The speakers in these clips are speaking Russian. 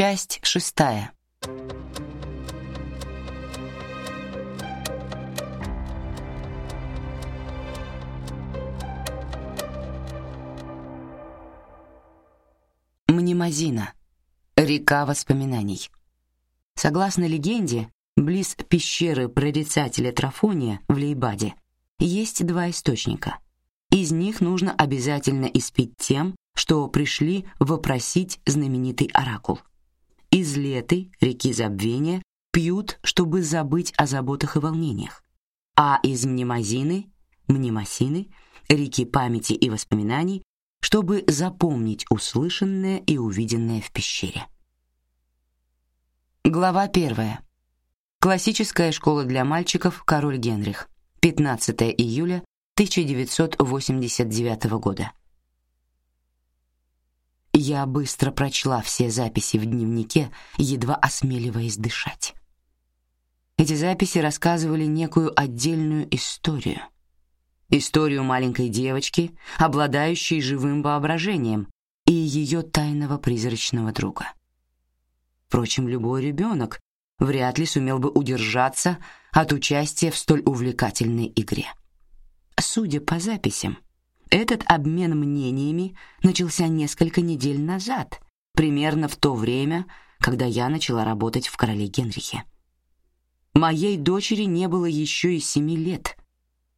Часть шестая. Мнемозина. Река воспоминаний. Согласно легенде, близ пещеры прорицателя Трафония в Лейбаде есть два источника. Из них нужно обязательно испить тем, что пришли вопросить знаменитый оракул. Из Леты, реки забвения, пьют, чтобы забыть о заботах и волнениях. А из Мнемозины, Мнемосины, реки памяти и воспоминаний, чтобы запомнить услышанное и увиденное в пещере. Глава первая. Классическая школа для мальчиков Король Генрих. 15 июля 1989 года. Я быстро прочла все записи в дневнике, едва осмеливаясь дышать. Эти записи рассказывали некую отдельную историю. Историю маленькой девочки, обладающей живым воображением, и ее тайного призрачного друга. Впрочем, любой ребенок вряд ли сумел бы удержаться от участия в столь увлекательной игре. Судя по записям, этот обмен мнениями начался несколько недель назад, примерно в то время, когда я начала работать в Короле Генрихе. Моей дочери не было еще и семи лет,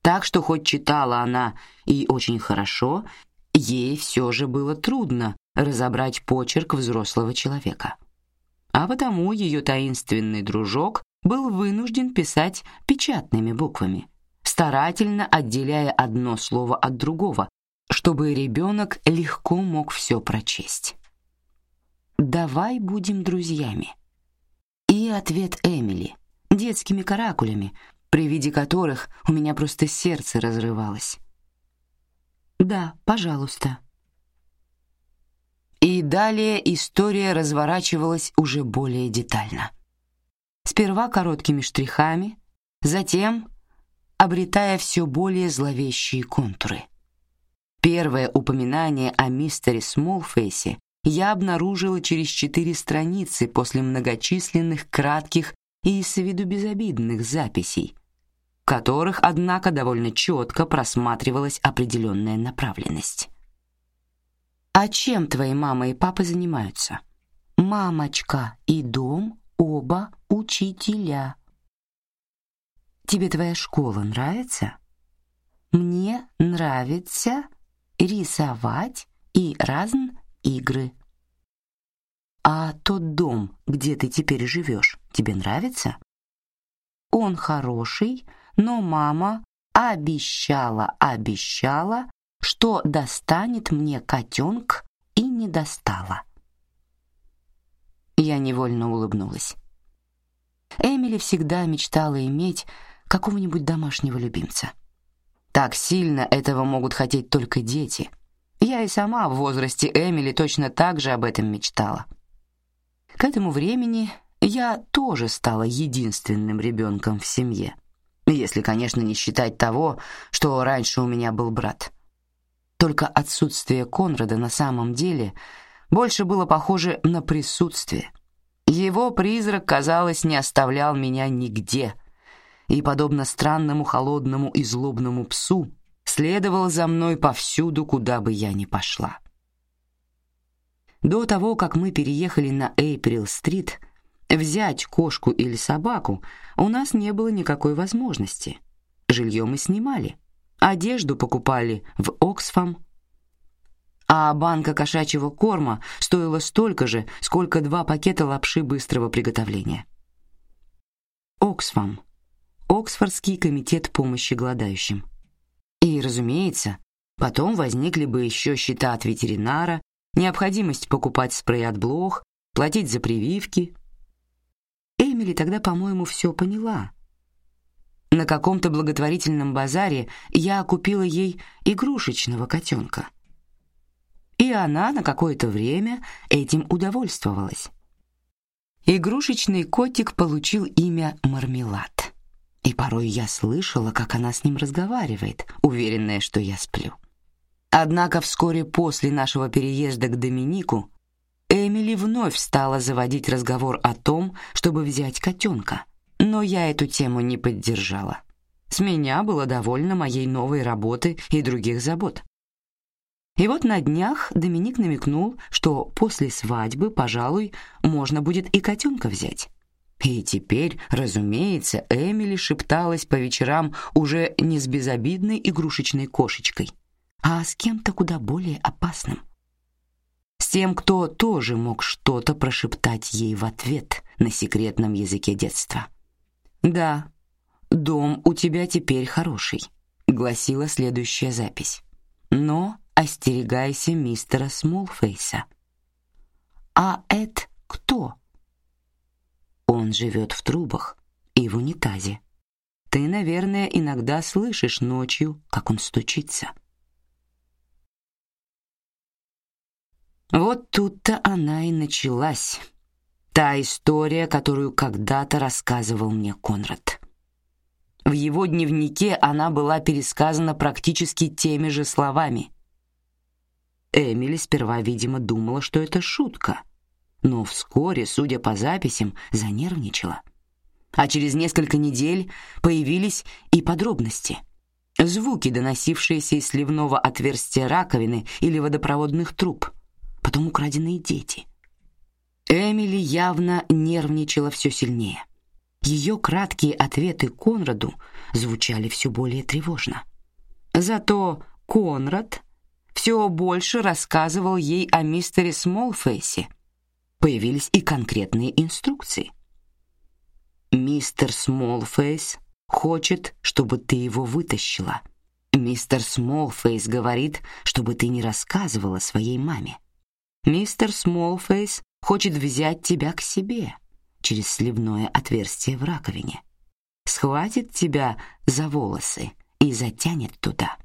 так что хоть читала она и очень хорошо, ей все же было трудно разобрать почерк взрослого человека. А потому ее таинственный дружок был вынужден писать печатными буквами, старательно отделяя одно слово от другого, чтобы ребенок легко мог все прочесть. Давай будем друзьями. И ответ Эмили детскими каракулями, при виде которых у меня просто сердце разрывалось. Да, пожалуйста. И далее история разворачивалась уже более детально. Сперва короткими штрихами, затем обретая все более зловещие контуры. Первое упоминание о мистере Смолфейсе я обнаружила через четыре страницы после многочисленных кратких и с виду безобидных записей, в которых, однако, довольно четко просматривалась определенная направленность. А чем твои мама и папа занимаются? Мамочка и дом оба учителя. Тебе твоя школа нравится? Мне нравится рисовать и разн игры. А тот дом, где ты теперь живешь, тебе нравится? Он хороший, но мама обещала, обещала, что достанет мне котенок и не достала. Я невольно улыбнулась. Эмили всегда мечтала иметь какого-нибудь домашнего любимца. Так сильно этого могут хотеть только дети. Я и сама в возрасте Эмили точно так же об этом мечтала. К этому времени я тоже стала единственным ребенком в семье, если, конечно, не считать того, что раньше у меня был брат. Только отсутствие Конрада на самом деле больше было похоже на присутствие. Его призрак, казалось, не оставлял меня нигде — и, подобно странному холодному и злобному псу, следовал за мной повсюду, куда бы я ни пошла. До того, как мы переехали на Эйприл-стрит, взять кошку или собаку у нас не было никакой возможности. Жилье мы снимали, одежду покупали в Оксфам, а банка кошачьего корма стоила столько же, сколько два пакета лапши быстрого приготовления. Оксфам Оксфордский комитет помощи голодающим. И, разумеется, потом возникли бы еще счета от ветеринара, необходимость покупать спрей от блох, платить за прививки. Эмили тогда, по-моему, все поняла. На каком-то благотворительном базаре я купила ей игрушечного котенка. И она на какое-то время этим удовольствовалась. Игрушечный котик получил имя Мармелад. И порой я слышала, как она с ним разговаривает, уверенная, что я сплю. Однако вскоре после нашего переезда к Доминику Эмили вновь стала заводить разговор о том, чтобы взять котенка, но я эту тему не поддержала. С меня было довольно моей новой работы и других забот. И вот на днях Доминик намекнул, что после свадьбы, пожалуй, можно будет и котенка взять. И теперь, разумеется, Эмили шепталась по вечерам уже не с безобидной игрушечной кошечкой, а с кем-то куда более опасным. С тем, кто тоже мог что-то прошептать ей в ответ на секретном языке детства. «Да, дом у тебя теперь хороший», — гласила следующая запись. «Но остерегайся мистера Смолфейса». «А Эд кто?» Он живет в трубах и в унитазе. Ты, наверное, иногда слышишь ночью, как он стучится. Вот тут-то она и началась. Та история, которую когда-то рассказывал мне Конрад. В его дневнике она была пересказана практически теми же словами. Эмили сперва, видимо, думала, что это шутка, но вскоре, судя по записям, занервничала. А через несколько недель появились и подробности. Звуки, доносившиеся из сливного отверстия раковины или водопроводных труб, потом украденные дети. Эмили явно нервничала все сильнее. Ее краткие ответы Конраду звучали все более тревожно. Зато Конрад все больше рассказывал ей о мистере Смолфейсе — появились и конкретные инструкции. Мистер Смолфейс хочет, чтобы ты его вытащила. Мистер Смолфейс говорит, чтобы ты не рассказывала своей маме. Мистер Смолфейс хочет взять тебя к себе через сливное отверстие в раковине. Схватит тебя за волосы и затянет туда.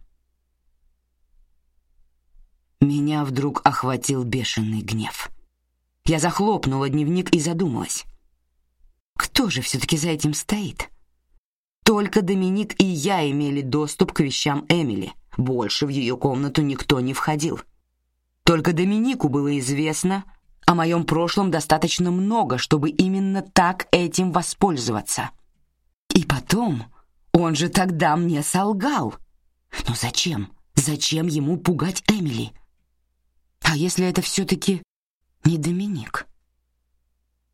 Меня вдруг охватил бешеный гнев. Я захлопнула дневник и задумалась. Кто же все-таки за этим стоит? Только Доминик и я имели доступ к вещам Эмили. Больше в ее комнату никто не входил. Только Доминику было известно о моем прошлом достаточно много, чтобы именно так этим воспользоваться. И потом, он же тогда мне солгал. Но зачем? Зачем ему пугать Эмили? А если это все-таки не Доминик.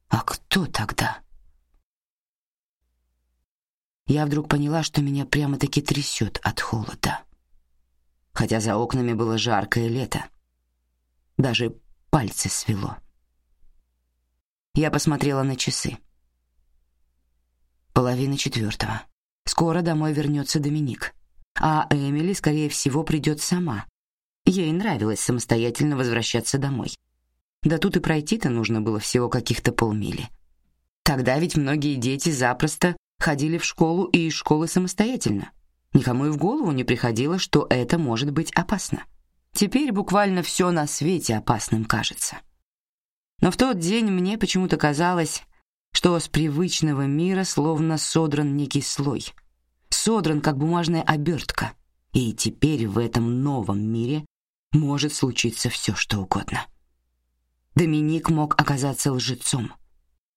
А кто тогда? Я вдруг поняла, что меня прямо-таки трясет от холода. Хотя за окнами было жаркое лето. Даже пальцы свело. Я посмотрела на часы. Половина четвертого. Скоро домой вернется Доминик, а Эмили, скорее всего, придет сама. Ей нравилось самостоятельно возвращаться домой. Да тут и пройти-то нужно было всего каких-то полмили. Тогда ведь многие дети запросто ходили в школу и из школы самостоятельно. Никому и в голову не приходило, что это может быть опасно. Теперь буквально все на свете опасным кажется. Но в тот день мне почему-то казалось, что с привычного мира словно содран некий слой. Содран, как бумажная обертка. И теперь в этом новом мире может случиться все, что угодно. Доминик мог оказаться лжецом.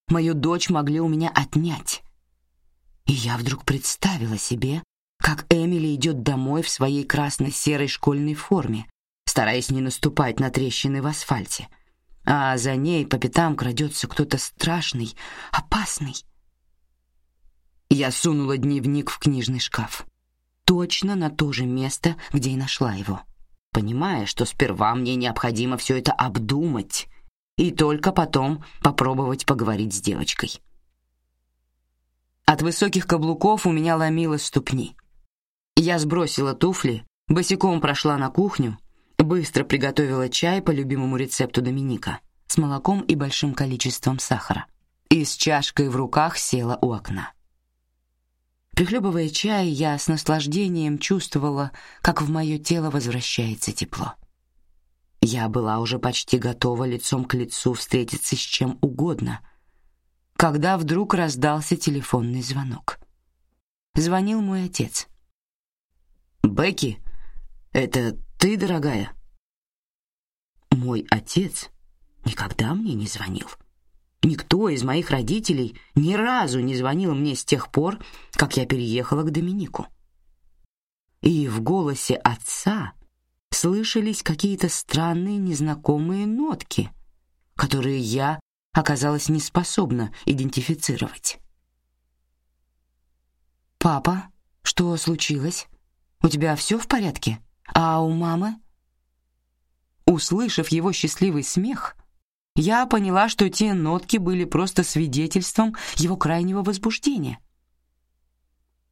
Мою дочь могли у меня отнять. И я вдруг представила себе, как Эмили идет домой в своей красно-серой школьной форме, стараясь не наступать на трещины в асфальте, а за ней по пятам крадется кто-то страшный, опасный. Я сунула дневник в книжный шкаф, точно на то же место, где и нашла его, понимая, что сперва мне необходимо все это обдумать и только потом попробовать поговорить с девочкой. От высоких каблуков у меня ломило ступни. Я сбросила туфли, босиком прошла на кухню, быстро приготовила чай по любимому рецепту Доминика с молоком и большим количеством сахара и с чашкой в руках села у окна. Прихлебывая чай, я с наслаждением чувствовала, как в мое тело возвращается тепло. Я была уже почти готова лицом к лицу встретиться с чем угодно, когда вдруг раздался телефонный звонок. Звонил мой отец. «Бекки, это ты, дорогая?» Мой отец никогда мне не звонил. Никто из моих родителей ни разу не звонил мне с тех пор, как я переехала к Доминику. И в голосе отца слышались какие-то странные незнакомые нотки, которые я оказалась не способна идентифицировать. Папа, что случилось? У тебя все в порядке? А у мамы? Услышав его счастливый смех, я поняла, что те нотки были просто свидетельством его крайнего возбуждения.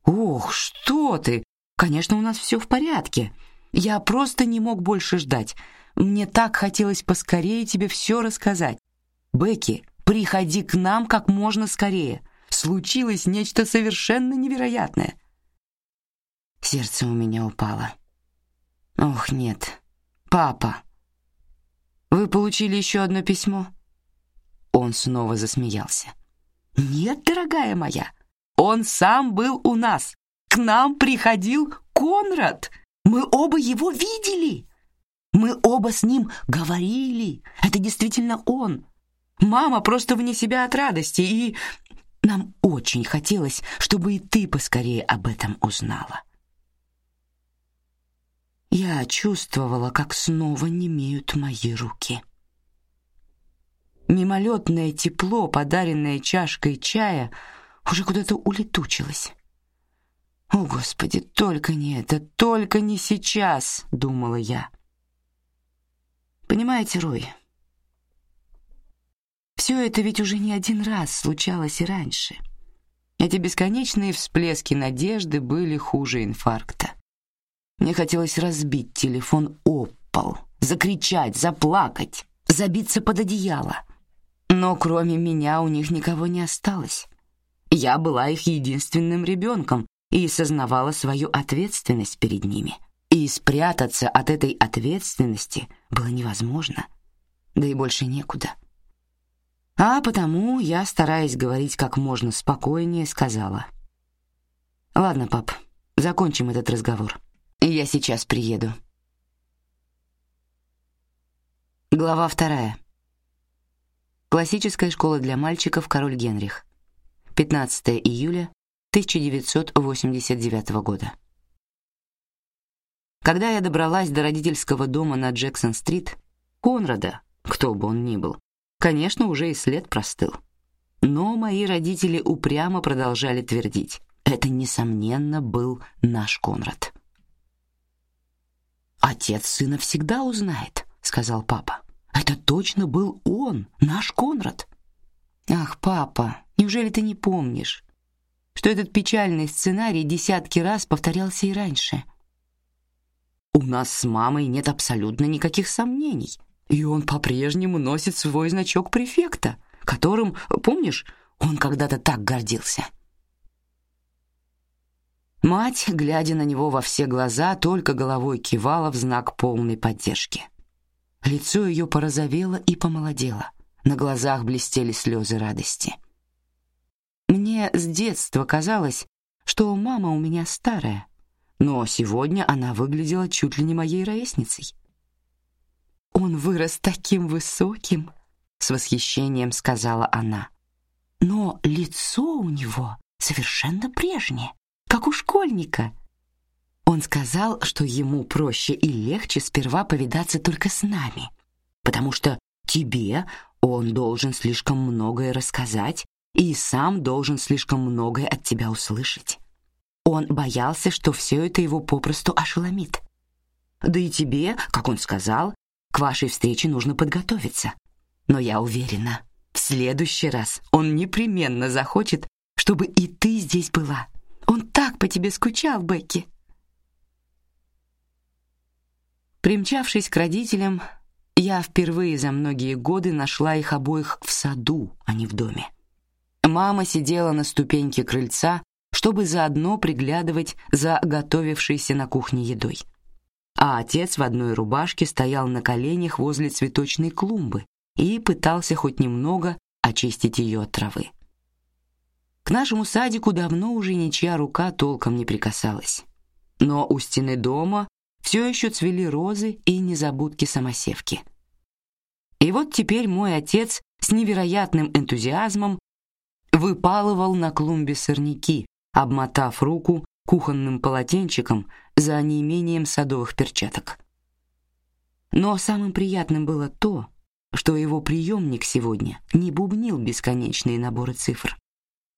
Ох, что ты? Конечно, у нас все в порядке. Я просто не мог больше ждать. Мне так хотелось поскорее тебе все рассказать. Бекки, приходи к нам как можно скорее. Случилось нечто совершенно невероятное. Сердце у меня упало. Ох, нет. Папа, вы получили еще одно письмо? Он снова засмеялся. Нет, дорогая моя. Он сам был у нас. К нам приходил Конрад. Мы оба его видели. Мы оба с ним говорили. Это действительно он. Мама просто вне себя от радости, и нам очень хотелось, чтобы и ты поскорее об этом узнала. Я чувствовала, как снова немеют мои руки. Мимолетное тепло, подаренное чашкой чая, уже куда-то улетучилось. О, Господи, только не это, только не сейчас, думала я. Понимаете, Рой, все это ведь уже не один раз случалось и раньше. Эти бесконечные всплески надежды были хуже инфаркта. Мне хотелось разбить телефон об пол, закричать, заплакать, забиться под одеяло. Но кроме меня у них никого не осталось. Я была их единственным ребенком и сознавала свою ответственность перед ними. И спрятаться от этой ответственности было невозможно, да и больше некуда. А потому я, стараясь говорить как можно спокойнее, сказала: "Ладно, пап, закончим этот разговор. Я сейчас приеду. Глава вторая. Классическая школа для мальчиков Король Генрих. 15 июля 1989 года. Когда я добралась до родительского дома на Джексон-стрит, Конрада, кто бы он ни был, конечно, уже и след простыл. Но мои родители упрямо продолжали твердить: это несомненно был наш Конрад. Отец сына всегда узнает, сказал папа. Это точно был он, наш Конрад. Ах, папа, неужели ты не помнишь, что этот печальный сценарий десятки раз повторялся и раньше? У нас с мамой нет абсолютно никаких сомнений, и он по-прежнему носит свой значок префекта, которым, помнишь, он когда-то так гордился. Мать, глядя на него во все глаза, только головой кивала в знак полной поддержки. Лицо ее порозовело и помолодело, на глазах блестели слезы радости. Мне с детства казалось, что мама у меня старая, но сегодня она выглядела чуть ли не моей ровесницей. Он вырос таким высоким, с восхищением сказала она. Но лицо у него совершенно прежнее как у школьника. Он сказал, что ему проще и легче сперва повидаться только с нами, потому что тебе он должен слишком многое рассказать и сам должен слишком многое от тебя услышать. Он боялся, что все это его попросту ошеломит. Да и тебе, как он сказал, к вашей встрече нужно подготовиться. Но я уверена, в следующий раз он непременно захочет, чтобы и ты здесь была. Он так по тебе скучал, Бекки. Примчавшись к родителям, я впервые за многие годы нашла их обоих в саду, а не в доме. Мама сидела на ступеньке крыльца, чтобы заодно приглядывать за готовившейся на кухне едой. А отец в одной рубашке стоял на коленях возле цветочной клумбы и пытался хоть немного очистить ее от травы. К нашему садику давно уже ничья рука толком не прикасалась. Но у стены дома все еще цвели розы и незабудки самосевки. И вот теперь мой отец с невероятным энтузиазмом выпалывал на клумбе сорняки, обмотав руку кухонным полотенчиком за неимением садовых перчаток. Но самым приятным было то, что его приемник сегодня не бубнил бесконечные наборы цифр,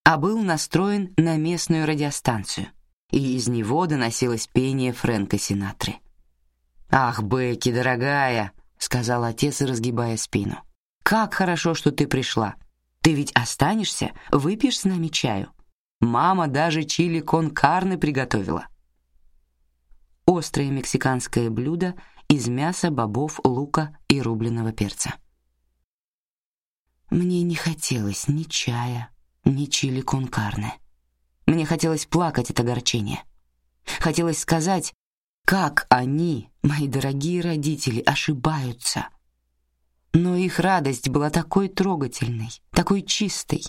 а был настроен на местную радиостанцию, и из него доносилось пение Фрэнка Синатры. «Ах, Бекки, дорогая!» — сказал отец, разгибая спину. «Как хорошо, что ты пришла. Ты ведь останешься, выпьешь с нами чаю. Мама даже чили кон карне приготовила». Острое мексиканское блюдо из мяса, бобов, лука и рубленого перца. Мне не хотелось ни чая, ни чили кон карне. Мне хотелось плакать от огорчения. Хотелось сказать, как они, мои дорогие родители, ошибаются. Но их радость была такой трогательной, такой чистой.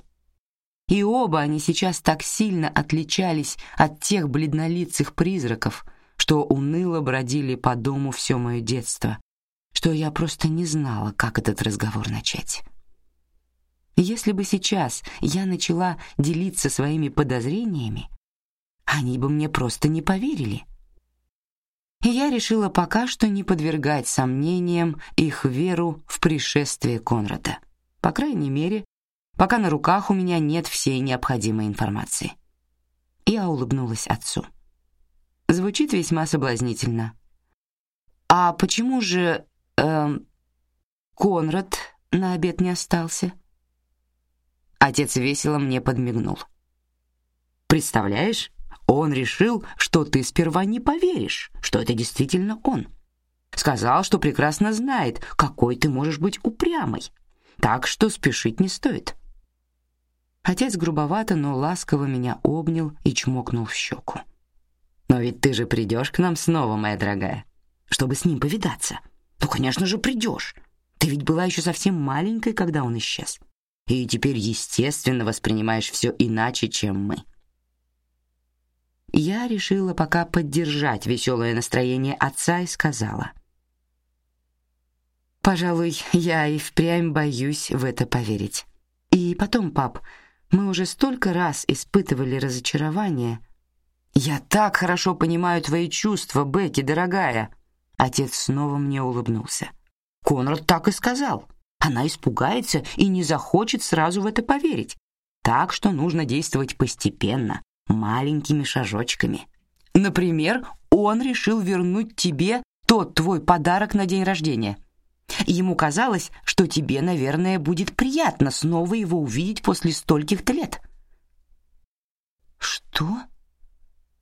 И оба они сейчас так сильно отличались от тех бледнолицых призраков, что уныло бродили по дому все мое детство, что я просто не знала, как этот разговор начать. Если бы сейчас я начала делиться своими подозрениями, они бы мне просто не поверили. Я решила пока что не подвергать сомнениям их веру в пришествие Конрада. По крайней мере, пока на руках у меня нет всей необходимой информации. Я улыбнулась отцу. Звучит весьма соблазнительно. А почему же э, Конрад на обед не остался? Отец весело мне подмигнул. Представляешь, он решил, что ты сперва не поверишь, что это действительно он. Сказал, что прекрасно знает, какой ты можешь быть упрямой. Так что спешить не стоит. Отец грубовато, но ласково меня обнял и чмокнул в щеку. Но ведь ты же придешь к нам снова, моя дорогая, чтобы с ним повидаться. Ну, конечно же, придешь. Ты ведь была еще совсем маленькой, когда он исчез и теперь естественно воспринимаешь все иначе, чем мы. Я решила пока поддержать веселое настроение отца и сказала: "Пожалуй, я и впрямь боюсь в это поверить. И потом, пап, мы уже столько раз испытывали разочарование. Я так хорошо понимаю твои чувства, Бекки, дорогая". Отец снова мне улыбнулся. Конрад так и сказал она испугается и не захочет сразу в это поверить. Так что нужно действовать постепенно, маленькими шажочками. Например, он решил вернуть тебе тот твой подарок на день рождения. Ему казалось, что тебе, наверное, будет приятно снова его увидеть после стольких лет. Что?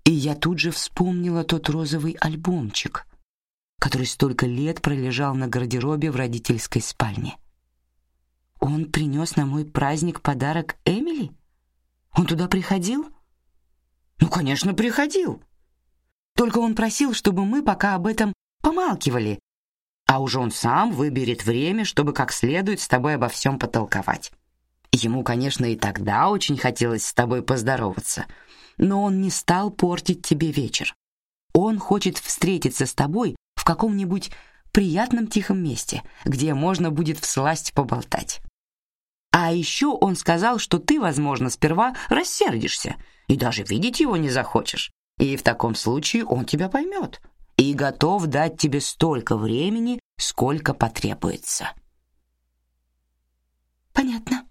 И я тут же вспомнила тот розовый альбомчик, который столько лет пролежал на гардеробе в родительской спальне. Он принес на мой праздник подарок Эмили? Он туда приходил? Ну, конечно, приходил. Только он просил, чтобы мы пока об этом помалкивали, а уже он сам выберет время, чтобы как следует с тобой обо всем потолковать. Ему, конечно, и тогда очень хотелось с тобой поздороваться, но он не стал портить тебе вечер. Он хочет встретиться с тобой в каком-нибудь приятном тихом месте, где можно будет всласть поболтать. А еще он сказал, что ты, возможно, сперва рассердишься и даже видеть его не захочешь. И в таком случае он тебя поймет и готов дать тебе столько времени, сколько потребуется. Понятно.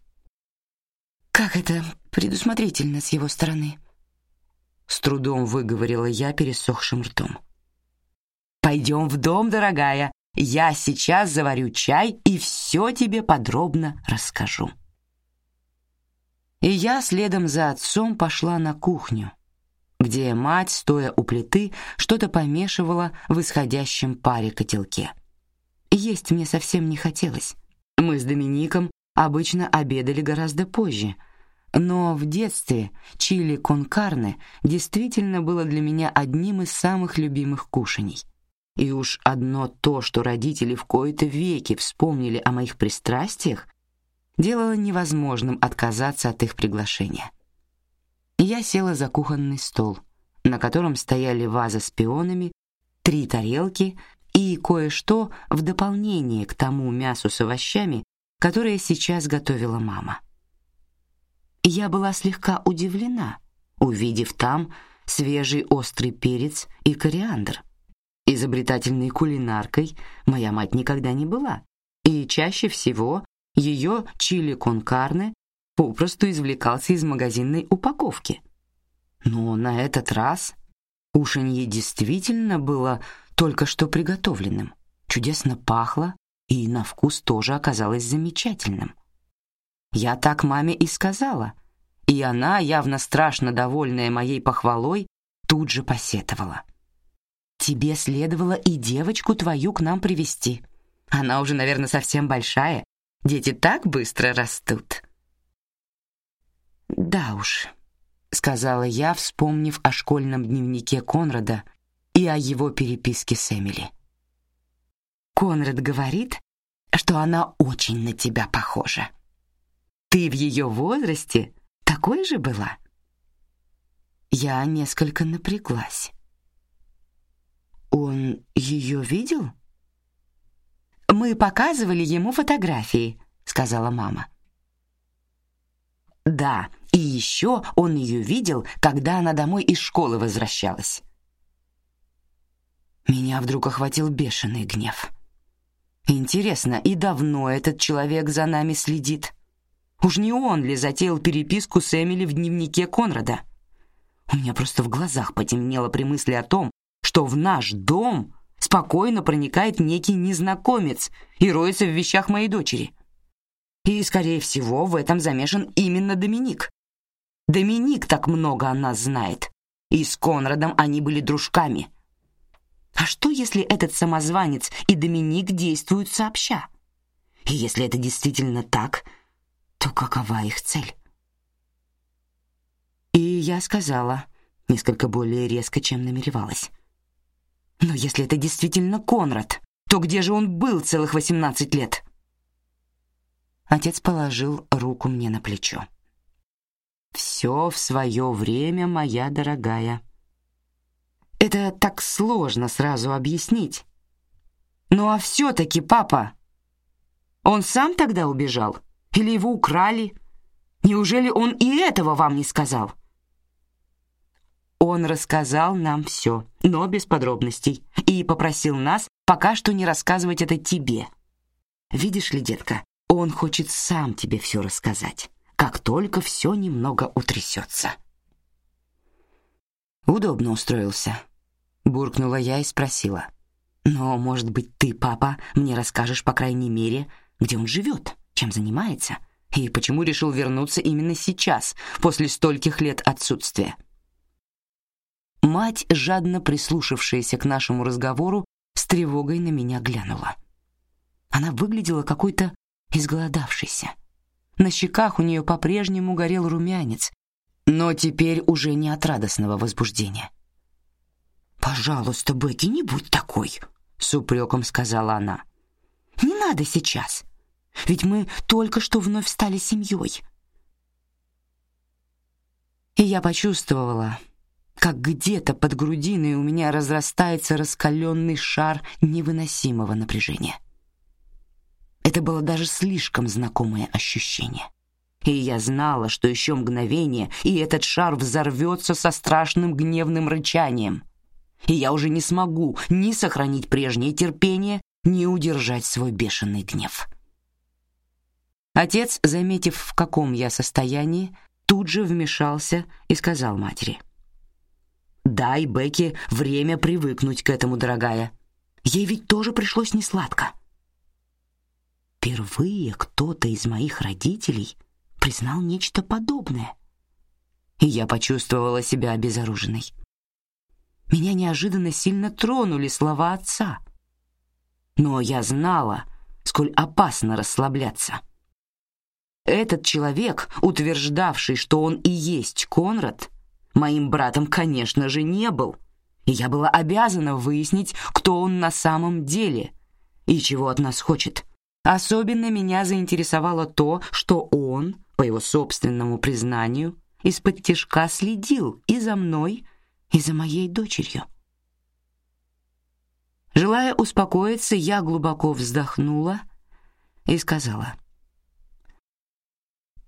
Как это предусмотрительно с его стороны. С трудом выговорила я пересохшим ртом. Пойдем в дом, дорогая, я сейчас заварю чай и все тебе подробно расскажу. И я следом за отцом пошла на кухню, где мать, стоя у плиты, что-то помешивала в исходящем паре котелке. Есть мне совсем не хотелось. Мы с Домиником обычно обедали гораздо позже, но в детстве чили кон карне действительно было для меня одним из самых любимых кушаний. И уж одно то, что родители в кои-то веки вспомнили о моих пристрастиях, делало невозможным отказаться от их приглашения. Я села за кухонный стол, на котором стояли ваза с пионами, три тарелки и кое-что в дополнение к тому мясу с овощами, которое сейчас готовила мама. Я была слегка удивлена, увидев там свежий острый перец и кориандр. Изобретательной кулинаркой моя мать никогда не была, и чаще всего ее чили кон карне попросту извлекался из магазинной упаковки. Но на этот раз ушанье действительно было только что приготовленным, чудесно пахло и на вкус тоже оказалось замечательным. Я так маме и сказала, и она, явно страшно довольная моей похвалой, тут же посетовала. «Тебе следовало и девочку твою к нам привести. Она уже, наверное, совсем большая. Дети так быстро растут». «Да уж», — сказала я, вспомнив о школьном дневнике Конрада и о его переписке с Эмили. Конрад говорит, что она очень на тебя похожа. Ты в ее возрасте такой же была? Я несколько напряглась. Он ее видел? Мы показывали ему фотографии, сказала мама. Да, и еще он ее видел, когда она домой из школы возвращалась. Меня вдруг охватил бешеный гнев. Интересно, и давно этот человек за нами следит? Уж не он ли затеял переписку с Эмили в дневнике Конрада? У меня просто в глазах потемнело при мысли о том, что в наш дом спокойно проникает некий незнакомец и роется в вещах моей дочери. И, скорее всего, в этом замешан именно Доминик. Доминик так много о нас знает, и с Конрадом они были дружками — а что, если этот самозванец и Доминик действуют сообща? И если это действительно так, то какова их цель? И я сказала, несколько более резко, чем намеревалась. Но если это действительно Конрад, то где же он был целых восемнадцать лет? Отец положил руку мне на плечо. Все в свое время, моя дорогая. Это так сложно сразу объяснить. Ну а все-таки, папа, он сам тогда убежал? Или его украли? Неужели он и этого вам не сказал? Он рассказал нам все, но без подробностей, и попросил нас пока что не рассказывать это тебе. Видишь ли, детка, он хочет сам тебе все рассказать, как только все немного утрясется. Удобно устроился буркнула я и спросила: "Но, может быть, ты, папа, мне расскажешь по крайней мере, где он живет, чем занимается и почему решил вернуться именно сейчас, после стольких лет отсутствия?" Мать, жадно прислушавшаяся к нашему разговору, с тревогой на меня глянула. Она выглядела какой-то изголодавшейся. На щеках у нее по-прежнему горел румянец, но теперь уже не от радостного возбуждения. «Пожалуйста, Бекки, не будь такой», — с упреком сказала она. «Не надо сейчас, ведь мы только что вновь стали семьей». И я почувствовала, как где-то под грудиной у меня разрастается раскаленный шар невыносимого напряжения. Это было даже слишком знакомое ощущение. И я знала, что еще мгновение, и этот шар взорвется со страшным гневным рычанием и я уже не смогу ни сохранить прежнее терпение, ни удержать свой бешеный гнев. Отец, заметив, в каком я состоянии, тут же вмешался и сказал матери: "Дай Бекке время привыкнуть к этому, дорогая. Ей ведь тоже пришлось несладко". Впервые кто-то из моих родителей признал нечто подобное, и я почувствовала себя обезоруженной. Меня неожиданно сильно тронули слова отца. Но я знала, сколь опасно расслабляться. Этот человек, утверждавший, что он и есть Конрад, моим братом, конечно же, не был, и я была обязана выяснить, кто он на самом деле и чего от нас хочет. Особенно меня заинтересовало то, что он, по его собственному признанию, из-под тишка следил и за мной, и за моей дочерью. Желая успокоиться, я глубоко вздохнула и сказала: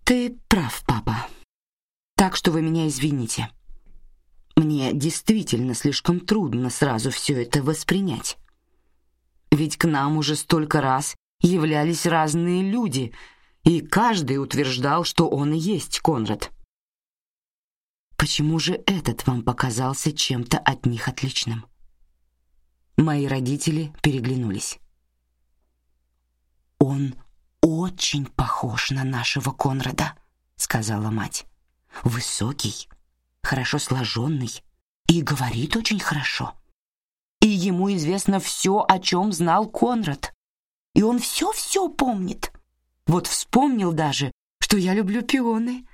"Ты прав, папа. Так что вы меня извините. Мне действительно слишком трудно сразу все это воспринять. Ведь к нам уже столько раз являлись разные люди, и каждый утверждал, что он и есть Конрад. Почему же этот вам показался чем-то от них отличным? Мои родители переглянулись. Он очень похож на нашего Конрада, сказала мать. Высокий, хорошо сложенный и говорит очень хорошо. И ему известно все, о чем знал Конрад. И он все-все помнит. Вот вспомнил даже, что я люблю пионы.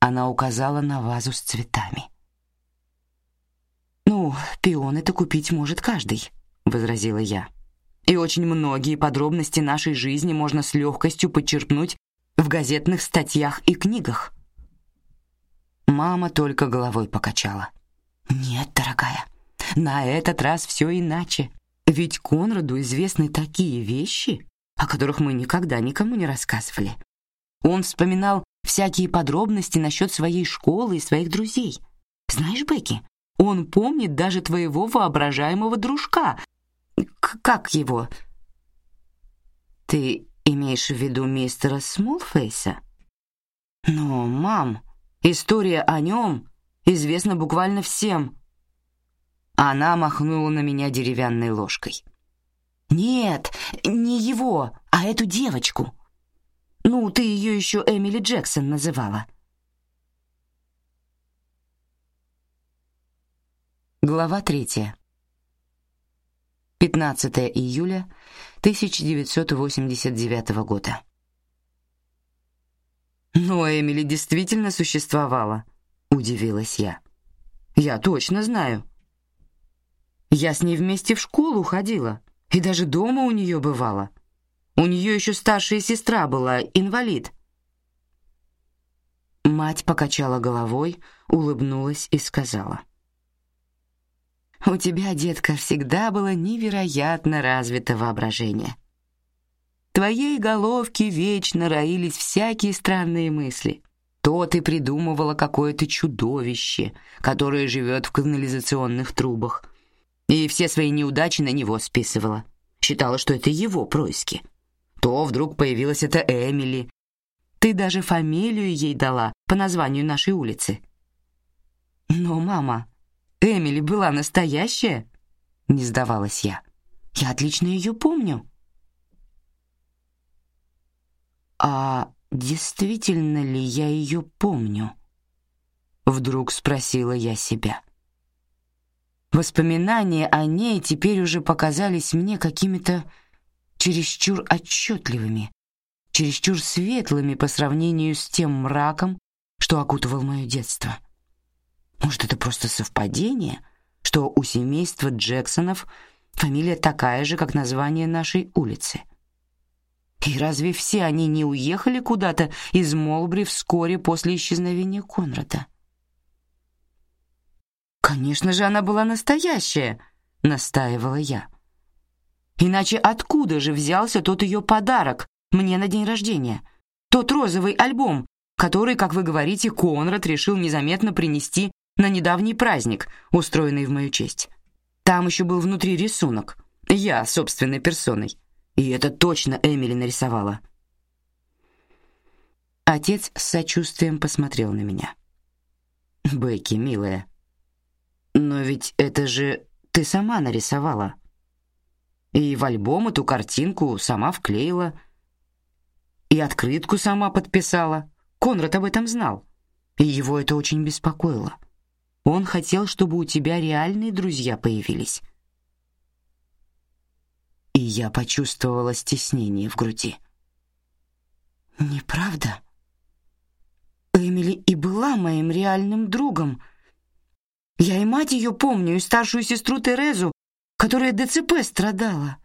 Она указала на вазу с цветами. Ну, пионы-то купить может каждый, возразила я. И очень многие подробности нашей жизни можно с легкостью подчеркнуть в газетных статьях и книгах. Мама только головой покачала. Нет, дорогая, на этот раз все иначе. Ведь Конраду известны такие вещи, о которых мы никогда никому не рассказывали. Он вспоминал всякие подробности насчет своей школы и своих друзей. Знаешь, Бекки, он помнит даже твоего воображаемого дружка. К как его? Ты имеешь в виду мистера Смолфейса? Но, мам, история о нем известна буквально всем. Она махнула на меня деревянной ложкой. Нет, не его, а эту девочку. Ну, ты ее еще Эмили Джексон называла. Глава третья. 15 июля 1989 года. Но Эмили действительно существовала, удивилась я. Я точно знаю. Я с ней вместе в школу ходила, и даже дома у нее бывала. У нее еще старшая сестра была, инвалид. Мать покачала головой, улыбнулась и сказала: у тебя, детка, всегда было невероятно развито воображение. Твоей головке вечно роились всякие странные мысли. То ты придумывала какое-то чудовище, которое живет в канализационных трубах, и все свои неудачи на него списывала. Считала, что это его происки. То вдруг появилась эта Эмили. Ты даже фамилию ей дала по названию нашей улицы. Но, мама, Эмили была настоящая? Не сдавалась я. Я отлично ее помню. А действительно ли я ее помню? Вдруг спросила я себя. Воспоминания о ней теперь уже показались мне какими-то чересчур отчетливыми, чересчур светлыми по сравнению с тем мраком, что окутывал мое детство. Может, это просто совпадение, что у семейства Джексонов фамилия такая же, как название нашей улицы? И разве все они не уехали куда-то из Молбри вскоре после исчезновения Конрада? Конечно же, она была настоящая, настаивала я. Иначе откуда же взялся тот ее подарок мне на день рождения? Тот розовый альбом, который, как вы говорите, Конрад решил незаметно принести на недавний праздник, устроенный в мою честь. Там еще был внутри рисунок. Я собственной персоной. И это точно Эмили нарисовала. Отец с сочувствием посмотрел на меня. Бекки, милая, но ведь это же ты сама нарисовала. И в альбом эту картинку сама вклеила. И открытку сама подписала. Конрад об этом знал. И его это очень беспокоило. Он хотел, чтобы у тебя реальные друзья появились. И я почувствовала стеснение в груди. Неправда? Эмили и была моим реальным другом. Я и мать ее помню, и старшую сестру Терезу, которая ДЦП страдала.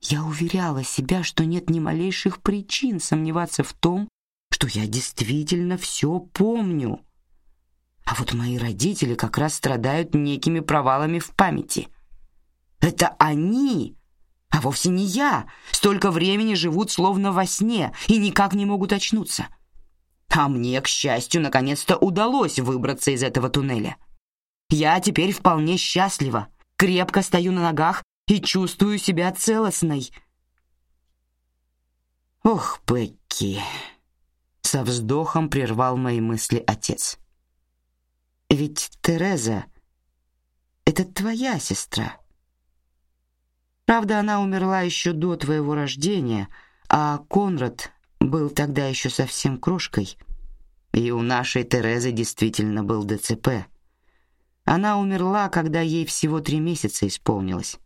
Я уверяла себя, что нет ни малейших причин сомневаться в том, что я действительно все помню. А вот мои родители как раз страдают некими провалами в памяти. Это они, а вовсе не я, столько времени живут словно во сне и никак не могут очнуться. А мне, к счастью, наконец-то удалось выбраться из этого туннеля. Я теперь вполне счастлива, крепко стою на ногах и чувствую себя целостной. Ох, Бекки, со вздохом прервал мои мысли отец. Ведь Тереза — это твоя сестра. Правда, она умерла еще до твоего рождения, а Конрад был тогда еще совсем крошкой. И у нашей Терезы действительно был ДЦП. Она умерла, когда ей всего три месяца исполнилось.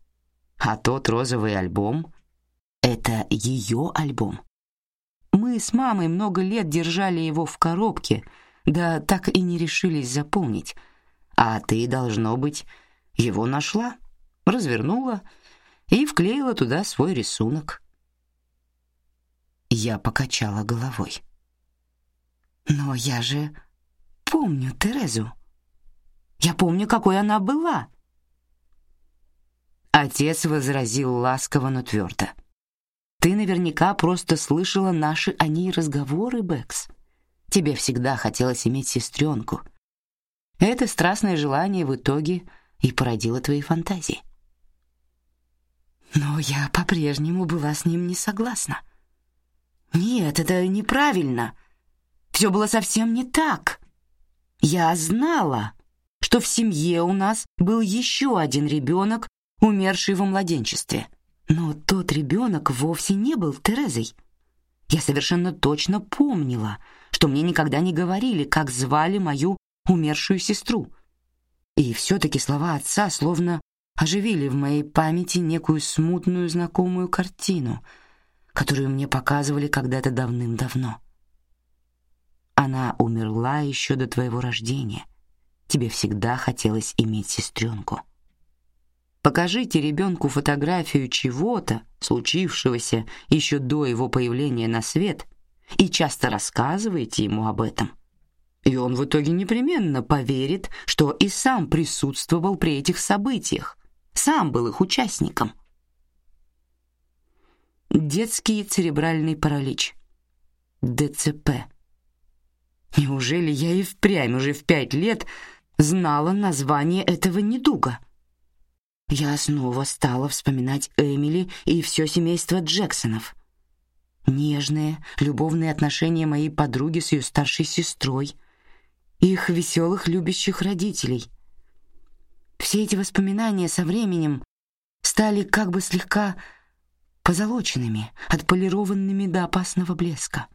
А тот розовый альбом — это ее альбом. Мы с мамой много лет держали его в коробке, да так и не решились заполнить. А ты, должно быть, его нашла, развернула и вклеила туда свой рисунок. Я покачала головой. Но я же помню Терезу. Я помню, какой она была. Отец возразил ласково, но твердо. Ты наверняка просто слышала наши о ней разговоры, Бэкс. Тебе всегда хотелось иметь сестренку. Это страстное желание в итоге и породило твои фантазии. Но я по-прежнему была с ним не согласна. Нет, это неправильно. Все было совсем не так. Я знала, что в семье у нас был еще один ребенок, умерший во младенчестве. Но тот ребенок вовсе не был Терезой. Я совершенно точно помнила, что мне никогда не говорили, как звали мою умершую сестру. И все-таки слова отца словно оживили в моей памяти некую смутную знакомую картину, которую мне показывали когда-то давным-давно. Она умерла еще до твоего рождения. Тебе всегда хотелось иметь сестренку. Покажите ребенку фотографию чего-то, случившегося еще до его появления на свет, и часто рассказывайте ему об этом. И он в итоге непременно поверит, что и сам присутствовал при этих событиях, сам был их участником. Детский церебральный паралич. ДЦП. Неужели я и впрямь уже в пять лет знала название этого недуга? Я снова стала вспоминать Эмили и все семейство Джексонов. Нежные, любовные отношения моей подруги с ее старшей сестрой, их веселых, любящих родителей — все эти воспоминания со временем стали как бы слегка позолоченными, отполированными до опасного блеска.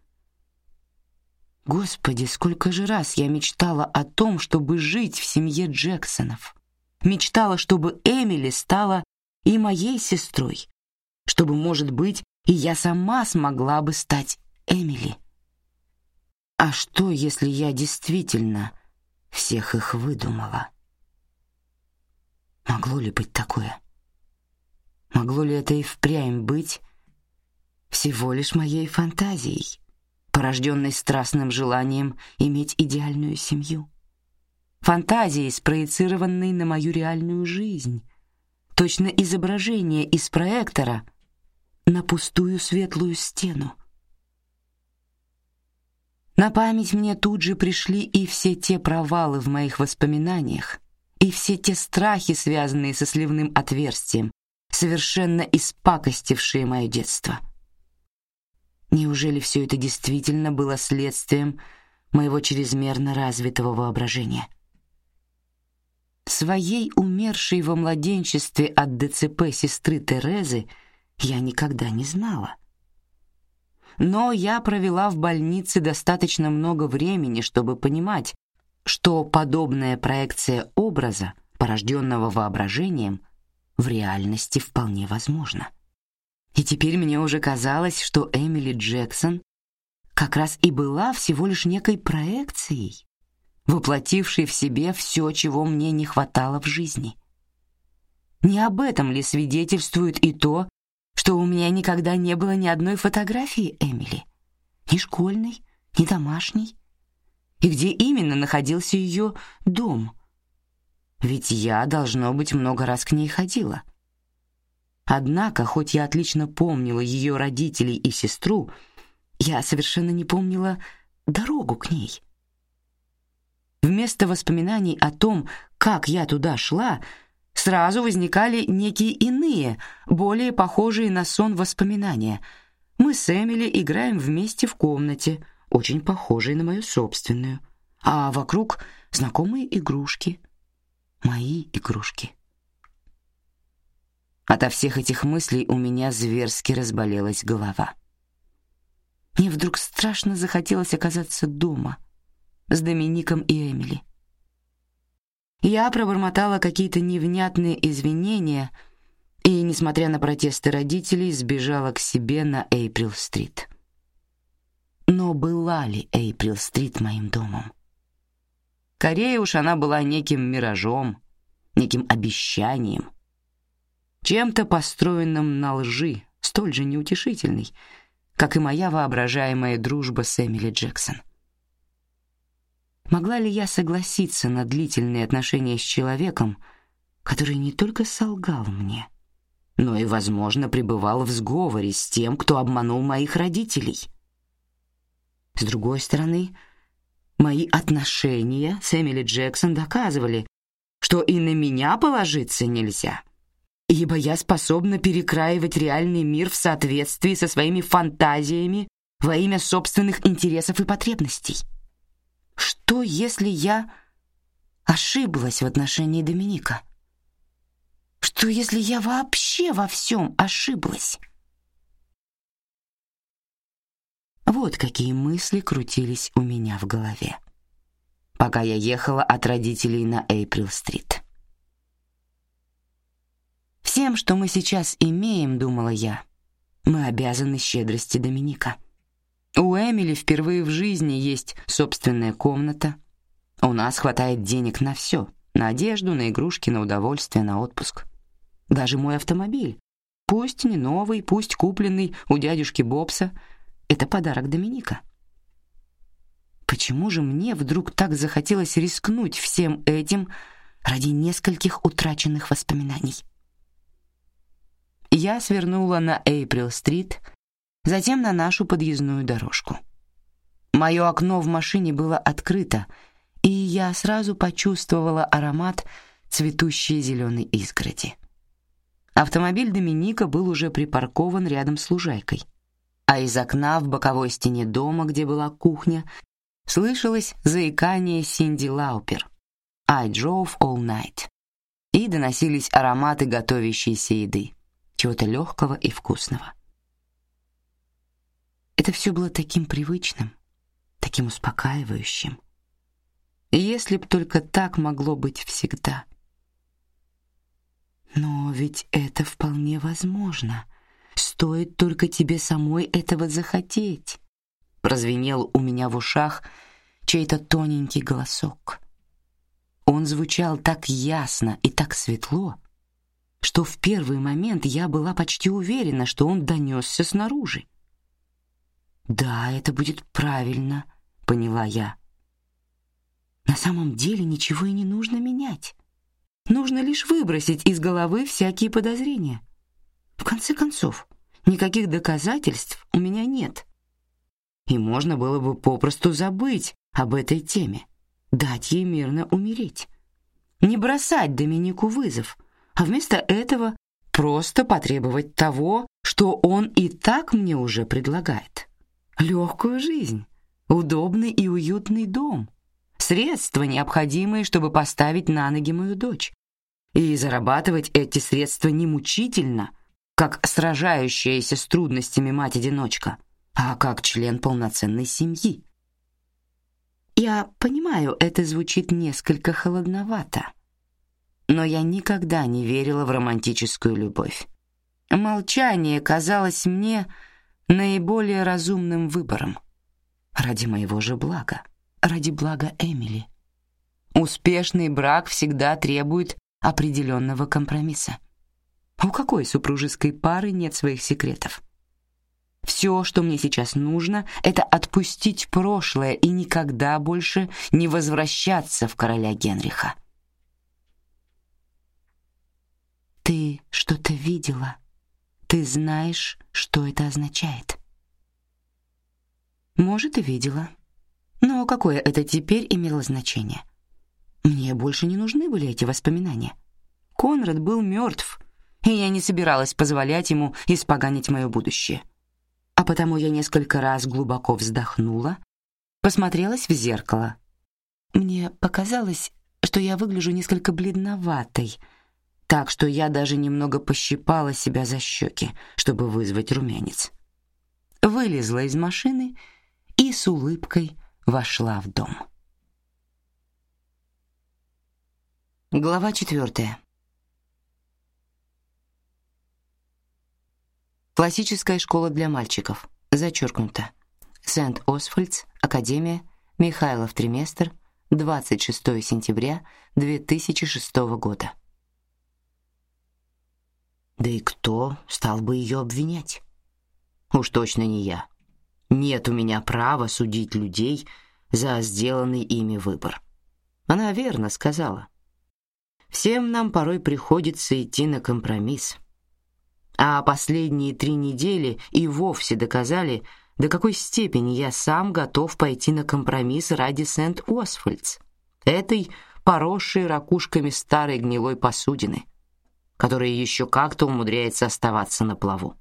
Господи, сколько же раз я мечтала о том, чтобы жить в семье Джексонов. Мечтала, чтобы Эмили стала и моей сестрой, чтобы, может быть, и я сама смогла бы стать Эмили. А что, если я действительно всех их выдумала? Могло ли быть такое? Могло ли это и впрямь быть всего лишь моей фантазией, порожденной страстным желанием иметь идеальную семью? Фантазией, спроецированной на мою реальную жизнь, точно изображение из проектора на пустую светлую стену. На память мне тут же пришли и все те провалы в моих воспоминаниях, и все те страхи, связанные со сливным отверстием, совершенно испакостившие мое детство. Неужели все это действительно было следствием моего чрезмерно развитого воображения? Своей умершей во младенчестве от ДЦП сестры Терезы я никогда не знала. Но я провела в больнице достаточно много времени, чтобы понимать, что подобная проекция образа, порожденного воображением, в реальности вполне возможна. И теперь мне уже казалось, что Эмили Джексон как раз и была всего лишь некой проекцией, воплотившей в себе все, чего мне не хватало в жизни. Не об этом ли свидетельствует и то, что у меня никогда не было ни одной фотографии Эмили, ни школьной, ни домашней, и где именно находился ее дом. Ведь я, должно быть, много раз к ней ходила. Однако, хоть я отлично помнила ее родителей и сестру, я совершенно не помнила дорогу к ней. Вместо воспоминаний о том, как я туда шла, сразу возникали некие иные, более похожие на сон воспоминания. Мы с Эмили играем вместе в комнате, очень похожей на мою собственную, а вокруг знакомые игрушки, мои игрушки. Ото всех этих мыслей у меня зверски разболелась голова. Мне вдруг страшно захотелось оказаться дома с Домиником и Эмили. Я пробормотала какие-то невнятные извинения и, несмотря на протесты родителей, сбежала к себе на Эйприл-стрит. Но была ли Эйприл-стрит моим домом? Скорее уж она была неким миражом, неким обещанием, чем-то построенным на лжи, столь же неутешительной, как и моя воображаемая дружба с Эмили Джексон. Могла ли я согласиться на длительные отношения с человеком, который не только солгал мне, но и, возможно, пребывал в сговоре с тем, кто обманул моих родителей? С другой стороны, мои отношения с Эмили Джексон доказывали, что и на меня положиться нельзя — ибо я способна перекраивать реальный мир в соответствии со своими фантазиями во имя собственных интересов и потребностей. Что, если я ошиблась в отношении Доминика? Что, если я вообще во всем ошиблась? Вот какие мысли крутились у меня в голове, пока я ехала от родителей на Эйприл-стрит. Всем, что мы сейчас имеем, думала я, мы обязаны щедрости Доминика. У Эмили впервые в жизни есть собственная комната. У нас хватает денег на все: на одежду, на игрушки, на удовольствие, на отпуск. Даже мой автомобиль, пусть не новый, пусть купленный у дядюшки Бобса, это подарок Доминика. Почему же мне вдруг так захотелось рискнуть всем этим ради нескольких утраченных воспоминаний? Я свернула на Эйприл-стрит, затем на нашу подъездную дорожку. Мое окно в машине было открыто, и я сразу почувствовала аромат цветущей зеленой изгороди. Автомобиль Доминика был уже припаркован рядом с лужайкой, а из окна в боковой стене дома, где была кухня, слышалось заикание Синди Лаупер «I drove all night» и доносились ароматы готовящейся еды чего-то легкого и вкусного. Это все было таким привычным, таким успокаивающим. И если б только так могло быть всегда. Но ведь это вполне возможно. Стоит только тебе самой этого захотеть. Прозвенел у меня в ушах чей-то тоненький голосок. Он звучал так ясно и так светло, что в первый момент я была почти уверена, что он донесся снаружи. Да, это будет правильно, поняла я. На самом деле ничего и не нужно менять. Нужно лишь выбросить из головы всякие подозрения. В конце концов, никаких доказательств у меня нет. И можно было бы попросту забыть об этой теме, дать ей мирно умереть. Не бросать Доминику вызов, а вместо этого просто потребовать того, что он и так мне уже предлагает. Легкую жизнь, удобный и уютный дом, средства, необходимые, чтобы поставить на ноги мою дочь. И зарабатывать эти средства не мучительно, как сражающаяся с трудностями мать-одиночка, а как член полноценной семьи. Я понимаю, это звучит несколько холодновато, но я никогда не верила в романтическую любовь. Молчание казалось мне наиболее разумным выбором. Ради моего же блага, ради блага Эмили. Успешный брак всегда требует определенного компромисса. У какой супружеской пары нет своих секретов? Все, что мне сейчас нужно, это отпустить прошлое и никогда больше не возвращаться в короля Генриха. «Ты что-то видела?» Ты знаешь, что это означает? Может, и видела. Но какое это теперь имело значение? Мне больше не нужны были эти воспоминания. Конрад был мертв, и я не собиралась позволять ему испоганить мое будущее. А потому я несколько раз глубоко вздохнула, посмотрелась в зеркало. Мне показалось, что я выгляжу несколько бледноватой, так что я даже немного пощипала себя за щеки, чтобы вызвать румянец. Вылезла из машины и с улыбкой вошла в дом. Глава четвертая. Классическая школа для мальчиков. Зачеркнуто. Сент-Освальдс, Академия, Михайлов триместр, 26 сентября 2006 года. Да и кто стал бы ее обвинять? Уж точно не я. Нет у меня права судить людей за сделанный ими выбор. Она верно сказала. Всем нам порой приходится идти на компромисс. А последние три недели и вовсе доказали, до какой степени я сам готов пойти на компромисс ради Сент-Освальдс, этой поросшей ракушками старой гнилой посудины, которая еще как-то умудряется оставаться на плаву.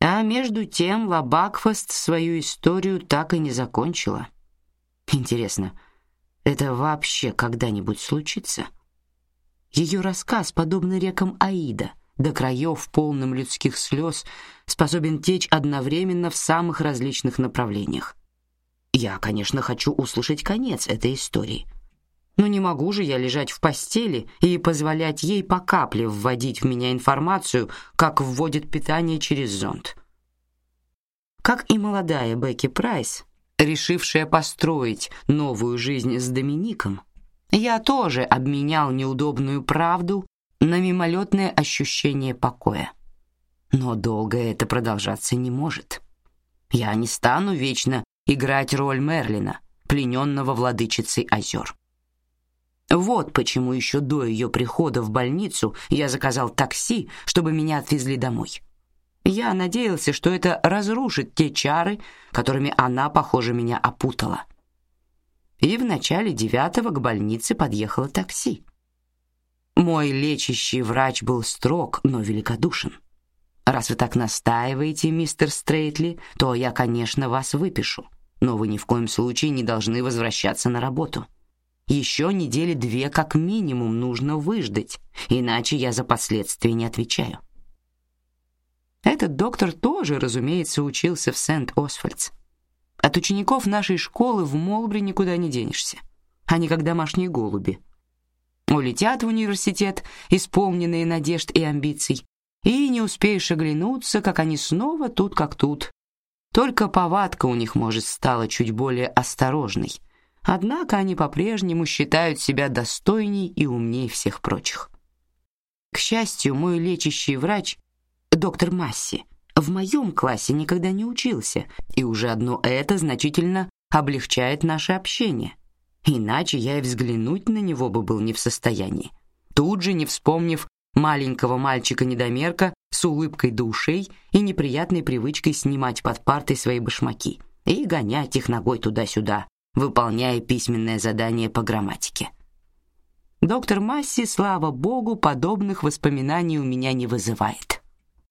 А между тем Лабакфест свою историю так и не закончила. Интересно, это вообще когда-нибудь случится? Ее рассказ, подобный рекам Аида, до краев полным людских слез, способен течь одновременно в самых различных направлениях. Я, конечно, хочу услышать конец этой истории. Но не могу же я лежать в постели и позволять ей по капле вводить в меня информацию, как вводит питание через зонд. Как и молодая Бекки Прайс, решившая построить новую жизнь с Домиником, я тоже обменял неудобную правду на мимолетное ощущение покоя. Но долго это продолжаться не может. Я не стану вечно играть роль Мерлина, плененного владычицей озер. Вот почему еще до ее прихода в больницу я заказал такси, чтобы меня отвезли домой. Я надеялся, что это разрушит те чары, которыми она, похоже, меня опутала. И в начале девятого к больнице подъехало такси. Мой лечащий врач был строг, но великодушен. Раз вы так настаиваете, мистер Стрейтли, то я, конечно, вас выпишу, но вы ни в коем случае не должны возвращаться на работу. Еще недели две как минимум нужно выждать, иначе я за последствия не отвечаю. Этот доктор тоже, разумеется, учился в Сент-Освальдс. От учеников нашей школы в Молбри никуда не денешься. Они как домашние голуби. Улетят в университет, исполненные надежд и амбиций, и не успеешь оглянуться, как они снова тут как тут. Только повадка у них, может, стала чуть более осторожной. Однако они по-прежнему считают себя достойней и умней всех прочих. К счастью, мой лечащий врач, доктор Масси, в моем классе никогда не учился, и уже одно это значительно облегчает наше общение. Иначе я и взглянуть на него бы был не в состоянии. Тут же, не вспомнив маленького мальчика-недомерка с улыбкой до ушей и неприятной привычкой снимать под партой свои башмаки и гонять их ногой туда-сюда, выполняя письменное задание по грамматике. Доктор Масси, слава богу, подобных воспоминаний у меня не вызывает.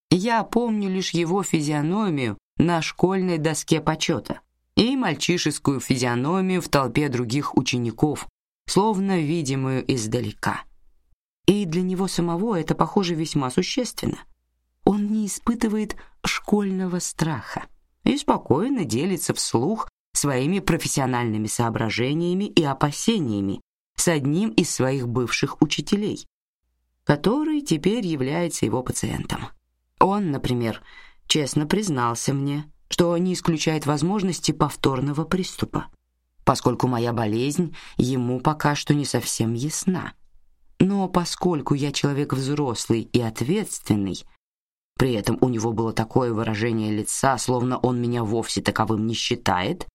Я помню лишь его физиономию на школьной доске почета и мальчишескую физиономию в толпе других учеников, словно видимую издалека. И для него самого это, похоже, весьма существенно. Он не испытывает школьного страха и спокойно делится вслух своими профессиональными соображениями и опасениями с одним из своих бывших учителей, который теперь является его пациентом. Он, например, честно признался мне, что не исключает возможности повторного приступа, поскольку моя болезнь ему пока что не совсем ясна. Но поскольку я человек взрослый и ответственный, при этом у него было такое выражение лица, словно он меня вовсе таковым не считает,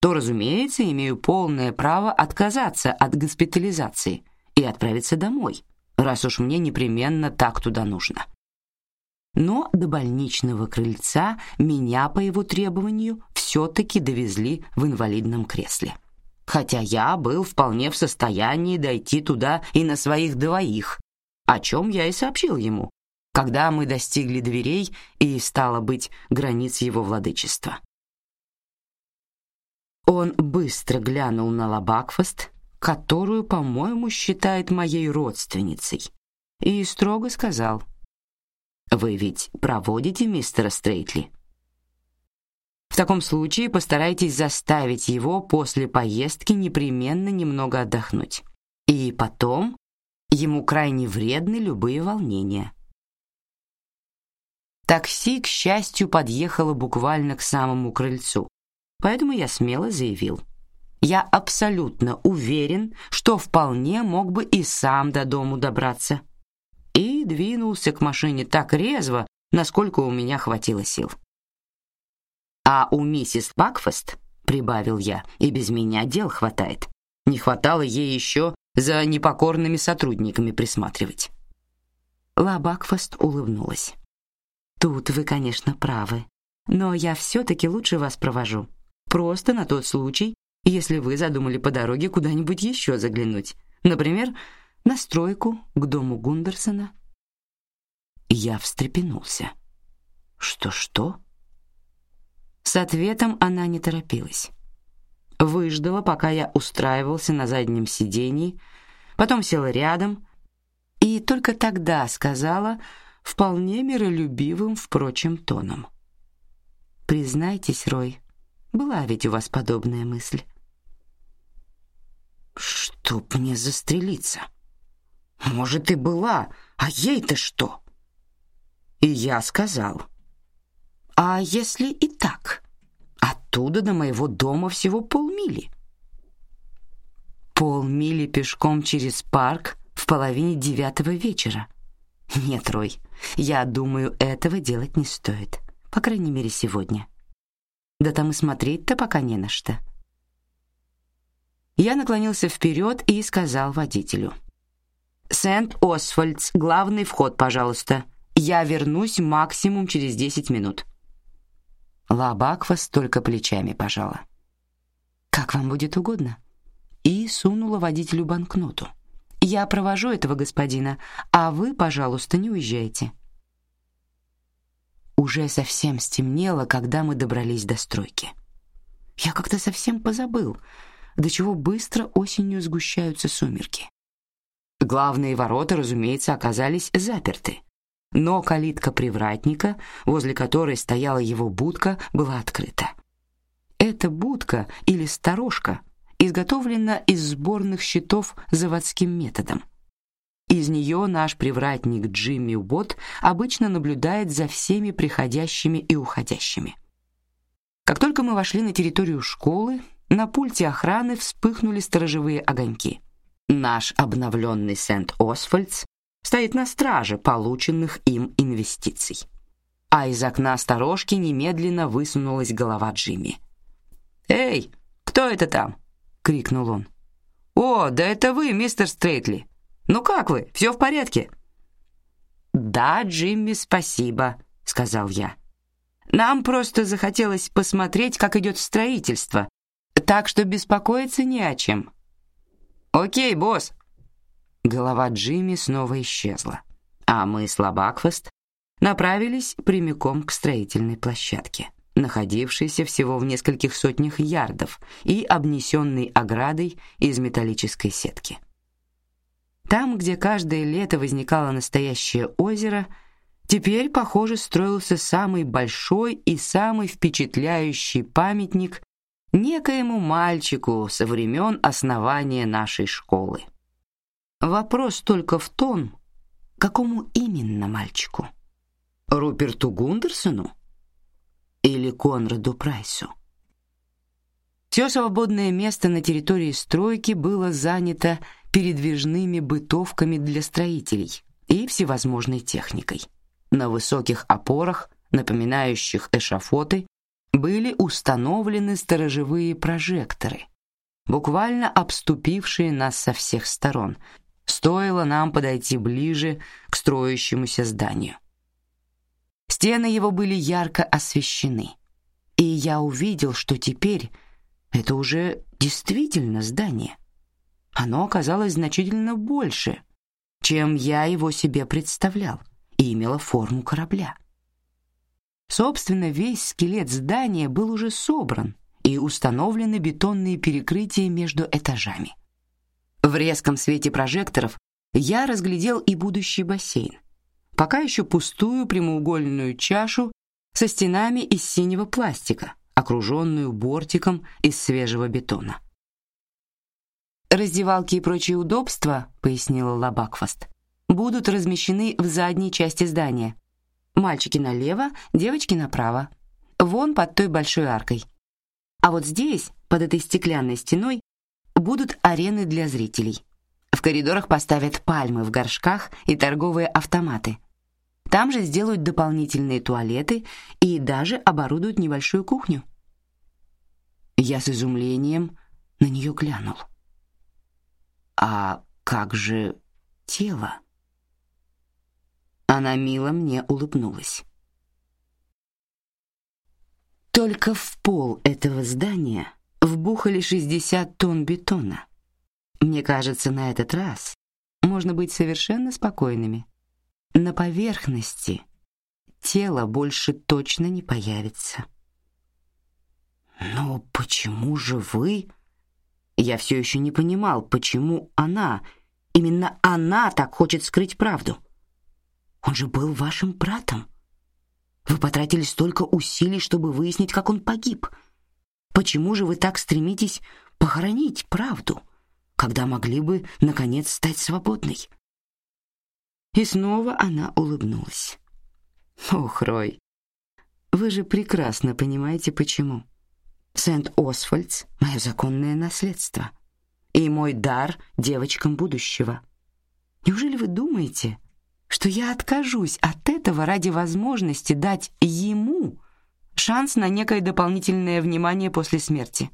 то, разумеется, имею полное право отказаться от госпитализации и отправиться домой, раз уж мне непременно так туда нужно. Но до больничного крыльца меня по его требованию все-таки довезли в инвалидном кресле. Хотя я был вполне в состоянии дойти туда и на своих двоих, о чем я и сообщил ему, когда мы достигли дверей и, стало быть, границ его владычества. Он быстро глянул на Лабакфаст, которую, по-моему, считает моей родственницей, и строго сказал: "Вы ведь проводите мистера Стрейтли? В таком случае постарайтесь заставить его после поездки непременно немного отдохнуть, и потом ему крайне вредны любые волнения." Такси, к счастью, подъехало буквально к самому крыльцу, поэтому я смело заявил: я абсолютно уверен, что вполне мог бы и сам до дому добраться. И двинулся к машине так резво, насколько у меня хватило сил. А у миссис Бакфаст, прибавил я, и без меня дел хватает. Не хватало ей еще за непокорными сотрудниками присматривать. Ла Бакфаст улыбнулась. Тут вы, конечно, правы, но я все-таки лучше вас провожу. Просто на тот случай, если вы задумали по дороге куда-нибудь еще заглянуть, например, на стройку к дому Гундерсона. Я встрепенулся. Что-что? С ответом она не торопилась. Выждала, пока я устраивался на заднем сиденье, потом села рядом и только тогда сказала вполне миролюбивым, впрочем, тоном: "Признайтесь, Рой, была ведь у вас подобная мысль. Чтоб мне застрелиться. Может и была, а ей-то что? И я сказал: а если и так? Оттуда до моего дома всего полмили. Полмили пешком через парк в половине девятого вечера. Нет, Рой, я думаю, этого делать не стоит, по крайней мере сегодня. Да там и смотреть-то пока не на что. Я наклонился вперед и сказал водителю: "Сент-Освальдс, главный вход, пожалуйста. Я вернусь максимум через десять минут". Лабаквас только плечами пожала. Как вам будет угодно. И сунула водителю банкноту. Я провожу этого господина, а вы, пожалуйста, не уезжайте. Уже совсем стемнело, когда мы добрались до стройки. Я как-то совсем позабыл, до чего быстро осенью сгущаются сумерки. Главные ворота, разумеется, оказались заперты, но калитка привратника, возле которой стояла его будка, была открыта. Эта будка или сторожка изготовлена из сборных щитов заводским методом. Из нее наш привратник Джимми Убот обычно наблюдает за всеми приходящими и уходящими. Как только мы вошли на территорию школы, на пульте охраны вспыхнули сторожевые огоньки. Наш обновленный Сент-Освальдс стоит на страже полученных им инвестиций. А из окна сторожки немедленно высунулась голова Джимми. «Эй, кто это там?» — крикнул он. «О, да это вы, мистер Стрейтли. Ну как вы? Все в порядке? Да, Джимми, спасибо, сказал я. Нам просто захотелось посмотреть, как идет строительство, так что беспокоиться не о чем. Окей, босс. Голова Джимми снова исчезла, а мы с Лабакфест направились прямиком к строительной площадке, находившейся всего в нескольких сотнях ярдов и обнесенной оградой из металлической сетки. Там, где каждое лето возникало настоящее озеро, теперь, похоже, строился самый большой и самый впечатляющий памятник некоему мальчику со времен основания нашей школы. Вопрос только в том, какому именно мальчику? Руперту Гундерсону или Конраду Прайсу? Все свободное место на территории стройки было занято передвижными бытовками для строителей и всевозможной техникой. На высоких опорах, напоминающих эшафоты, были установлены сторожевые прожекторы, буквально обступившие нас со всех сторон. Стоило нам подойти ближе к строящемуся зданию. Стены его были ярко освещены, и я увидел, что теперь это уже действительно здание. Оно оказалось значительно больше, чем я его себе представлял, и имело форму корабля. Собственно, весь скелет здания был уже собран, и установлены бетонные перекрытия между этажами. В резком свете прожекторов я разглядел и будущий бассейн, пока еще пустую прямоугольную чашу со стенами из синего пластика, окруженную бортиком из свежего бетона. Раздевалки и прочие удобства, пояснила Лабакфаст, будут размещены в задней части здания. Мальчики налево, девочки направо. Вон под той большой аркой. А вот здесь, под этой стеклянной стеной, будут арены для зрителей. В коридорах поставят пальмы в горшках и торговые автоматы. Там же сделают дополнительные туалеты и даже оборудуют небольшую кухню. Я с изумлением на нее глянул. А как же тело? Она мило мне улыбнулась. Только в пол этого здания вбухали 60 тонн бетона. Мне кажется, на этот раз можно быть совершенно спокойными. На поверхности тело больше точно не появится. Но почему же вы? Я все еще не понимал, почему она, именно она так хочет скрыть правду. Он же был вашим братом. Вы потратили столько усилий, чтобы выяснить, как он погиб. Почему же вы так стремитесь похоронить правду, когда могли бы наконец стать свободной? И снова она улыбнулась. Ох, Рой, вы же прекрасно понимаете, почему. Сент-Освальдс — мое законное наследство и мой дар девочкам будущего. Неужели вы думаете, что я откажусь от этого ради возможности дать ему шанс на некое дополнительное внимание после смерти.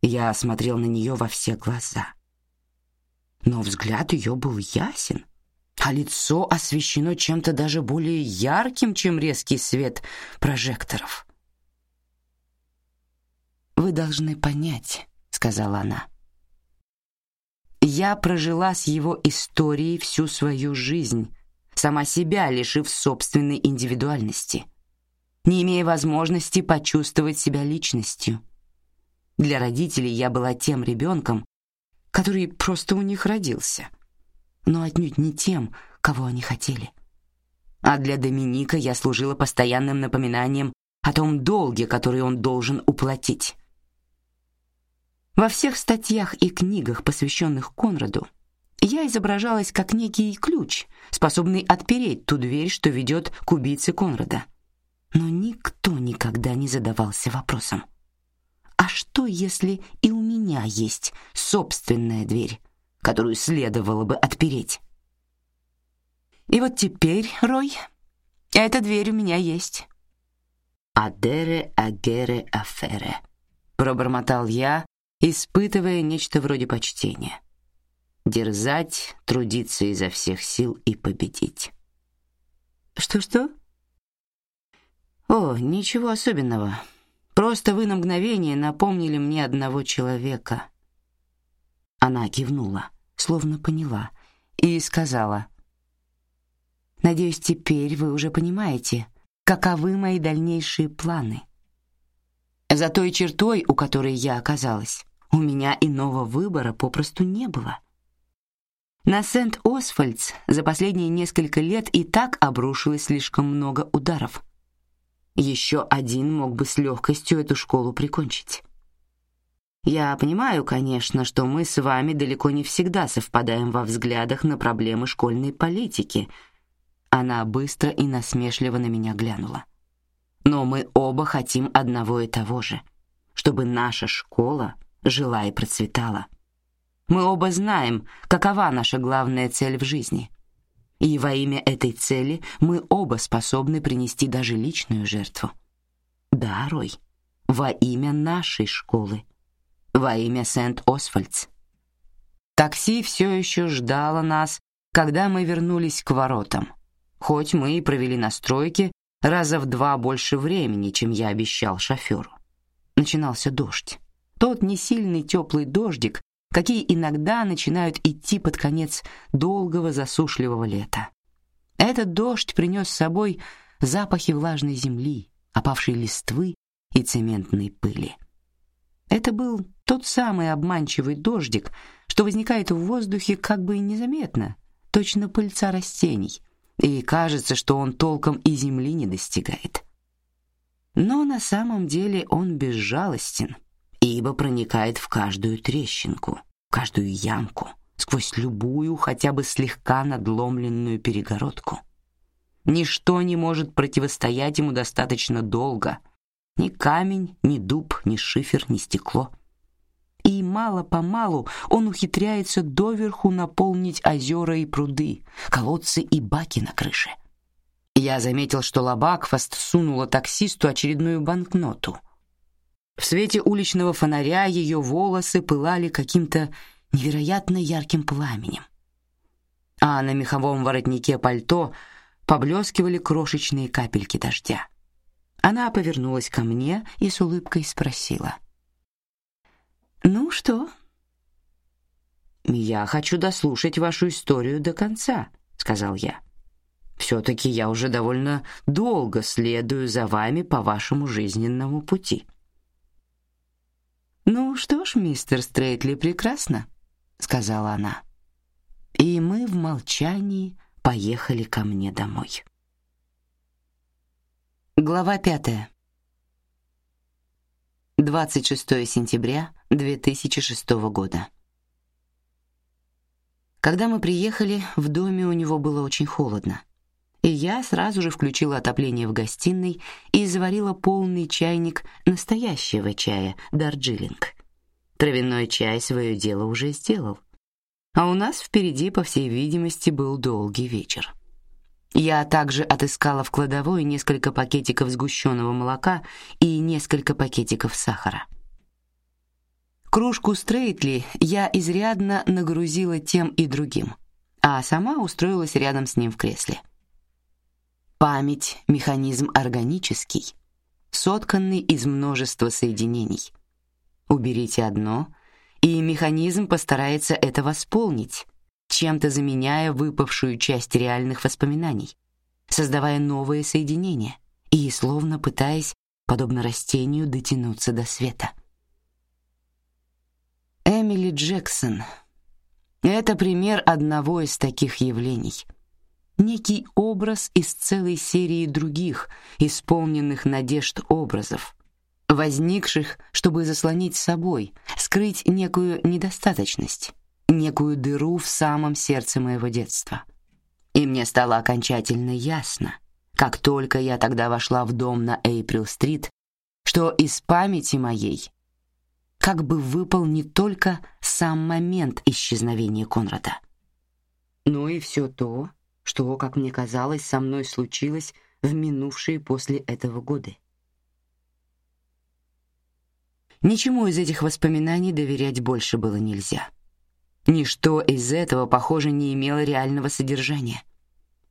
Я смотрел на нее во все глаза. Но взгляд ее был ясен, а лицо освещено чем-то даже более ярким, чем резкий свет прожекторов. Вы должны понять, сказала она. Я прожила с его историей всю свою жизнь, сама себя лишив собственной индивидуальности, не имея возможности почувствовать себя личностью. Для родителей я была тем ребенком, который просто у них родился, но отнюдь не тем, кого они хотели. А для Доминика я служила постоянным напоминанием о том долге, который он должен уплатить. Во всех статьях и книгах, посвященных Конраду, я изображалась как некий ключ, способный отпереть ту дверь, что ведет к убийце Конрада. Но никто никогда не задавался вопросом: а что, если и у меня есть собственная дверь, которую следовало бы отпереть? И вот теперь, Рой, эта дверь у меня есть. Адере агере афере, пробормотал я, испытывая нечто вроде почтения. Дерзать, трудиться изо всех сил и победить. Что-что? О, ничего особенного. Просто вы на мгновение напомнили мне одного человека. Она кивнула, словно поняла, и сказала: "Надеюсь, теперь вы уже понимаете, каковы мои дальнейшие планы. За той чертой, у которой я оказалась, у меня иного выбора попросту не было. На Сент-Освальдс за последние несколько лет и так обрушилось слишком много ударов. Еще один мог бы с легкостью эту школу прикончить. Я понимаю, конечно, что мы с вами далеко не всегда совпадаем во взглядах на проблемы школьной политики. Она быстро и насмешливо на меня глянула. Но мы оба хотим одного и того же, чтобы наша школа жила и процветала. Мы оба знаем, какова наша главная цель в жизни. И во имя этой цели мы оба способны принести даже личную жертву. Да, Рой, во имя нашей школы, во имя Сент-Освальдс. Такси все еще ждало нас, когда мы вернулись к воротам. хоть мы и провели на стройке раза в два больше времени, чем я обещал шоферу. Начинался дождь. Тот несильный теплый дождик, какие иногда начинают идти под конец долгого засушливого лета. Этот дождь принес с собой запахи влажной земли, опавшей листвы и цементной пыли. Это был тот самый обманчивый дождик, что возникает в воздухе как бы незаметно, точно пыльца растений, и кажется, что он толком и земли не достигает. Но на самом деле он безжалостен, ибо проникает в каждую трещинку, в каждую ямку, сквозь любую хотя бы слегка надломленную перегородку. Ничто не может противостоять ему достаточно долго. Ни камень, ни дуб, ни шифер, ни стекло. И мало-помалу он ухитряется доверху наполнить озера и пруды, колодцы и баки на крыше. Я заметил, что Лабакфаст сунула таксисту очередную банкноту. В свете уличного фонаря ее волосы пылали каким-то невероятно ярким пламенем. А на меховом воротнике пальто поблескивали крошечные капельки дождя. Она повернулась ко мне и с улыбкой спросила: "Ну что?" "Я хочу дослушать вашу историю до конца", сказал я. Все-таки я уже довольно долго следую за вами по вашему жизненному пути. Ну что ж, мистер Стрейтли, прекрасно, сказала она. И мы в молчании поехали ко мне домой. Глава пятая. 26 сентября 2006 года. Когда мы приехали, в доме у него было очень холодно. И я сразу же включила отопление в гостиной и заварила полный чайник настоящего чая Дарджилинг. Травяной чай свое дело уже сделал. А у нас впереди, по всей видимости, был долгий вечер. Я также отыскала в кладовой несколько пакетиков сгущенного молока и несколько пакетиков сахара. Кружку Стрейтли я изрядно нагрузила тем и другим, а сама устроилась рядом с ним в кресле. Память — механизм органический, сотканный из множества соединений. Уберите одно, и механизм постарается это восполнить, чем-то заменяя выпавшую часть реальных воспоминаний, создавая новые соединения и словно пытаясь, подобно растению, дотянуться до света. Эмили Джексон — это пример одного из таких явлений. Некий образ из целой серии других, исполненных надежд образов, возникших, чтобы заслонить собой, скрыть некую недостаточность, некую дыру в самом сердце моего детства. И мне стало окончательно ясно, как только я тогда вошла в дом на Эйприл-стрит, что из памяти моей как бы выпал не только сам момент исчезновения Конрада, но и все то, что, как мне казалось, со мной случилось в минувшие после этого годы. Ничему из этих воспоминаний доверять больше было нельзя. Ничто из этого, похоже, не имело реального содержания.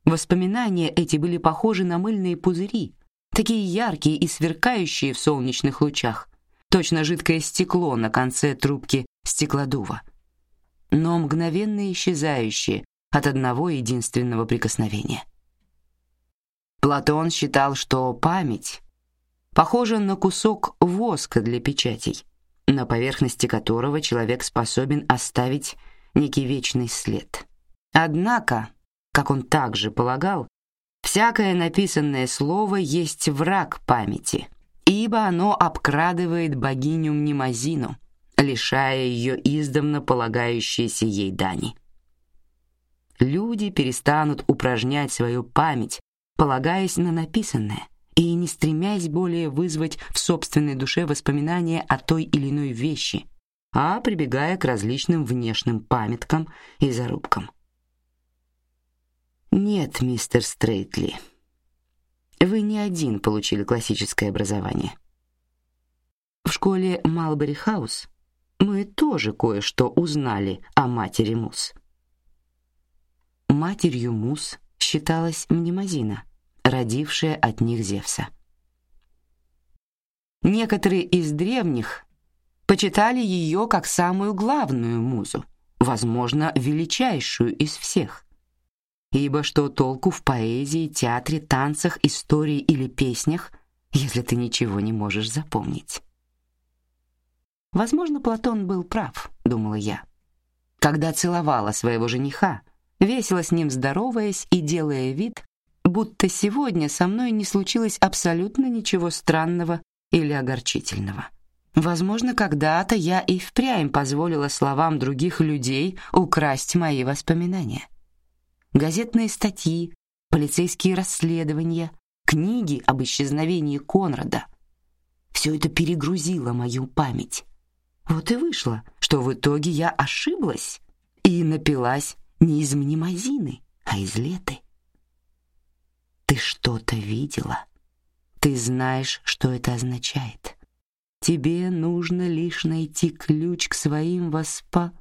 Воспоминания эти были похожи на мыльные пузыри, такие яркие и сверкающие в солнечных лучах, точно жидкое стекло на конце трубки стеклодува, но мгновенно исчезающие от одного единственного прикосновения. Платон считал, что память похожа на кусок воска для печатей, на поверхности которого человек способен оставить некий вечный след. Однако, как он также полагал, всякое написанное слово есть враг памяти, ибо оно обкрадывает богиню Мнемозину, лишая ее издавна полагающейся ей дани. Люди перестанут упражнять свою память, полагаясь на написанное и не стремясь более вызвать в собственной душе воспоминания о той или иной вещи, а прибегая к различным внешним памяткам и зарубкам. Нет, мистер Стрейтли, вы не один получили классическое образование. В школе Малбери Хаус мы тоже кое-что узнали о матери Мус. Матерью Мус считалась Мнемозина, родившая от них Зевса. Некоторые из древних почитали ее как самую главную музу, возможно, величайшую из всех. Ибо что толку в поэзии, театре, танцах, истории или песнях, если ты ничего не можешь запомнить? Возможно, Платон был прав, думала я. Когда целовала своего жениха, весело с ним здороваясь и делая вид, будто сегодня со мной не случилось абсолютно ничего странного или огорчительного. Возможно, когда-то я и впрямь позволила словам других людей украсть мои воспоминания. Газетные статьи, полицейские расследования, книги об исчезновении Конрада. Все это перегрузило мою память. Вот и вышло, что в итоге я ошиблась и напилась не из мнемозины, а из леты. Ты что-то видела? Ты знаешь, что это означает. Тебе нужно лишь найти ключ к своим воспа.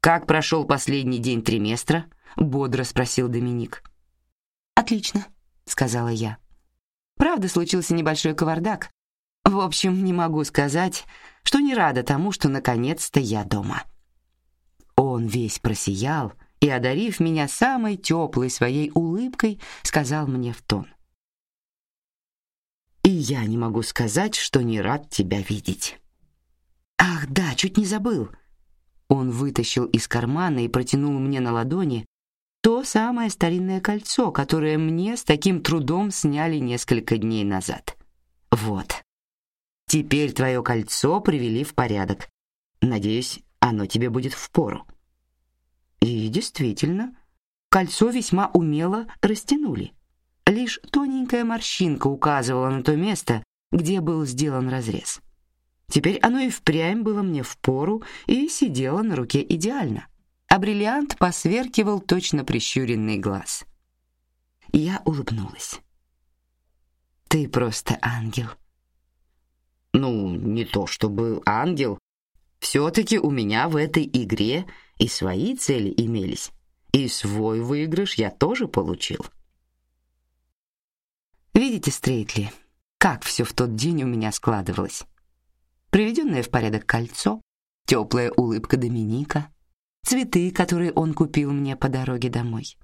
Как прошел последний день триместра? бодро спросил Доминик. Отлично, сказала я. Правда, случился небольшой кавардак. В общем, не могу сказать, что не рада тому, что наконец-то я дома. Он весь просиял и, одарив меня самой теплой своей улыбкой, сказал мне в тон: "И я не могу сказать, что не рад тебя видеть". Ах, да, чуть не забыл. Он вытащил из кармана и протянул мне на ладони то самое старинное кольцо, которое мне с таким трудом сняли несколько дней назад. Вот. Теперь твое кольцо привели в порядок. Надеюсь, оно тебе будет впору. И действительно, кольцо весьма умело растянули. Лишь тоненькая морщинка указывала на то место, где был сделан разрез. Теперь оно и впрямь было мне впору и сидело на руке идеально, а бриллиант посверкивал точно прищуренный глаз. Я улыбнулась. Ты просто ангел. Ну, не то чтобы ангел. Все-таки у меня в этой игре и свои цели имелись, и свой выигрыш я тоже получил. Видите, Стрейтли, как все в тот день у меня складывалось. Приведенное в порядок кольцо, теплая улыбка Доминика, цветы, которые он купил мне по дороге домой.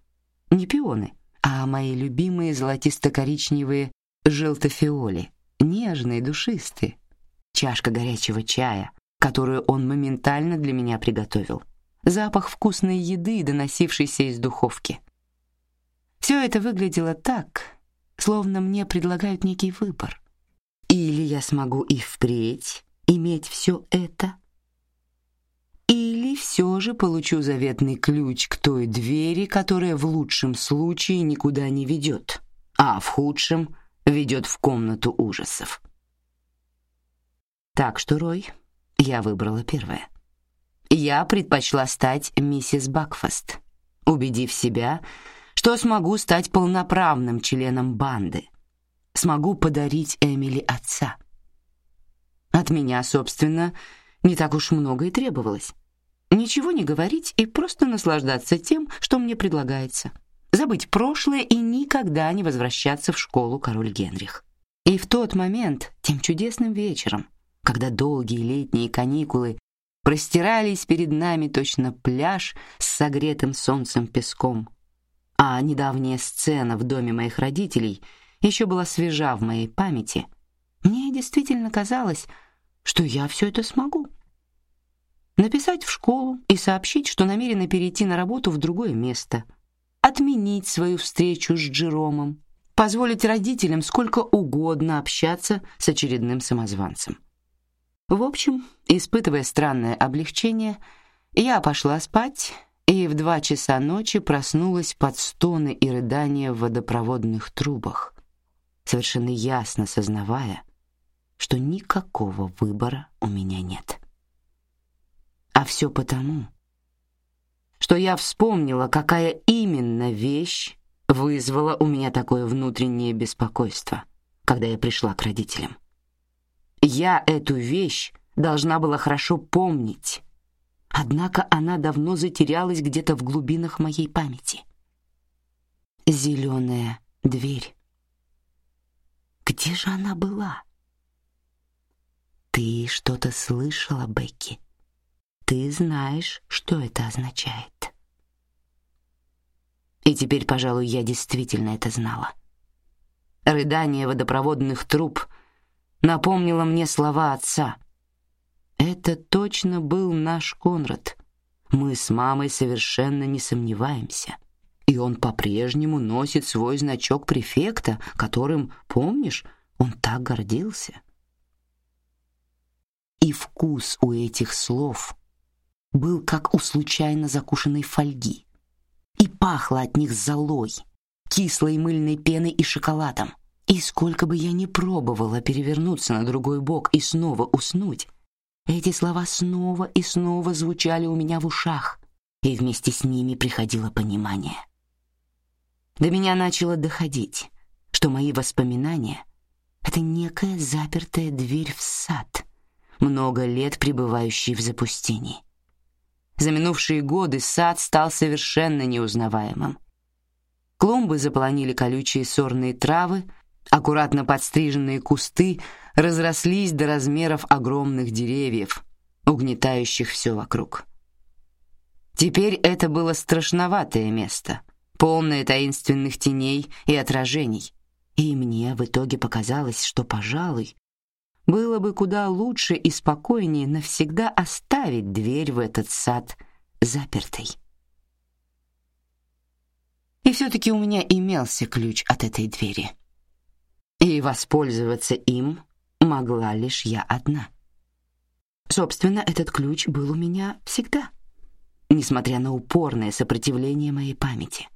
Не пионы, а мои любимые золотисто-коричневые желтофиоли, нежные, душистые. Чашка горячего чая, которую он моментально для меня приготовил запах вкусной еды, доносившийся из духовки. Все это выглядело так, словно мне предлагают некий выбор. Или я смогу и впредь иметь все это, или все же получу заветный ключ к той двери, которая в лучшем случае никуда не ведет, а в худшем ведет в комнату ужасов. Так что, Рой, я выбрала первое я предпочла стать миссис Бакфаст, убедив себя, что смогу стать полноправным членом банды, смогу подарить Эмили отца. От меня, собственно, не так уж много и требовалось. Ничего не говорить и просто наслаждаться тем, что мне предлагается. Забыть прошлое и никогда не возвращаться в школу король Генрих. И в тот момент, тем чудесным вечером, когда долгие летние каникулы простирались перед нами точно пляж с согретым солнцем песком. А недавняя сцена в доме моих родителей еще была свежа в моей памяти. Мне действительно казалось, что я все это смогу. Написать в школу и сообщить, что намерена перейти на работу в другое место, отменить свою встречу с Джеромом, позволить родителям сколько угодно общаться с очередным самозванцем. В общем, испытывая странное облегчение, я пошла спать и в два часа ночи проснулась под стоны и рыдания в водопроводных трубах, совершенно ясно сознавая, что никакого выбора у меня нет. А все потому, что я вспомнила, какая именно вещь вызвала у меня такое внутреннее беспокойство, когда я пришла к родителям. Я эту вещь должна была хорошо помнить. однако она давно затерялась где-то в глубинах моей памяти. Зеленая дверь. Где же она была? Ты что-то слышала, Бекки? Ты знаешь, что это означает. И теперь, пожалуй, я действительно это знала. Рыдание водопроводных труб напомнило мне слова отца. Это точно был наш Конрад. Мы с мамой совершенно не сомневаемся. И он по-прежнему носит свой значок префекта, которым, помнишь, он так гордился. И вкус у этих слов был как у случайно закушенной фольги, и пахло от них золой, кислой мыльной пеной и шоколадом. И сколько бы я ни пробовала перевернуться на другой бок и снова уснуть, эти слова снова и снова звучали у меня в ушах, и вместе с ними приходило понимание. До меня начало доходить, что мои воспоминания — это некая запертая дверь в сад — много лет пребывающий в запустении. За минувшие годы сад стал совершенно неузнаваемым. Клумбы заполонили колючие сорные травы, аккуратно подстриженные кусты разрослись до размеров огромных деревьев, угнетающих все вокруг. Теперь это было страшноватое место, полное таинственных теней и отражений, и мне в итоге показалось, что, пожалуй, было бы куда лучше и спокойнее навсегда оставить дверь в этот сад запертой. И все-таки у меня имелся ключ от этой двери. И воспользоваться им могла лишь я одна. Собственно, этот ключ был у меня всегда, несмотря на упорное сопротивление моей памяти,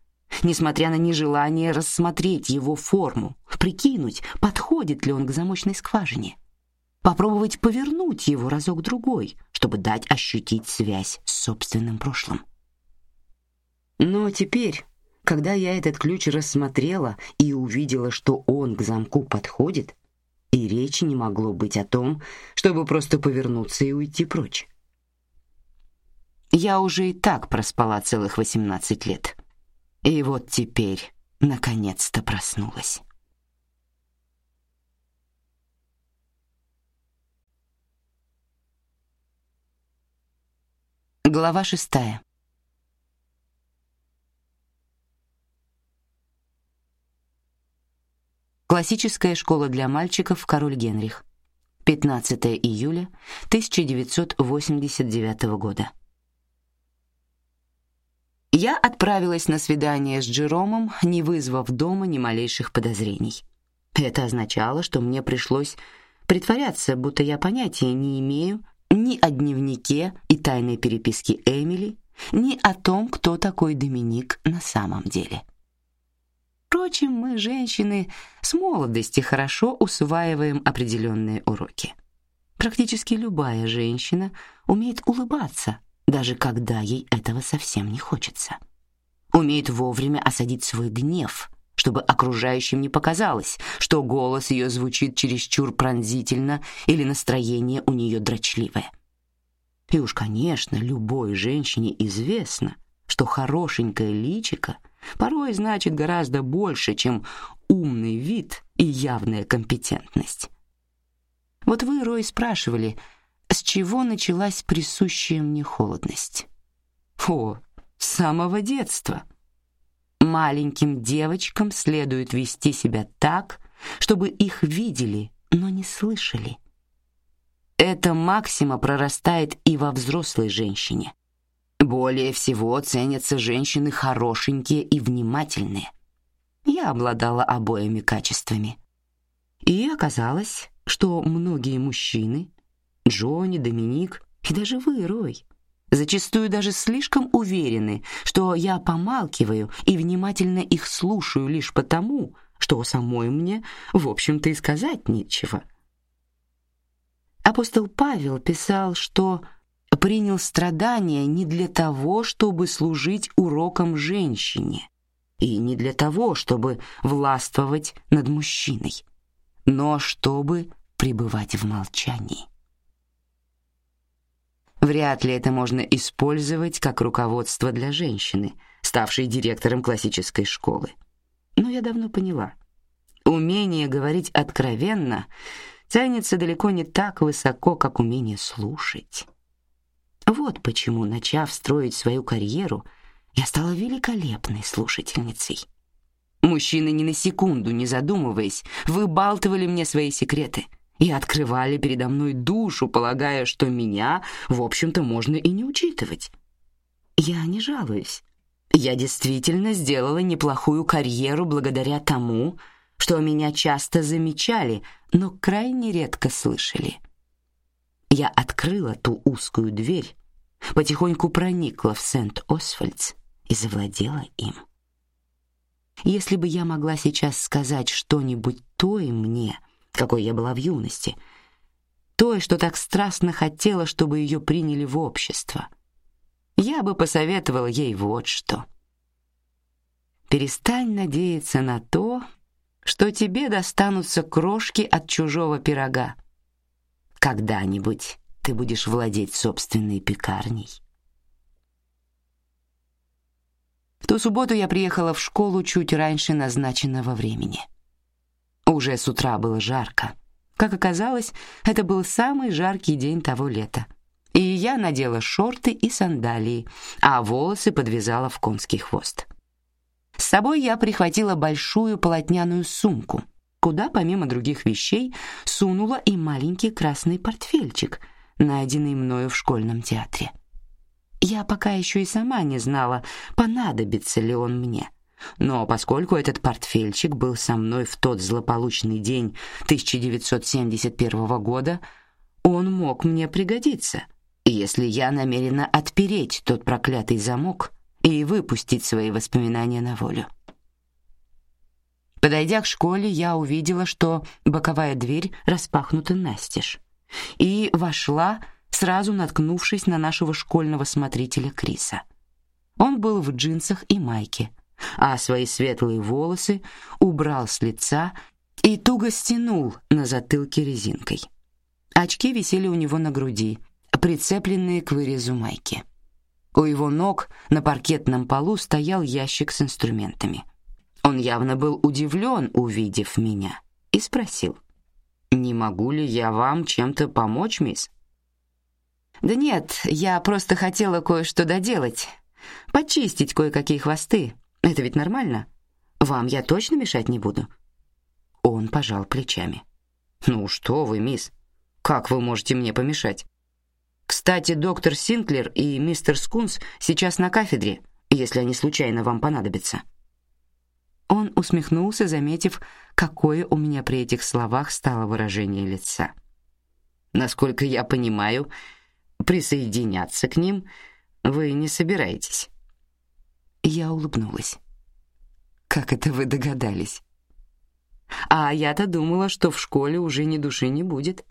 несмотря на нежелание рассмотреть его форму, прикинуть, подходит ли он к замочной скважине попробовать повернуть его разок другой, чтобы дать ощутить связь с собственным прошлым. Но теперь, когда я этот ключ рассмотрела и увидела, что он к замку подходит, и речи не могло быть о том, чтобы просто повернуться и уйти прочь. Я уже и так проспала целых восемнадцать лет. И вот теперь наконец-то проснулась. Глава шестая. Классическая школа для мальчиков Король Генрих. 15 июля 1989 года. Я отправилась на свидание с Джеромом, не вызвав дома ни малейших подозрений. Это означало, что мне пришлось притворяться, будто я понятия не имею, ни о дневнике и тайной переписке Эмили, ни о том, кто такой Доминик на самом деле. Впрочем, мы, женщины, с молодости хорошо усваиваем определенные уроки. Практически любая женщина умеет улыбаться, даже когда ей этого совсем не хочется. Умеет вовремя осадить свой гнев, чтобы окружающим не показалось, что голос ее звучит чересчур пронзительно или настроение у нее дрочливое. И уж, конечно, любой женщине известно, что хорошенькое личико порой значит гораздо больше, чем умный вид и явная компетентность. Вот вы, Рой, спрашивали, с чего началась присущая мне холодность? О, с самого детства — Маленьким девочкам следует вести себя так, чтобы их видели, но не слышали. Эта максима прорастает и во взрослой женщине. Более всего ценятся женщины хорошенькие и внимательные. Я обладала обоими качествами. И оказалось, что многие мужчины, Джонни, Доминик и даже вы, Рой, зачастую даже слишком уверены, что я помалкиваю и внимательно их слушаю лишь потому, что самой мне, в общем-то, и сказать нечего. Апостол Павел писал, что принял страдания не для того, чтобы служить уроком женщине, и не для того, чтобы властвовать над мужчиной, но чтобы пребывать в молчании. Вряд ли это можно использовать как руководство для женщины, ставшей директором классической школы. Но я давно поняла. Умение говорить откровенно ценится далеко не так высоко, как умение слушать. Вот почему, начав строить свою карьеру, я стала великолепной слушательницей. Мужчины ни на секунду не задумываясь выбалтывали мне свои секреты и открывали передо мной душу, полагая, что меня, в общем-то, можно и не учитывать. Я не жалуюсь. Я действительно сделала неплохую карьеру благодаря тому, что меня часто замечали, но крайне редко слышали. Я открыла ту узкую дверь, потихоньку проникла в Сент-Освальдс и завладела им. Если бы я могла сейчас сказать что-нибудь той мне, какой я была в юности, той, что так страстно хотела, чтобы ее приняли в общество, я бы посоветовала ей вот что. Перестань надеяться на то, что тебе достанутся крошки от чужого пирога. Когда-нибудь ты будешь владеть собственной пекарней. В ту субботу я приехала в школу чуть раньше назначенного времени. Уже с утра было жарко. Как оказалось, это был самый жаркий день того лета. И я надела шорты и сандалии, а волосы подвязала в конский хвост. С собой я прихватила большую полотняную сумку, куда помимо других вещей сунула и маленький красный портфельчик, найденный мною в школьном театре. Я пока еще и сама не знала, понадобится ли он мне. Но поскольку этот портфельчик был со мной в тот злополучный день 1971 года, он мог мне пригодиться, если я намерена отпереть тот проклятый замок и выпустить свои воспоминания на волю. Подойдя к школе, я увидела, что боковая дверь распахнута настежь, и вошла, сразу наткнувшись на нашего школьного смотрителя Криса. Он был в джинсах и майке, а свои светлые волосы убрал с лица и туго стянул на затылке резинкой. Очки висели у него на груди, прицепленные к вырезу майки. У его ног на паркетном полу стоял ящик с инструментами. Он явно был удивлен, увидев меня, и спросил: "Не могу ли я вам чем-то помочь, мисс?" "Да нет, я просто хотела кое-что доделать, почистить кое-какие хвосты. Это ведь нормально. Вам я точно мешать не буду." Он пожал плечами. "Ну что вы, мисс? Как вы можете мне помешать? Кстати, доктор Синклер и мистер Скунс сейчас на кафедре, если они случайно вам понадобятся. Он усмехнулся, заметив, какое у меня при этих словах стало выражение лица. Насколько я понимаю, присоединяться к ним вы не собираетесь. Я улыбнулась. Как это вы догадались? А я-то думала, что в школе уже ни души не будет.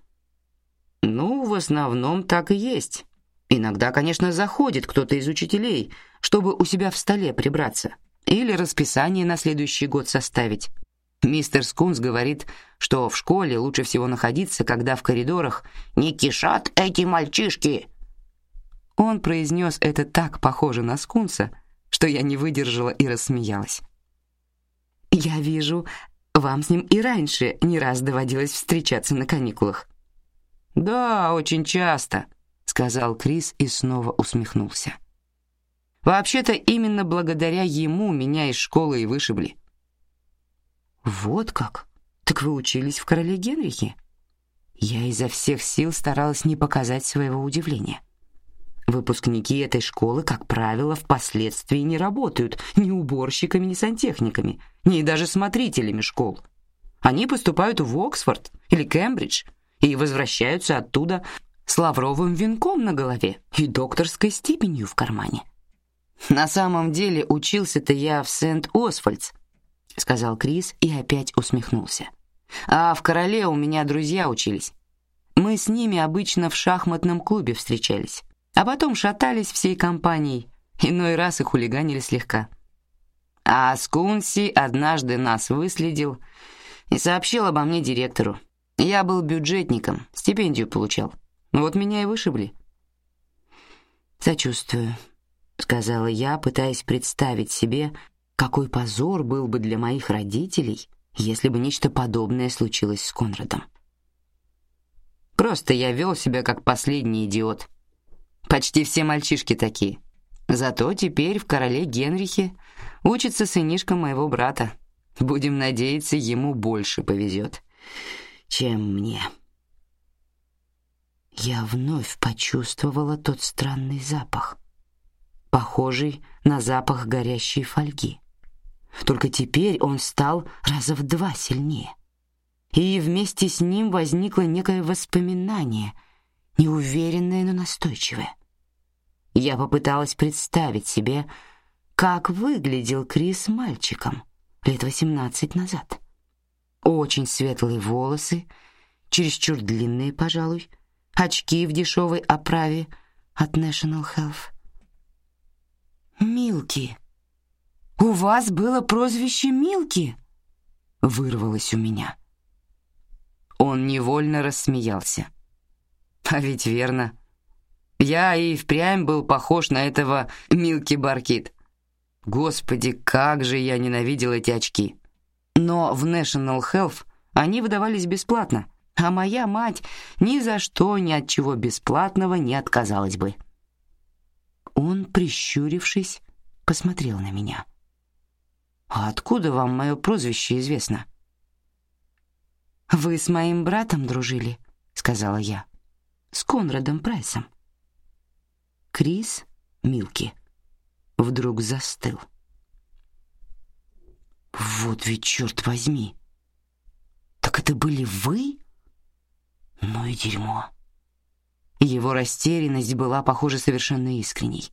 Ну, в основном так и есть. Иногда, конечно, заходит кто-то из учителей, чтобы у себя в столе прибраться или расписание на следующий год составить. Мистер Скунс говорит, что в школе лучше всего находиться, когда в коридорах не кишат эти мальчишки. Он произнес это так похоже на Скунса, что я не выдержала и рассмеялась. Я вижу, вам с ним и раньше не раз доводилось встречаться на каникулах. Да, очень часто, сказал Крис и снова усмехнулся. Вообще-то именно благодаря ему меня из школы и вышибли. Вот как? Так вы учились в Короле Генрихе? Я изо всех сил старалась не показать своего удивления. Выпускники этой школы, как правило, впоследствии не работают ни уборщиками, ни сантехниками, ни даже смотрителями школ. Они поступают в Оксфорд или Кембридж и возвращаются оттуда с лавровым венком на голове и докторской степенью в кармане. На самом деле учился-то я в Сент-Освальдс, сказал Крис и опять усмехнулся. А в Короле у меня друзья учились. Мы с ними обычно в шахматном клубе встречались, а потом шатались всей компанией, иной раз и хулиганили слегка. А Скунси однажды нас выследил и сообщил обо мне директору. Я был бюджетником, стипендию получал. Вот меня и вышибли. Сочувствую, сказала я, пытаясь представить себе, какой позор был бы для моих родителей, если бы нечто подобное случилось с Конрадом. Просто я вел себя как последний идиот. Почти все мальчишки такие. Зато теперь в короле Генрихе учится сынишка моего брата. Будем надеяться, ему больше повезет, чем мне. Я вновь почувствовала тот странный запах, похожий на запах горящей фольги. Только теперь он стал раза в два сильнее. И вместе с ним возникло некое воспоминание, неуверенное, но настойчивое. Я попыталась представить себе, как выглядел Крис мальчиком лет восемнадцать назад. Очень светлые волосы, чересчур длинные, пожалуй, очки в дешевой оправе от National Health. Милки. У вас было прозвище Милки? Вырвалось у меня. Он невольно рассмеялся. А ведь верно. Я и впрямь был похож на этого Милки Баркит. Господи, как же я ненавидел эти очки. Но в National Health они выдавались бесплатно, а моя мать ни за что ни от чего бесплатного не отказалась бы. Он, прищурившись, посмотрел на меня. А откуда вам мое прозвище известно? Вы с моим братом дружили, сказала я. С Конрадом Прайсом. Крис Милки вдруг застыл. Вот ведь черт возьми! Так это были вы? Ну и дерьмо. Его растерянность была, похоже, совершенно искренней.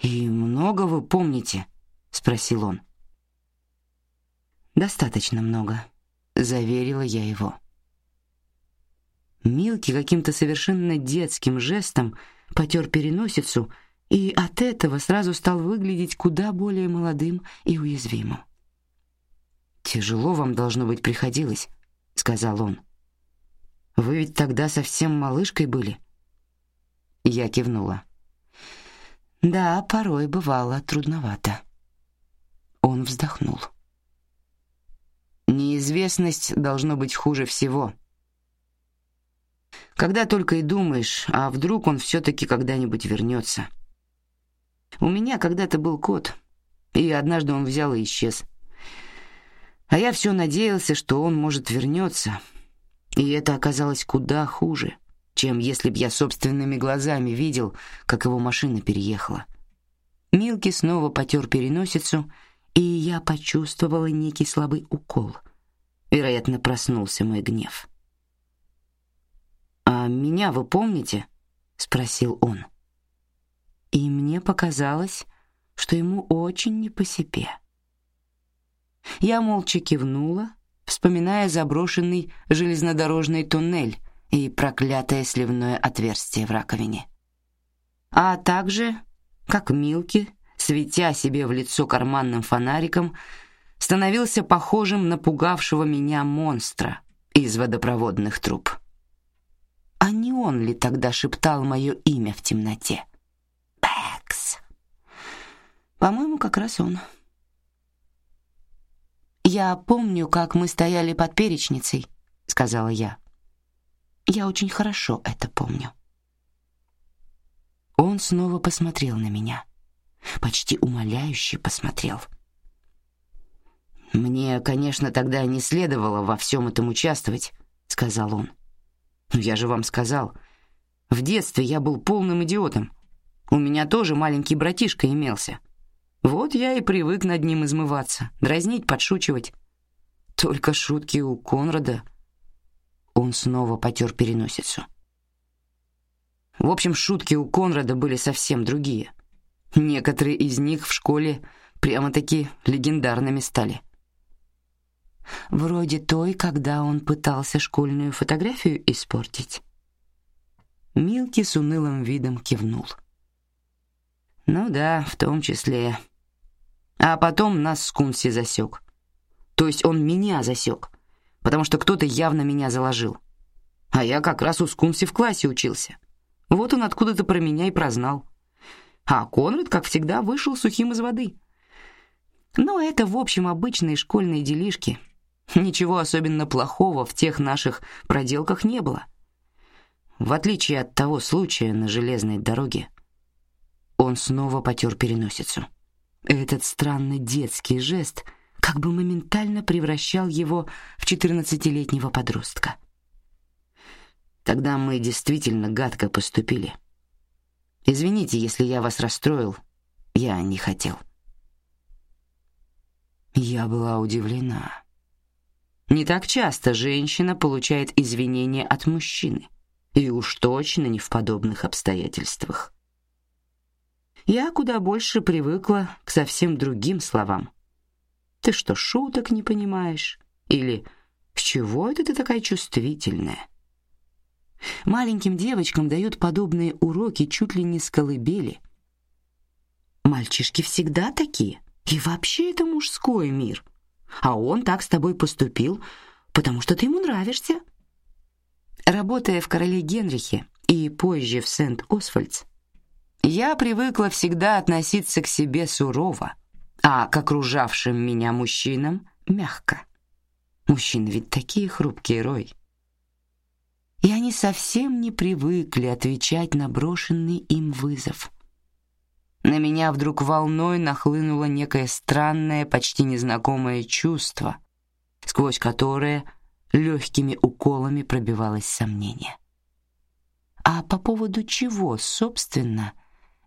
И много вы помните? спросил он. Достаточно много, заверила я его. Милки каким-то совершенно детским жестом потер переносицу и от этого сразу стал выглядеть куда более молодым и уязвимым. Тяжело вам должно быть приходилось, сказал он. Вы ведь тогда совсем малышкой были. Я кивнула. Да, порой бывало трудновато. Он вздохнул. Неизвестность должно быть хуже всего. Когда только и думаешь, а вдруг он все-таки когда-нибудь вернется. У меня когда-то был кот, и однажды он взял и исчез. А я все надеялся, что он может вернется, и это оказалось куда хуже, чем если б я собственными глазами видел, как его машина переехала. Милки снова потер переносицу, и я почувствовала некий слабый укол. Вероятно, проснулся мой гнев. А меня вы помните? – спросил он и мне показалось, что ему очень не по себе. Я молча кивнула, вспоминая заброшенный железнодорожный туннель и проклятое сливное отверстие в раковине. А также, как Милки, светя себе в лицо карманным фонариком, становился похожим на пугавшего меня монстра из водопроводных труб. А не он ли тогда шептал мое имя в темноте? По-моему, как раз он. Я помню, как мы стояли под перечницей, сказала я. Я очень хорошо это помню. Он снова посмотрел на меня, почти умоляюще посмотрел. Мне, конечно, тогда не следовало во всем этом участвовать, сказал он. Но я же вам сказал, в детстве я был полным идиотом. У меня тоже маленький братишка имелся. Вот я и привык над ним измываться, дразнить, подшучивать. Только шутки у Конрада. Он снова потер переносицу. В общем, шутки у Конрада были совсем другие. Некоторые из них в школе прямо-таки легендарными стали. Вроде той, когда он пытался школьную фотографию испортить. Милки с унылым видом кивнул. Ну да, в том числе. А потом нас Скунси засек. То есть он меня засек, потому что кто-то явно меня заложил. А я как раз у Скунси в классе учился. Вот он откуда-то про меня и прознал. А Конрад, как всегда, вышел сухим из воды. Но это, в общем, обычные школьные делишки. Ничего особенно плохого в тех наших проделках не было. В отличие от того случая на железной дороге, он снова потер переносицу. Этот странный детский жест как бы моментально превращал его в четырнадцатилетнего подростка. Тогда мы действительно гадко поступили. Извините, если я вас расстроил. Я не хотел. Я была удивлена. Не так часто женщина получает извинения от мужчины, и уж точно не в подобных обстоятельствах. Я куда больше привыкла к совсем другим словам. Ты что, шуток не понимаешь? Или с чего это ты такая чувствительная? Маленьким девочкам дают подобные уроки чуть ли не с колыбели. Мальчишки всегда такие. И вообще это мужской мир. А он так с тобой поступил, потому что ты ему нравишься. Работая в Короле Генрихе и позже в Сент-Освальдс, я привыкла всегда относиться к себе сурово, а к окружавшим меня мужчинам мягко. Мужчины ведь такие хрупкие, Рой и они совсем не привыкли отвечать на брошенный им вызов. На меня вдруг волной нахлынуло некое странное, почти незнакомое чувство, сквозь которое легкими уколами пробивалось сомнение. А по поводу чего, собственно,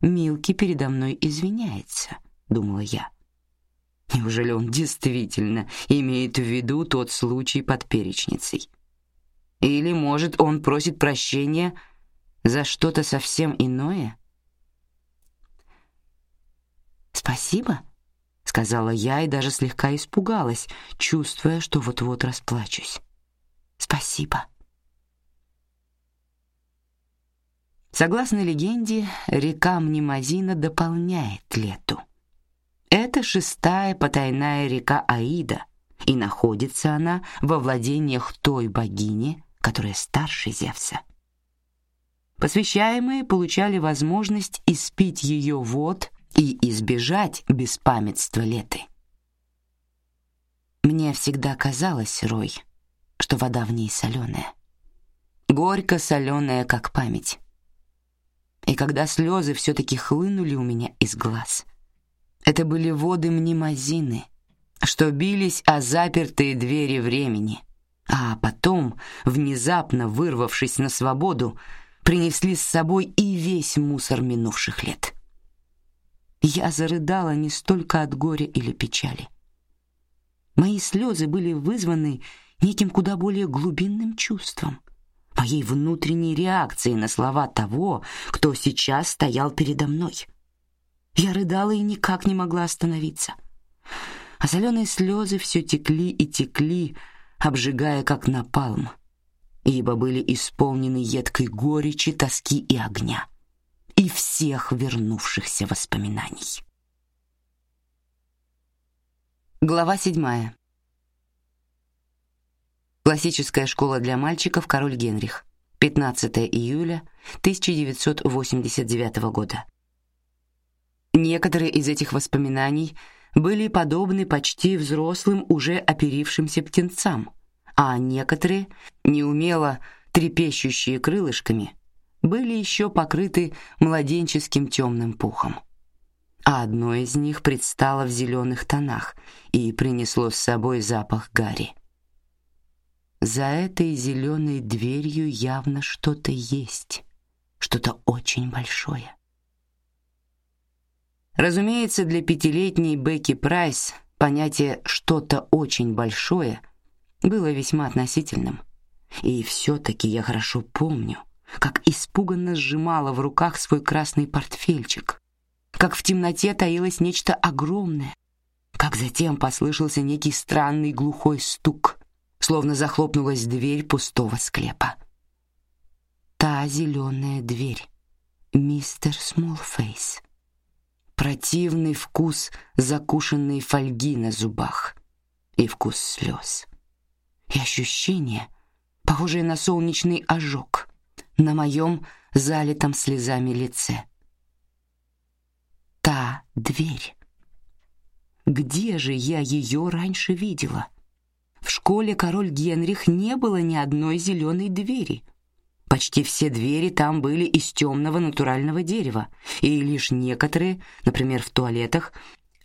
Милки передо мной извиняется, думала я. Неужели он действительно имеет в виду тот случай под перечницей? Или, может, он просит прощения за что-то совсем иное? Спасибо, сказала я и даже слегка испугалась, чувствуя, что вот-вот расплачусь. Спасибо. Согласно легенде, река Мнемозина дополняет Лету. Это шестая потайная река Аида, и находится она во владениях той богини, которая старше Зевса. Посвящаемые получали возможность испить ее вод и избежать беспамятства Леты. Мне всегда казалось, Рой, что вода в ней соленая, горько-соленая, как память. И когда слезы все-таки хлынули у меня из глаз, это были воды мнемозины, что бились о запертые двери времени — а потом, внезапно вырвавшись на свободу, принесли с собой и весь мусор минувших лет. Я зарыдала не столько от горя или печали. Мои слезы были вызваны неким куда более глубинным чувством, моей внутренней реакцией на слова того, кто сейчас стоял передо мной. Я рыдала и никак не могла остановиться. А соленые слезы все текли и текли, обжигая как напалм, ибо были исполнены едкой горечи, тоски и огня, и всех вернувшихся воспоминаний. Глава седьмая. Классическая школа для мальчиков Король Генрих. 15 июля 1989 года. Некоторые из этих воспоминаний были подобны почти взрослым уже оперившимся птенцам, а некоторые, неумело трепещущие крылышками, были еще покрыты младенческим темным пухом. А одно из них предстало в зеленых тонах и принесло с собой запах гари. За этой зеленой дверью явно что-то есть, что-то очень большое. Разумеется, для пятилетней Бекки Прайс понятие «что-то очень большое» было весьма относительным. И все-таки я хорошо помню, как испуганно сжимала в руках свой красный портфельчик, как в темноте таилось нечто огромное, как затем послышался некий странный глухой стук, словно захлопнулась дверь пустого склепа. Та зеленая дверь, мистер Смолфейс противный вкус закушенной фольги на зубах и вкус слез. И ощущение, похожее на солнечный ожог, на моем залитом слезами лице. Та дверь. Где же я ее раньше видела? В школе король Генрих не было ни одной зеленой двери. Почти все двери там были из темного натурального дерева, и лишь некоторые, например, в туалетах,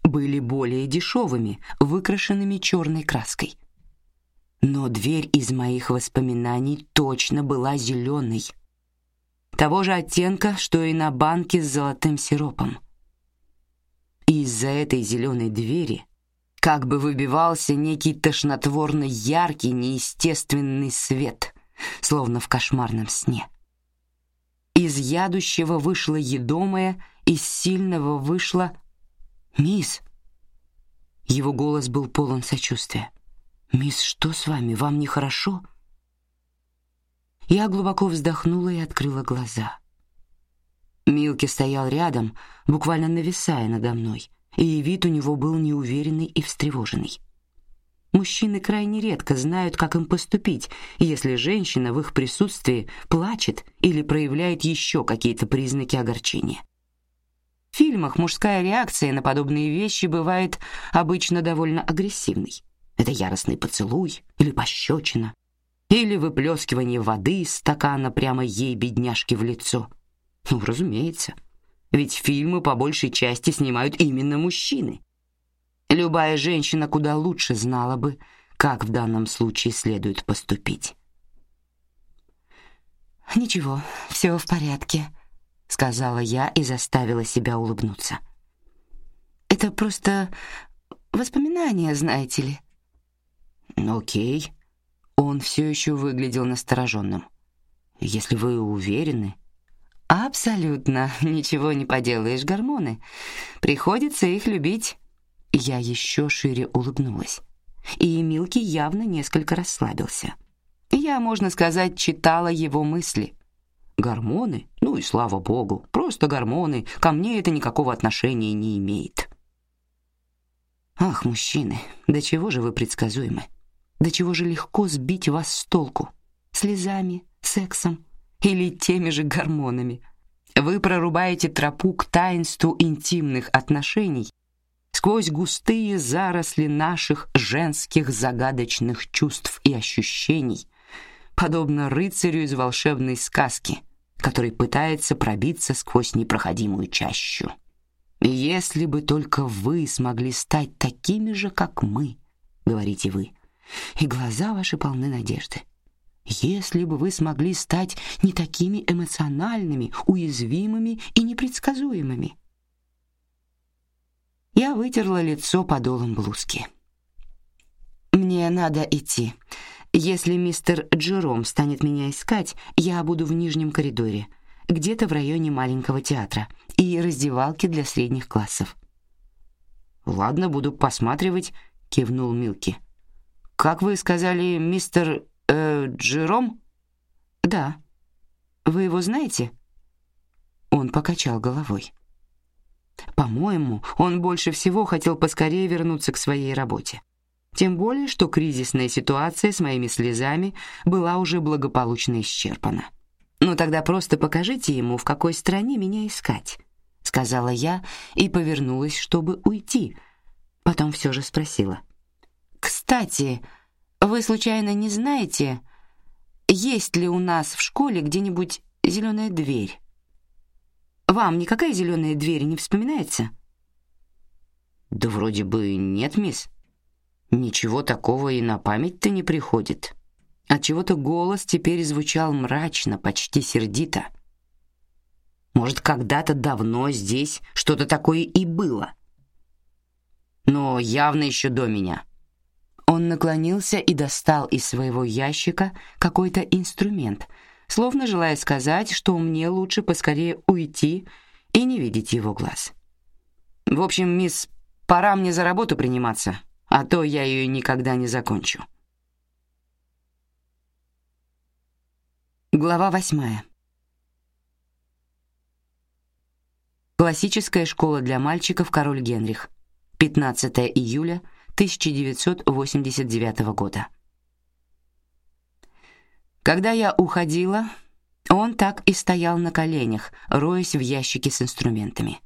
были более дешевыми, выкрашенными черной краской. Но дверь из моих воспоминаний точно была зеленой, того же оттенка, что и на банке с золотым сиропом. из-за этой зеленой двери как бы выбивался некий тошнотворно яркий, неестественный свет, словно в кошмарном сне. Из ядущего вышло едомое, из сильного вышло «Мисс!» Его голос был полон сочувствия. «Мисс, что с вами? Вам нехорошо?» Я глубоко вздохнула и открыла глаза. Милки стоял рядом, буквально нависая надо мной, и вид у него был неуверенный и встревоженный. Мужчины крайне редко знают, как им поступить, если женщина в их присутствии плачет или проявляет еще какие-то признаки огорчения. В фильмах мужская реакция на подобные вещи бывает обычно довольно агрессивной. Это яростный поцелуй или пощечина, или выплескивание воды из стакана прямо ей бедняжке в лицо. Ну, разумеется, ведь фильмы по большей части снимают именно мужчины. Любая женщина куда лучше знала бы, как в данном случае следует поступить. Ничего, все в порядке, сказала я и заставила себя улыбнуться. Это просто воспоминания, знаете ли. Окей. Он все еще выглядел настороженным. Если вы уверены, абсолютно ничего не поделаешь, гормоны. Приходится их любить. Я еще шире улыбнулась, и Милки явно несколько расслабился. Я, можно сказать, читала его мысли. Гормоны? Ну и слава богу, просто гормоны. Ко мне это никакого отношения не имеет. Ах, мужчины, до чего же вы предсказуемы? До чего же легко сбить вас с толку? Слезами, сексом или теми же гормонами? Вы прорубаете тропу к таинству интимных отношений сквозь густые заросли наших женских загадочных чувств и ощущений, подобно рыцарю из волшебной сказки, который пытается пробиться сквозь непроходимую чащу. Если бы только вы смогли стать такими же, как мы, говорите вы, и глаза ваши полны надежды. Если бы вы смогли стать не такими эмоциональными, уязвимыми и непредсказуемыми. Я вытерла лицо подолом блузки. Мне надо идти. Если мистер Джером станет меня искать, я буду в нижнем коридоре, где-то в районе маленького театра и раздевалки для средних классов. Ладно, буду посматривать, кивнул Милки. Как вы сказали, мистер э, Джером? Да. Вы его знаете? Он покачал головой. По-моему, он больше всего хотел поскорее вернуться к своей работе. Тем более, что кризисная ситуация с моими слезами была уже благополучно исчерпана. Ну тогда просто покажите ему, в какой стране меня искать, сказала я и повернулась, чтобы уйти. Потом все же спросила: кстати, вы случайно не знаете, есть ли у нас в школе где-нибудь зеленая дверь? Вам никакая зеленая дверь не вспоминается? Да вроде бы нет, мисс. Ничего такого и на память-то не приходит. От чего-то голос теперь звучал мрачно, почти сердито. Может, когда-то давно здесь что-то такое и было. Но явно еще до меня. Он наклонился и достал из своего ящика какой-то инструмент, словно желая сказать, что мне лучше поскорее уйти и не видеть его глаз. В общем, мисс, пора мне за работу приниматься, а то я ее никогда не закончу. Глава восьмая. Классическая школа для мальчиков Король Генрих. 15 июля 1989 года. Когда я уходила, Он так и стоял на коленях, роясь в ящике с инструментами.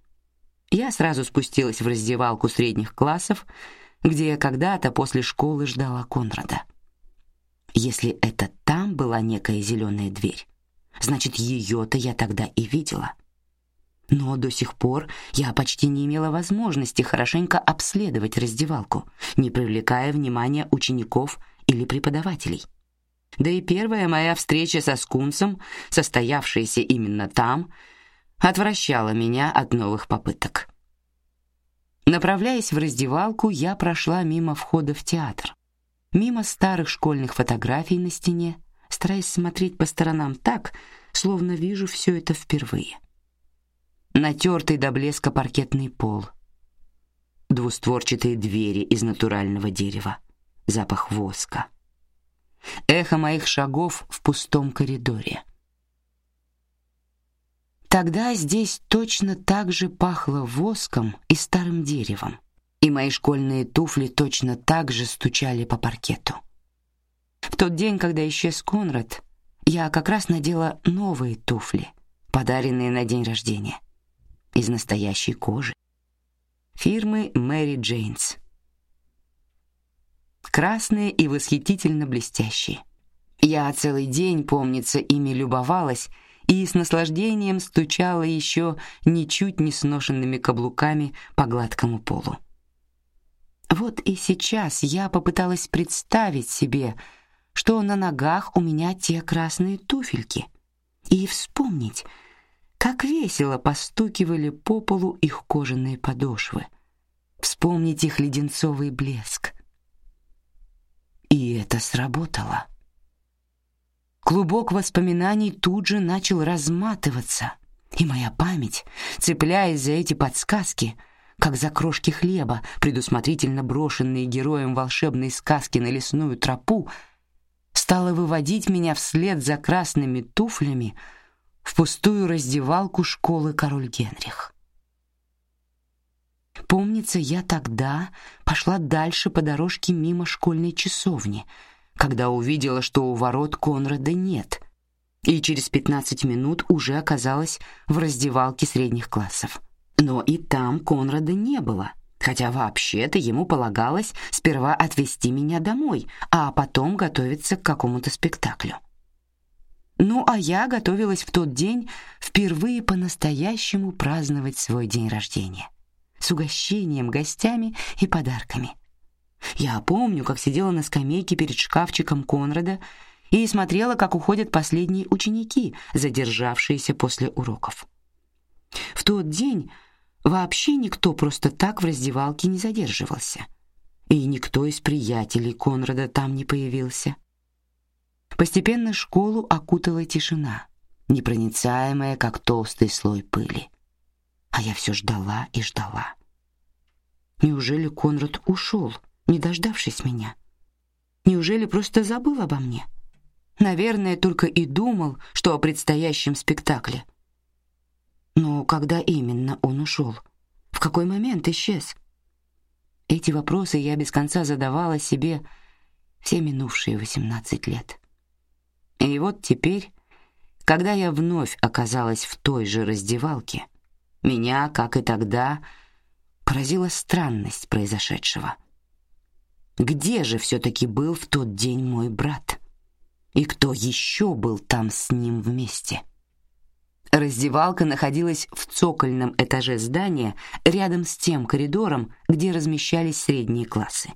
Я сразу спустилась в раздевалку средних классов, где я когда-то после школы ждала Конрада. Если это там была некая зеленая дверь, значит, ее-то я тогда и видела. Но до сих пор я почти не имела возможности хорошенько обследовать раздевалку, не привлекая внимания учеников или преподавателей. Да и первая моя встреча со скунсом, состоявшаяся именно там, отвращала меня от новых попыток. Направляясь в раздевалку, я прошла мимо входа в театр, мимо старых школьных фотографий на стене, стараясь смотреть по сторонам так, словно вижу все это впервые. Натертый до блеска паркетный пол, двустворчатые двери из натурального дерева, запах воска, эхо моих шагов в пустом коридоре. Тогда здесь точно так же пахло воском и старым деревом, и мои школьные туфли точно так же стучали по паркету. В тот день, когда исчез Конрад, я как раз надела новые туфли, подаренные на день рождения, из настоящей кожи, фирмы Мэри Джейнс. Красные и восхитительно блестящие. Я целый день, помнится, ими любовалась и с наслаждением стучала еще ничуть не сношенными каблуками по гладкому полу. Вот и сейчас я попыталась представить себе, что на ногах у меня те красные туфельки, и вспомнить, как весело постукивали по полу их кожаные подошвы, вспомнить их леденцовый блеск. И это сработало. Клубок воспоминаний тут же начал разматываться, и моя память, цепляясь за эти подсказки, как за крошки хлеба, предусмотрительно брошенные героем волшебной сказки на лесную тропу, стала выводить меня вслед за красными туфлями в пустую раздевалку школы Король Генрих. Помнится, я тогда пошла дальше по дорожке мимо школьной часовни — когда увидела, что у ворот Конрада нет, и через пятнадцать минут уже оказалась в раздевалке средних классов. Но и там Конрада не было, хотя вообще-то ему полагалось сперва отвезти меня домой, а потом готовиться к какому-то спектаклю. Ну, а я готовилась в тот день впервые по-настоящему праздновать свой день рождения с угощением, гостями и подарками. Я помню, как сидела на скамейке перед шкафчиком Конрада и смотрела, как уходят последние ученики, задержавшиеся после уроков. В тот день вообще никто просто так в раздевалке не задерживался, и никто из приятелей Конрада там не появился. Постепенно школу окутала тишина, непроницаемая, как толстый слой пыли. А я все ждала и ждала. Неужели Конрад ушел? не дождавшись меня. Неужели просто забыл обо мне? Наверное, только и думал, что о предстоящем спектакле. Но когда именно он ушел? В какой момент исчез? Эти вопросы я без конца задавала себе все минувшие восемнадцать лет. И вот теперь, когда я вновь оказалась в той же раздевалке, меня, как и тогда, поразила странность произошедшего — где же все-таки был в тот день мой брат? И кто еще был там с ним вместе? Раздевалка находилась в цокольном этаже здания, рядом с тем коридором, где размещались средние классы.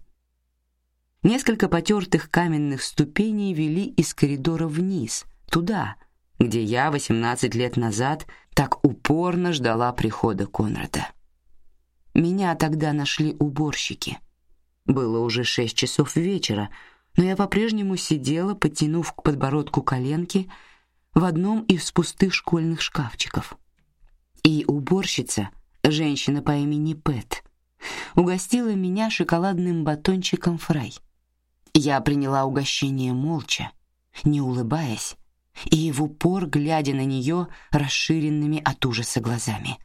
Несколько потертых каменных ступеней вели из коридора вниз, туда, где я 18 лет назад так упорно ждала прихода Конрада. Меня тогда нашли уборщики — было уже шесть часов вечера, но я по-прежнему сидела, подтянув к подбородку коленки в одном из пустых школьных шкафчиков. И уборщица, женщина по имени Пэт, угостила меня шоколадным батончиком фрай. Я приняла угощение молча, не улыбаясь, и в упор глядя на нее расширенными от ужаса глазами.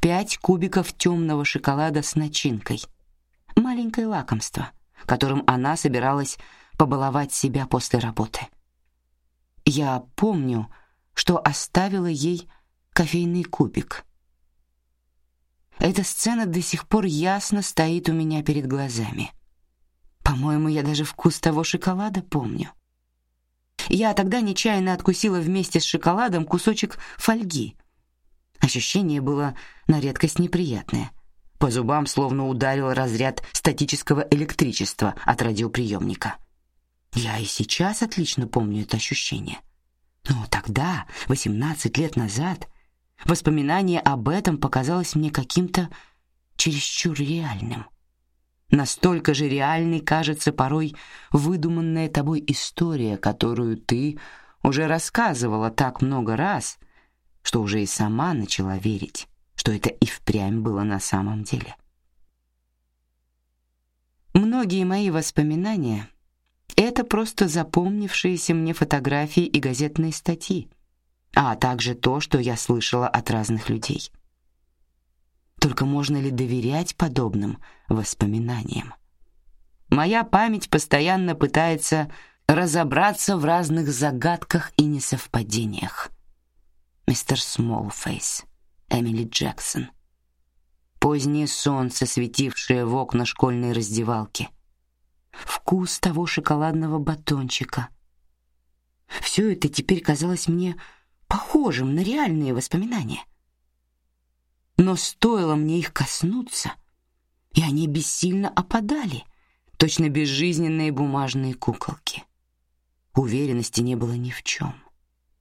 Пять кубиков темного шоколада с начинкой — маленькое лакомство, которым она собиралась побаловать себя после работы. Я помню, что оставила ей кофейный кубик. Эта сцена до сих пор ясно стоит у меня перед глазами. По-моему, я даже вкус того шоколада помню. Я тогда нечаянно откусила вместе с шоколадом кусочек фольги. Ощущение было на редкость неприятное. По зубам словно ударил разряд статического электричества от радиоприемника. Я и сейчас отлично помню это ощущение. Но тогда, 18 лет назад, воспоминание об этом показалось мне каким-то чересчур реальным. Настолько же реальной кажется порой выдуманная тобой история, которую ты уже рассказывала так много раз, что уже и сама начала верить, что это и впрямь было на самом деле. Многие мои воспоминания — это просто запомнившиеся мне фотографии и газетные статьи, а также то, что я слышала от разных людей — только можно ли доверять подобным воспоминаниям? Моя память постоянно пытается разобраться в разных загадках и несовпадениях. Мистер Смолфейс, Эмили Джексон. Позднее солнце, светившее в окна школьной раздевалки. Вкус того шоколадного батончика. Все это теперь казалось мне похожим на реальные воспоминания — но стоило мне их коснуться, и они бессильно опадали, точно безжизненные бумажные куколки. Уверенности не было ни в чем.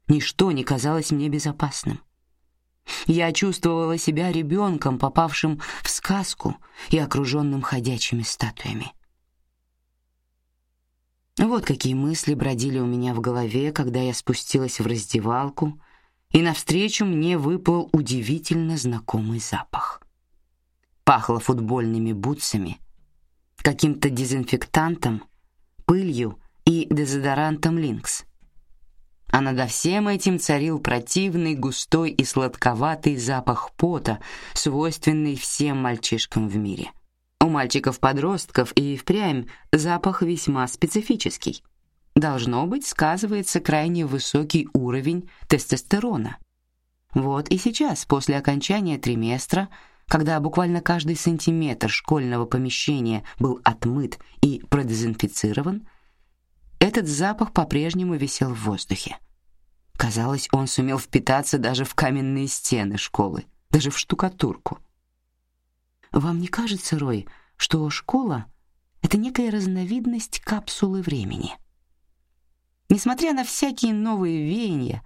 Ничто не казалось мне безопасным. Я чувствовала себя ребенком, попавшим в сказку и окруженным ходячими статуями. Вот какие мысли бродили у меня в голове, когда я спустилась в раздевалку и навстречу мне выплыл удивительно знакомый запах. Пахло футбольными бутсами, каким-то дезинфектантом, пылью и дезодорантом Линкс. А над всем этим царил противный, густой и сладковатый запах пота, свойственный всем мальчишкам в мире. У мальчиков-подростков и впрямь запах весьма специфический — должно быть, сказывается крайне высокий уровень тестостерона. Вот и сейчас, после окончания триместра, когда буквально каждый сантиметр школьного помещения был отмыт и продезинфицирован, этот запах по-прежнему висел в воздухе. Казалось, он сумел впитаться даже в каменные стены школы, даже в штукатурку. Вам не кажется, Рой, что школа — это некая разновидность капсулы времени — Несмотря на всякие новые веяния,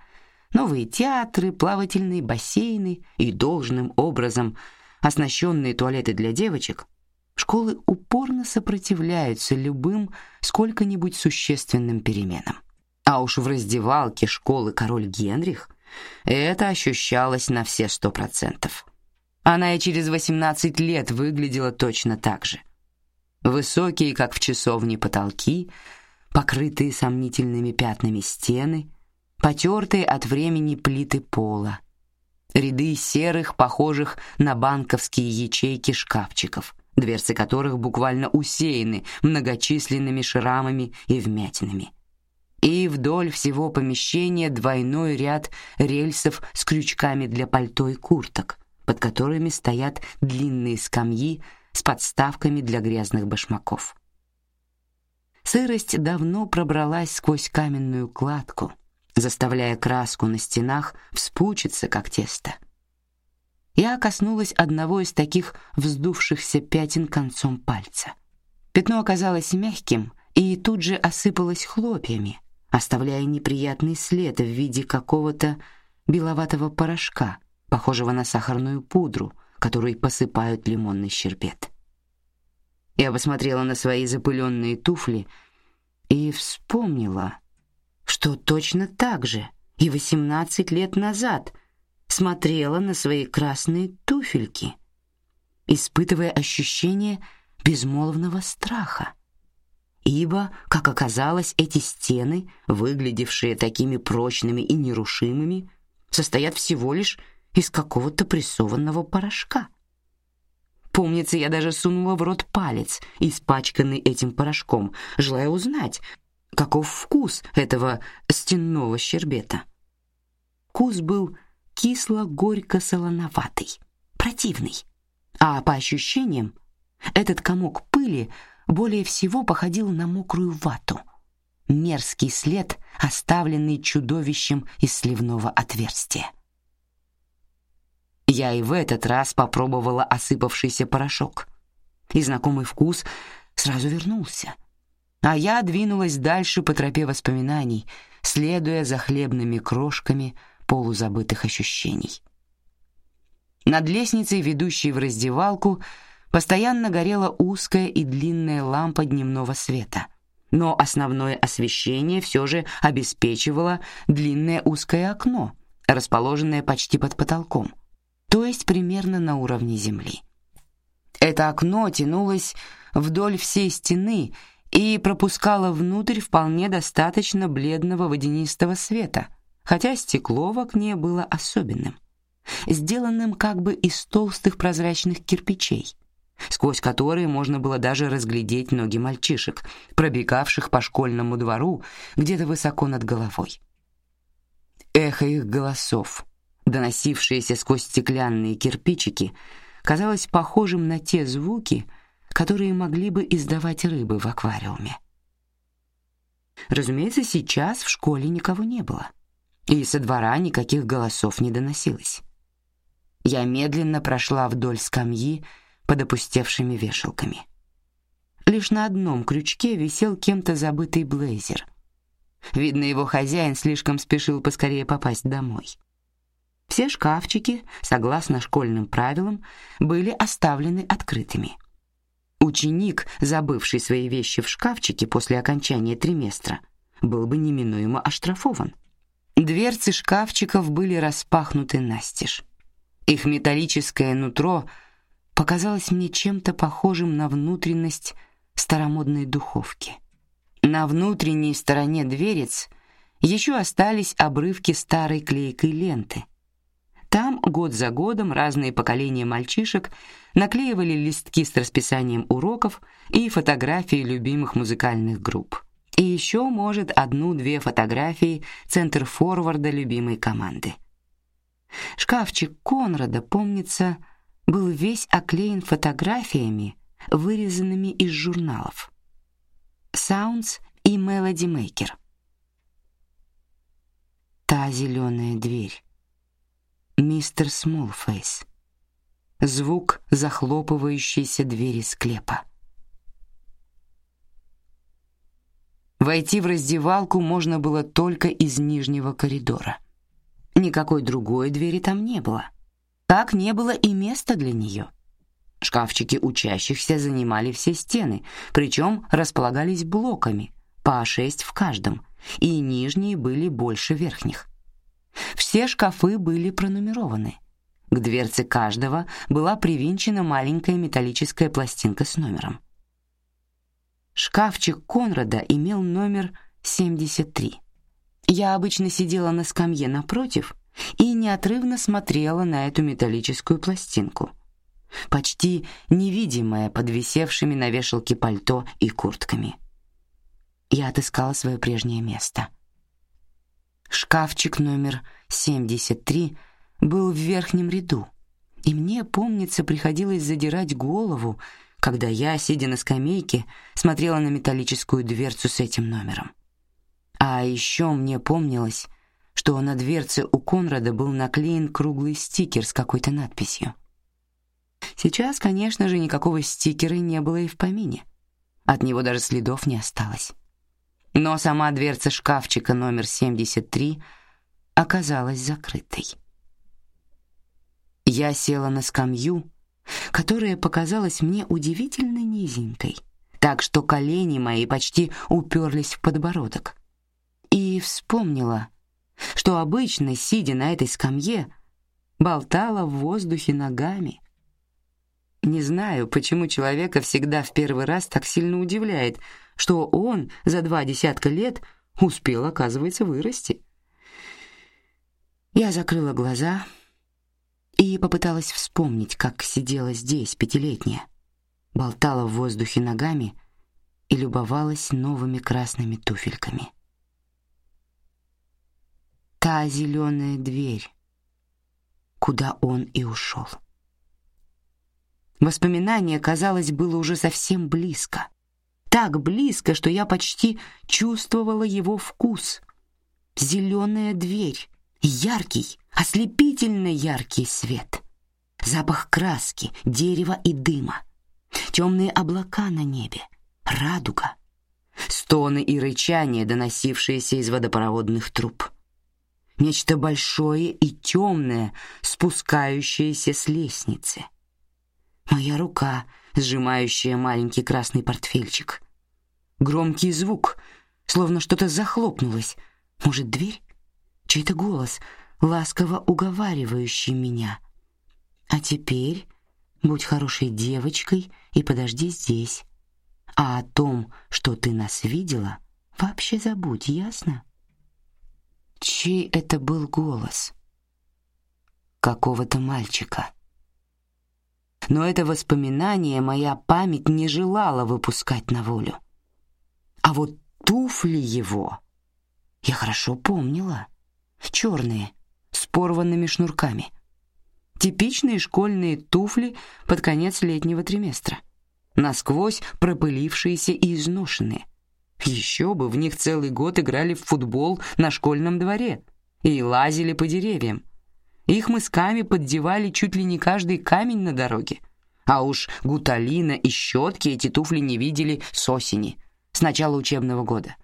новые театры, плавательные бассейны и должным образом оснащенные туалеты для девочек, школы упорно сопротивляются любым сколько-нибудь существенным переменам. А уж в раздевалке школы Король Генрих это ощущалось на все сто процентов. Она и через 18 лет выглядела точно так же. Высокие, как в часовне, потолки — покрытые сомнительными пятнами стены, потертые от времени плиты пола, ряды серых, похожих на банковские ячейки шкафчиков, дверцы которых буквально усеяны многочисленными шрамами и вмятинами. И вдоль всего помещения двойной ряд рельсов с крючками для пальто и курток, под которыми стоят длинные скамьи с подставками для грязных башмаков. Сырость давно пробралась сквозь каменную кладку, заставляя краску на стенах вспучиться, как тесто. Я коснулась одного из таких вздувшихся пятен концом пальца. Пятно оказалось мягким и тут же осыпалось хлопьями, оставляя неприятный след в виде какого-то беловатого порошка, похожего на сахарную пудру, которой посыпают лимонный щербет. Я посмотрела на свои запыленные туфли и вспомнила, что точно так же и восемнадцать лет назад смотрела на свои красные туфельки, испытывая ощущение безмолвного страха. Ибо, как оказалось, эти стены, выглядевшие такими прочными и нерушимыми, состоят всего лишь из какого-то прессованного порошка. Помнится, я даже сунула в рот палец, испачканный этим порошком, желая узнать, каков вкус этого стенного щербета. Вкус был кисло-горько-солоноватый, противный. А по ощущениям, этот комок пыли более всего походил на мокрую вату. Мерзкий след, оставленный чудовищем из сливного отверстия. Я и в этот раз попробовала осыпавшийся порошок, и знакомый вкус сразу вернулся. А я двинулась дальше по тропе воспоминаний, следуя за хлебными крошками полузабытых ощущений. Над лестницей, ведущей в раздевалку, постоянно горела узкая и длинная лампа дневного света, но основное освещение все же обеспечивало длинное узкое окно, расположенное почти под потолком то есть примерно на уровне земли. Это окно тянулось вдоль всей стены и пропускало внутрь вполне достаточно бледного водянистого света, хотя стекло в окне было особенным, сделанным как бы из толстых прозрачных кирпичей, сквозь которые можно было даже разглядеть ноги мальчишек, пробегавших по школьному двору где-то высоко над головой. Эхо их голосов, доносившееся сквозь стеклянные кирпичики, казалось похожим на те звуки, которые могли бы издавать рыбы в аквариуме. Разумеется, сейчас в школе никого не было, и со двора никаких голосов не доносилось. Я медленно прошла вдоль скамьи под опустевшими вешалками. Лишь на одном крючке висел кем-то забытый блейзер. Видно, его хозяин слишком спешил поскорее попасть домой. Все шкафчики, согласно школьным правилам, были оставлены открытыми. Ученик, забывший свои вещи в шкафчике после окончания триместра, был бы неминуемо оштрафован. Дверцы шкафчиков были распахнуты настежь. Их металлическое нутро показалось мне чем-то похожим на внутренность старомодной духовки. На внутренней стороне дверец еще остались обрывки старой клейкой ленты, там год за годом разные поколения мальчишек наклеивали листки с расписанием уроков и фотографии любимых музыкальных групп. И еще, может, одну-две фотографии центр-форварда любимой команды. Шкафчик Конрада, помнится, был весь оклеен фотографиями, вырезанными из журналов. Sounds и Melody Maker. Та зеленая дверь мистер Смолфейс. Звук захлопывающейся двери склепа. Войти в раздевалку можно было только из нижнего коридора. Никакой другой двери там не было. Так не было и места для нее. Шкафчики учащихся занимали все стены, причем располагались блоками, по шесть в каждом, и нижние были больше верхних. Все шкафы были пронумерованы. К дверце каждого была привинчена маленькая металлическая пластинка с номером. Шкафчик Конрада имел номер 73. Я обычно сидела на скамье напротив и неотрывно смотрела на эту металлическую пластинку, почти невидимая под висевшими на вешалке пальто и куртками. Я отыскала свое прежнее место — Шкафчик номер 73 был в верхнем ряду, и мне, помнится, приходилось задирать голову, когда я, сидя на скамейке, смотрела на металлическую дверцу с этим номером. А еще мне помнилось, что на дверце у Конрада был наклеен круглый стикер с какой-то надписью. Сейчас, конечно же, никакого стикера не было и в помине. От него даже следов не осталось но сама дверца шкафчика номер 73 оказалась закрытой. Я села на скамью, которая показалась мне удивительно низенькой, так что колени мои почти уперлись в подбородок. И вспомнила, что обычно, сидя на этой скамье, болтала в воздухе ногами. Не знаю, почему человека всегда в первый раз так сильно удивляет — что он за два десятка лет успел, оказывается, вырасти. Я закрыла глаза и попыталась вспомнить, как сидела здесь пятилетняя, болтала в воздухе ногами и любовалась новыми красными туфельками. та зеленая дверь, куда он и ушел. Воспоминание, казалось, было уже совсем близко. Так близко, что я почти чувствовала его вкус. Зеленая дверь, яркий, ослепительно яркий свет, запах краски, дерева и дыма, темные облака на небе, радуга, стоны и рычание, доносившиеся из водопроводных труб. Нечто большое и темное, спускающееся с лестницы. Моя рука, сжимающая маленький красный портфельчик. Громкий звук, словно что-то захлопнулось. Может, дверь? Чей-то голос, ласково уговаривающий меня. А теперь будь хорошей девочкой и подожди здесь. А о том, что ты нас видела, вообще забудь, ясно? Чей это был голос? Какого-то мальчика. Но это воспоминание моя память не желала выпускать на волю. А вот туфли его я хорошо помнила. Черные, с порванными шнурками. Типичные школьные туфли под конец летнего триместра. Насквозь пропылившиеся и изношенные. Еще бы, в них целый год играли в футбол на школьном дворе и лазили по деревьям. Их мысками поддевали чуть ли не каждый камень на дороге. А уж гуталина и щетки эти туфли не видели с осени, с начала учебного года.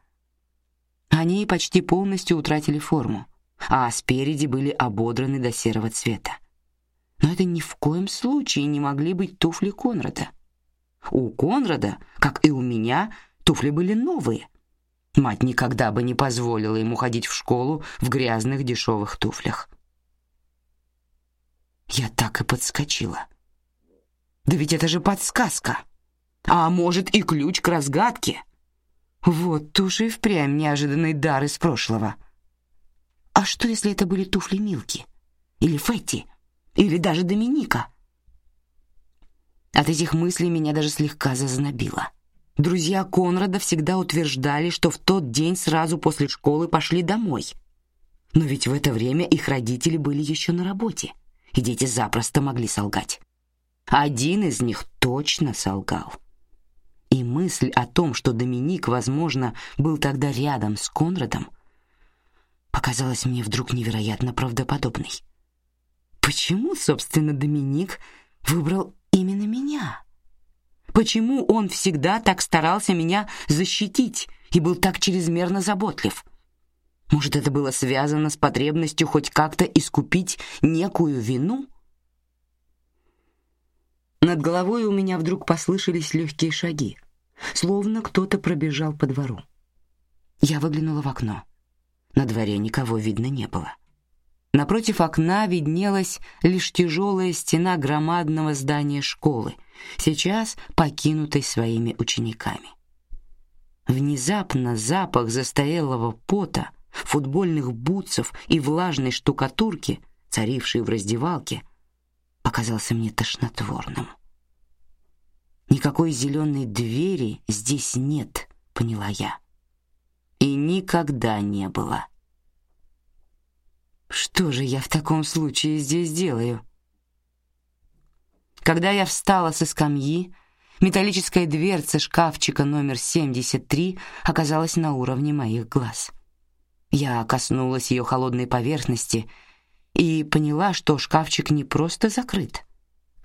Они почти полностью утратили форму, а спереди были ободраны до серого цвета. Но это ни в коем случае не могли быть туфли Конрада. У Конрада, как и у меня, туфли были новые. Мать никогда бы не позволила ему ходить в школу в грязных дешевых туфлях. Я так и подскочила. Да ведь это же подсказка. А может и ключ к разгадке. Вот уж и впрямь неожиданный дар из прошлого. А что, если это были туфли Милки? Или Фетти? Или даже Доминика? От этих мыслей меня даже слегка зазнобило. Друзья Конрада всегда утверждали, что в тот день сразу после школы пошли домой. Но ведь в это время их родители были еще на работе, и дети запросто могли солгать. Один из них точно солгал. И мысль о том, что Доминик, возможно, был тогда рядом с Конрадом, показалась мне вдруг невероятно правдоподобной. Почему, собственно, Доминик выбрал именно меня? Почему он всегда так старался меня защитить и был так чрезмерно заботлив? Может, это было связано с потребностью хоть как-то искупить некую вину? Над головой у меня вдруг послышались легкие шаги, словно кто-то пробежал по двору. Я выглянула в окно. На дворе никого видно не было. Напротив окна виднелась лишь тяжелая стена громадного здания школы, сейчас покинутой своими учениками. Внезапно запах застарелого пота, футбольных бутсов и влажной штукатурки, царившей в раздевалке, показался мне тошнотворным. Никакой зеленой двери здесь нет, поняла я. И никогда не было. Что же я в таком случае здесь делаю? Когда я встала со скамьи, металлическая дверца шкафчика номер 73 оказалась на уровне моих глаз. Я коснулась ее холодной поверхности и поняла, что шкафчик не просто закрыт,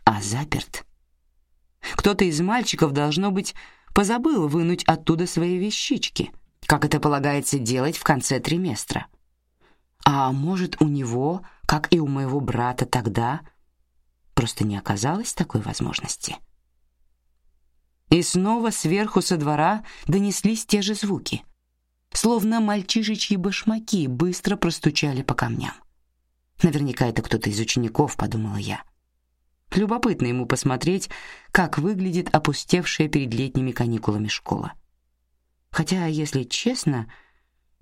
а заперт. Кто-то из мальчиков должно быть позабыл вынуть оттуда свои вещички, как это полагается делать в конце триместра. А может, у него, как и у моего брата тогда, просто не оказалось такой возможности. И снова сверху со двора донеслись те же звуки, словно мальчишечьи башмаки быстро простучали по камням. Наверняка это кто-то из учеников, подумала я. Любопытно ему посмотреть, как выглядит опустевшая перед летними каникулами школа. Хотя, если честно,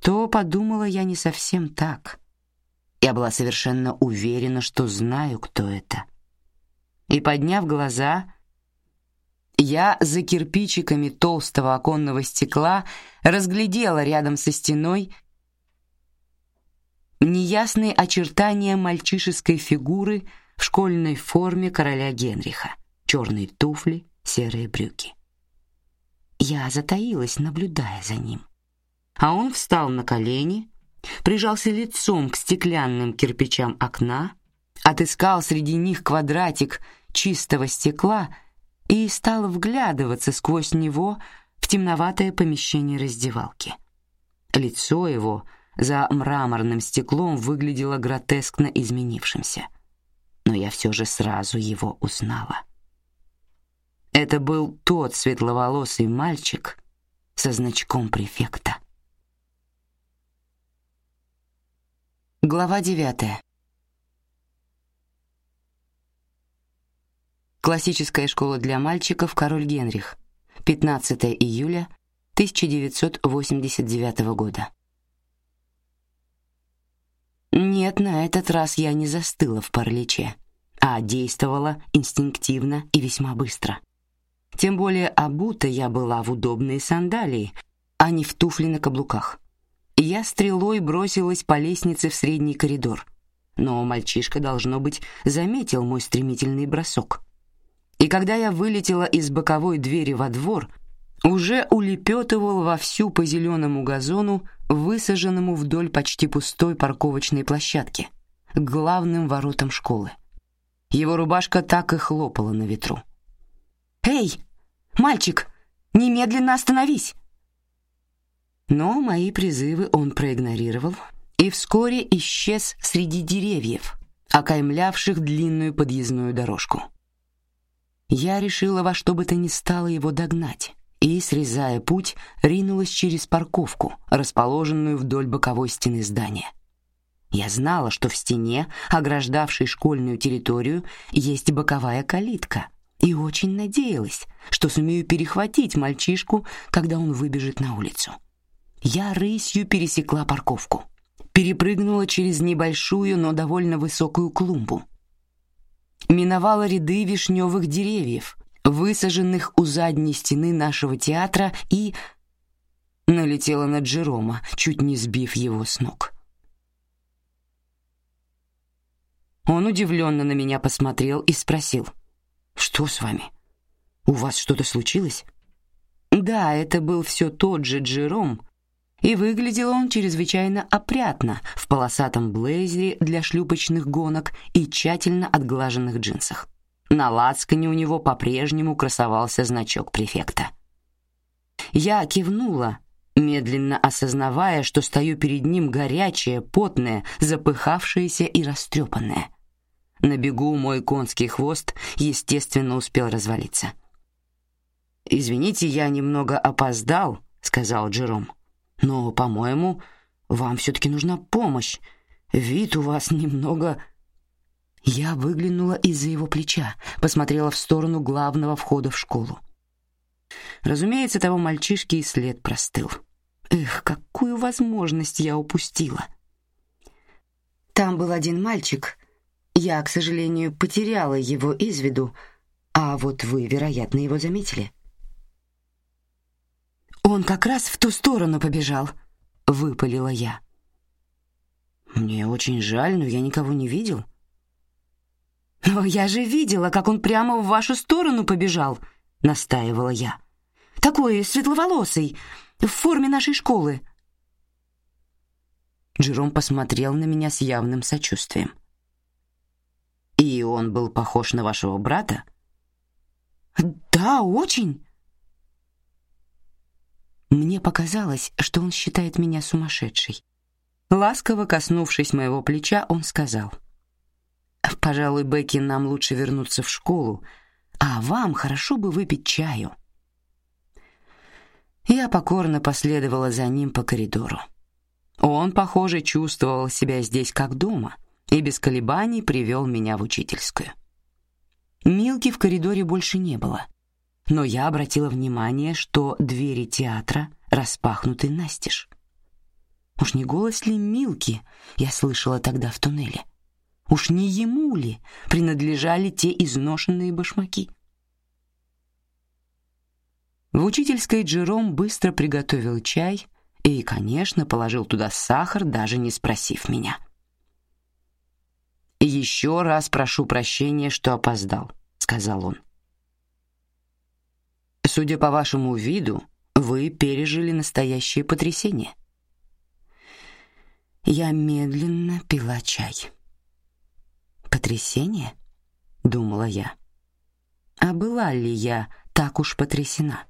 то подумала я не совсем так. Я была совершенно уверена, что знаю, кто это. И подняв глаза, я за кирпичиками толстого оконного стекла разглядела рядом со стеной неясные очертания мальчишеской фигуры в школьной форме короля Генриха, черные туфли, серые брюки. Я затаилась, наблюдая за ним. А он встал на колени, прижался лицом к стеклянным кирпичам окна, отыскал среди них квадратик чистого стекла и стал вглядываться сквозь него в темноватое помещение раздевалки. Лицо его за мраморным стеклом выглядело гротескно изменившимся, но я все же сразу его узнала. Это был тот светловолосый мальчик со значком префекта. Глава девятая. Классическая школа для мальчиков Король Генрих. 15 июля 1989 года. Нет, на этот раз я не застыла в параличе, а действовала инстинктивно и весьма быстро. Тем более обута я была в удобные сандалии, а не в туфли на каблуках. Я стрелой бросилась по лестнице в средний коридор, но мальчишка должно быть заметил мой стремительный бросок. И когда я вылетела из боковой двери во двор, уже улепетывал вовсю по зеленому газону, высаженному вдоль почти пустой парковочной площадки, к главным воротам школы. Его рубашка так и хлопала на ветру. «Эй, мальчик, немедленно остановись!» Но мои призывы он проигнорировал и вскоре исчез среди деревьев, окаймлявших длинную подъездную дорожку. Я решила во что бы то ни стало его догнать и, срезая путь, ринулась через парковку, расположенную вдоль боковой стены здания. Я знала, что в стене, ограждавшей школьную территорию, есть боковая калитка, и очень надеялась, что сумею перехватить мальчишку, когда он выбежит на улицу. Я рысью пересекла парковку, перепрыгнула через небольшую, но довольно высокую клумбу, миновала ряды вишневых деревьев, высаженных у задней стены нашего театра, и налетела на Джерома, чуть не сбив его с ног. Он удивленно на меня посмотрел и спросил: "Что с вами? У вас что-то случилось?" Да, это был все тот же Джером, и выглядел он чрезвычайно опрятно в полосатом блейзере для шлюпочных гонок и тщательно отглаженных джинсах. На лацкане у него по-прежнему красовался значок префекта. Я кивнула, медленно осознавая, что стою перед ним горячая, потная, запыхавшаяся и растрепанная. На бегу мой конский хвост, естественно, успел развалиться. Извините, я немного опоздал, сказал Джером. Но, по-моему, вам все-таки нужна помощь. Вид у вас немного я выглянула из-за его плеча, посмотрела в сторону главного входа в школу. Разумеется, того мальчишки и след простыл. Эх, какую возможность я упустила! Там был один мальчик. Я, к сожалению, потеряла его из виду, а вот вы, вероятно, его заметили. Он как раз в ту сторону побежал, выпалила я. Мне очень жаль, но я никого не видел. «Но я же видела, как он прямо в вашу сторону побежал», — настаивала я. «Такой светловолосый, в форме нашей школы». Джером посмотрел на меня с явным сочувствием. «И он был похож на вашего брата?» «Да, очень». Мне показалось, что он считает меня сумасшедшей. Ласково коснувшись моего плеча, он сказал — Пожалуй, Бекки, нам лучше вернуться в школу, а вам хорошо бы выпить чаю. Я покорно последовала за ним по коридору. Он, похоже, чувствовал себя здесь как дома и без колебаний привел меня в учительскую. Милки в коридоре больше не было, но я обратила внимание, что двери театра распахнуты настежь. Уж не голос ли Милки я слышала тогда в туннеле? Уж не ему ли принадлежали те изношенные башмаки? В учительской Джером быстро приготовил чай и, конечно, положил туда сахар, даже не спросив меня. Еще раз прошу прощения, что опоздал, сказал он. Судя по вашему виду, вы пережили настоящее потрясение. Я медленно пила чай. Потрясение, думала я. А была ли я так уж потрясена?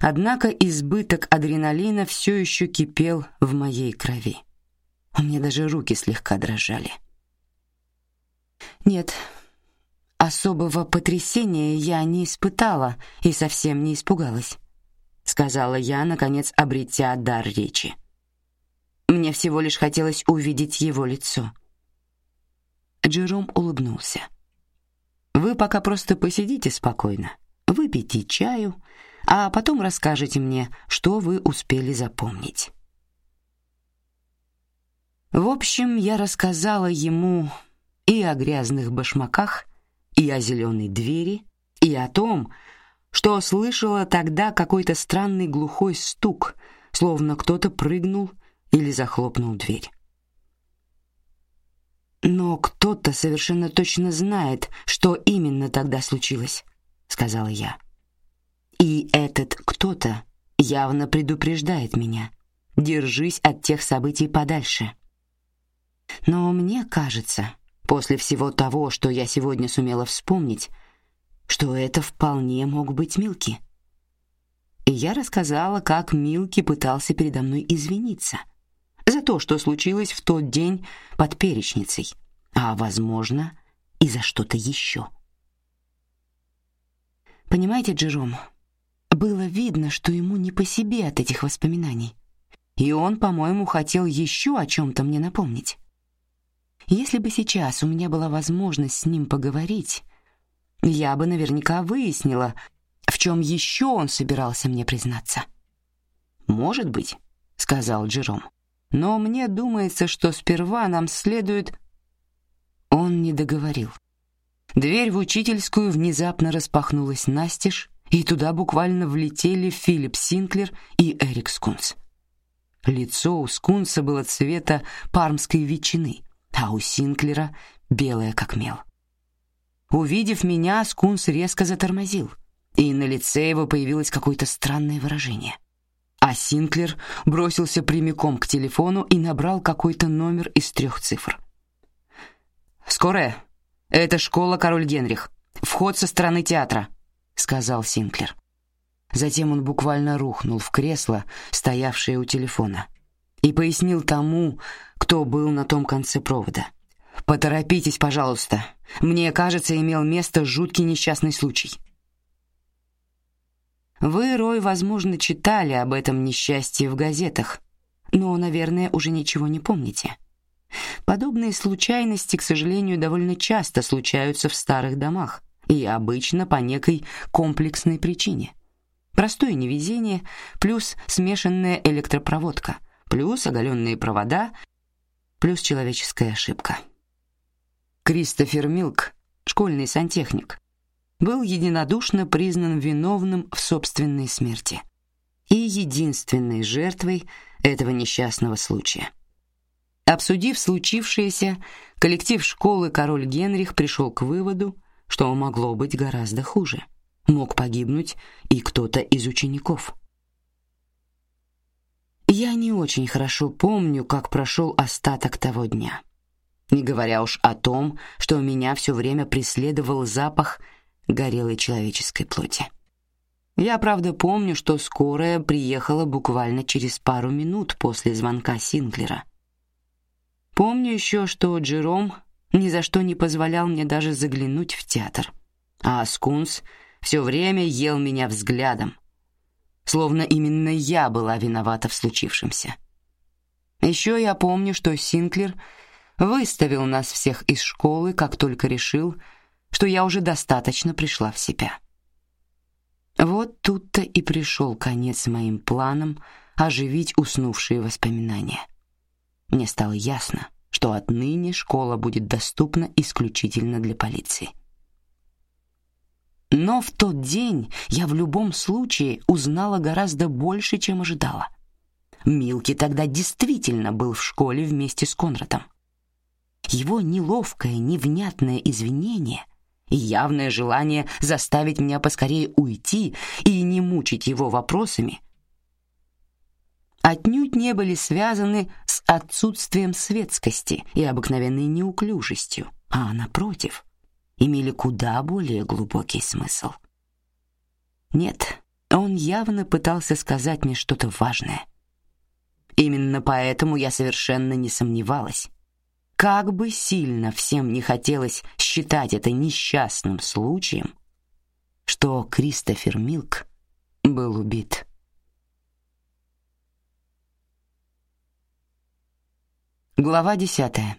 Однако избыток адреналина все еще кипел в моей крови. У меня даже руки слегка дрожали. Нет, особого потрясения я не испытала и совсем не испугалась, сказала я, наконец обретя дар речи. Мне всего лишь хотелось увидеть его лицо. Джером улыбнулся. Вы пока просто посидите спокойно, выпейте чаю, а потом расскажете мне, что вы успели запомнить. В общем, я рассказала ему и о грязных башмаках, и о зеленой двери, и о том, что слышала тогда какой-то странный глухой стук, словно кто-то прыгнул или захлопнул дверь. Но кто-то совершенно точно знает, что именно тогда случилось, сказала я. И этот кто-то явно предупреждает меня: держись от тех событий подальше. Но мне кажется, после всего того, что я сегодня сумела вспомнить, что это вполне мог быть Милки. И я рассказала, как Милки пытался передо мной извиниться за то, что случилось в тот день под перечницей, а, возможно, и за что-то еще. Понимаете, Джером, было видно, что ему не по себе от этих воспоминаний, и он, по-моему, хотел еще о чем-то мне напомнить. Если бы сейчас у меня была возможность с ним поговорить, я бы наверняка выяснила, в чем еще он собирался мне признаться. Может быть, сказал Джером. Но мне думается, что сперва нам следует Он не договорил. Дверь в учительскую внезапно распахнулась настежь, и туда буквально влетели Филипп Синклер и Эрик Скунс. Лицо у Скунса было цвета пармской ветчины, а у Синклера белое как мел. Увидев меня, Скунс резко затормозил, и на лице его появилось какое-то странное выражение. А Синклер бросился прямиком к телефону и набрал какой-то номер из трех цифр. «Скорая, это школа Король Генрих. Вход со стороны театра», — сказал Синклер. Затем он буквально рухнул в кресло, стоявшее у телефона и пояснил тому, кто был на том конце провода. Поторопитесь, пожалуйста. Мне кажется, имел место жуткий несчастный случай. Вы, Рой, возможно, читали об этом несчастье в газетах, но, наверное, уже ничего не помните. Подобные случайности, к сожалению, довольно часто случаются в старых домах и обычно по некой комплексной причине. Простое невезение плюс смешанная электропроводка – плюс оголенные провода, плюс человеческая ошибка. Кристофер Милк, школьный сантехник, был единодушно признан виновным в собственной смерти и единственной жертвой этого несчастного случая. Обсудив случившееся, коллектив школы Король Генрих пришел к выводу, что могло быть гораздо хуже. Мог погибнуть и кто-то из учеников. Я не очень хорошо помню, как прошел остаток того дня. Не говоря уж о том, что меня все время преследовал запах горелой человеческой плоти. Я, правда, помню, что скорая приехала буквально через пару минут после звонка Синклера. Помню еще, что Джером ни за что не позволял мне даже заглянуть в театр, а Скунс все время ел меня взглядом, словно именно я была виновата в случившемся. Еще я помню, что Синклер выставил нас всех из школы, как только решил, что я уже достаточно пришла в себя. Вот тут-то и пришел конец моим планам оживить уснувшие воспоминания. Мне стало ясно, что отныне школа будет доступна исключительно для полиции. Но в тот день я в любом случае узнала гораздо больше, чем ожидала. Милки тогда действительно был в школе вместе с Конрадом. его неловкое, невнятное извинение и явное желание заставить меня поскорее уйти и не мучить его вопросами отнюдь не были связаны с отсутствием светскости и обыкновенной неуклюжестью, а напротив, имели куда более глубокий смысл. Нет, он явно пытался сказать мне что-то важное. Именно поэтому я совершенно не сомневалась. Как бы сильно всем не хотелось считать это несчастным случаем, что Кристофер Милк был убит. Глава десятая.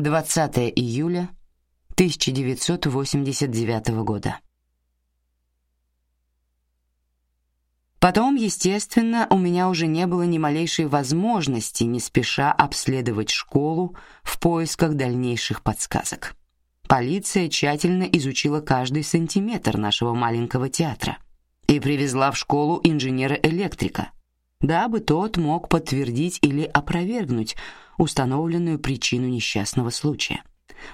Двадцатое июля 1989 года. Потом, естественно, у меня уже не было ни малейшей возможности не спеша обследовать школу в поисках дальнейших подсказок. Полиция тщательно изучила каждый сантиметр нашего маленького театра и привезла в школу инженера-электрика, дабы тот мог подтвердить или опровергнуть установленную причину несчастного случая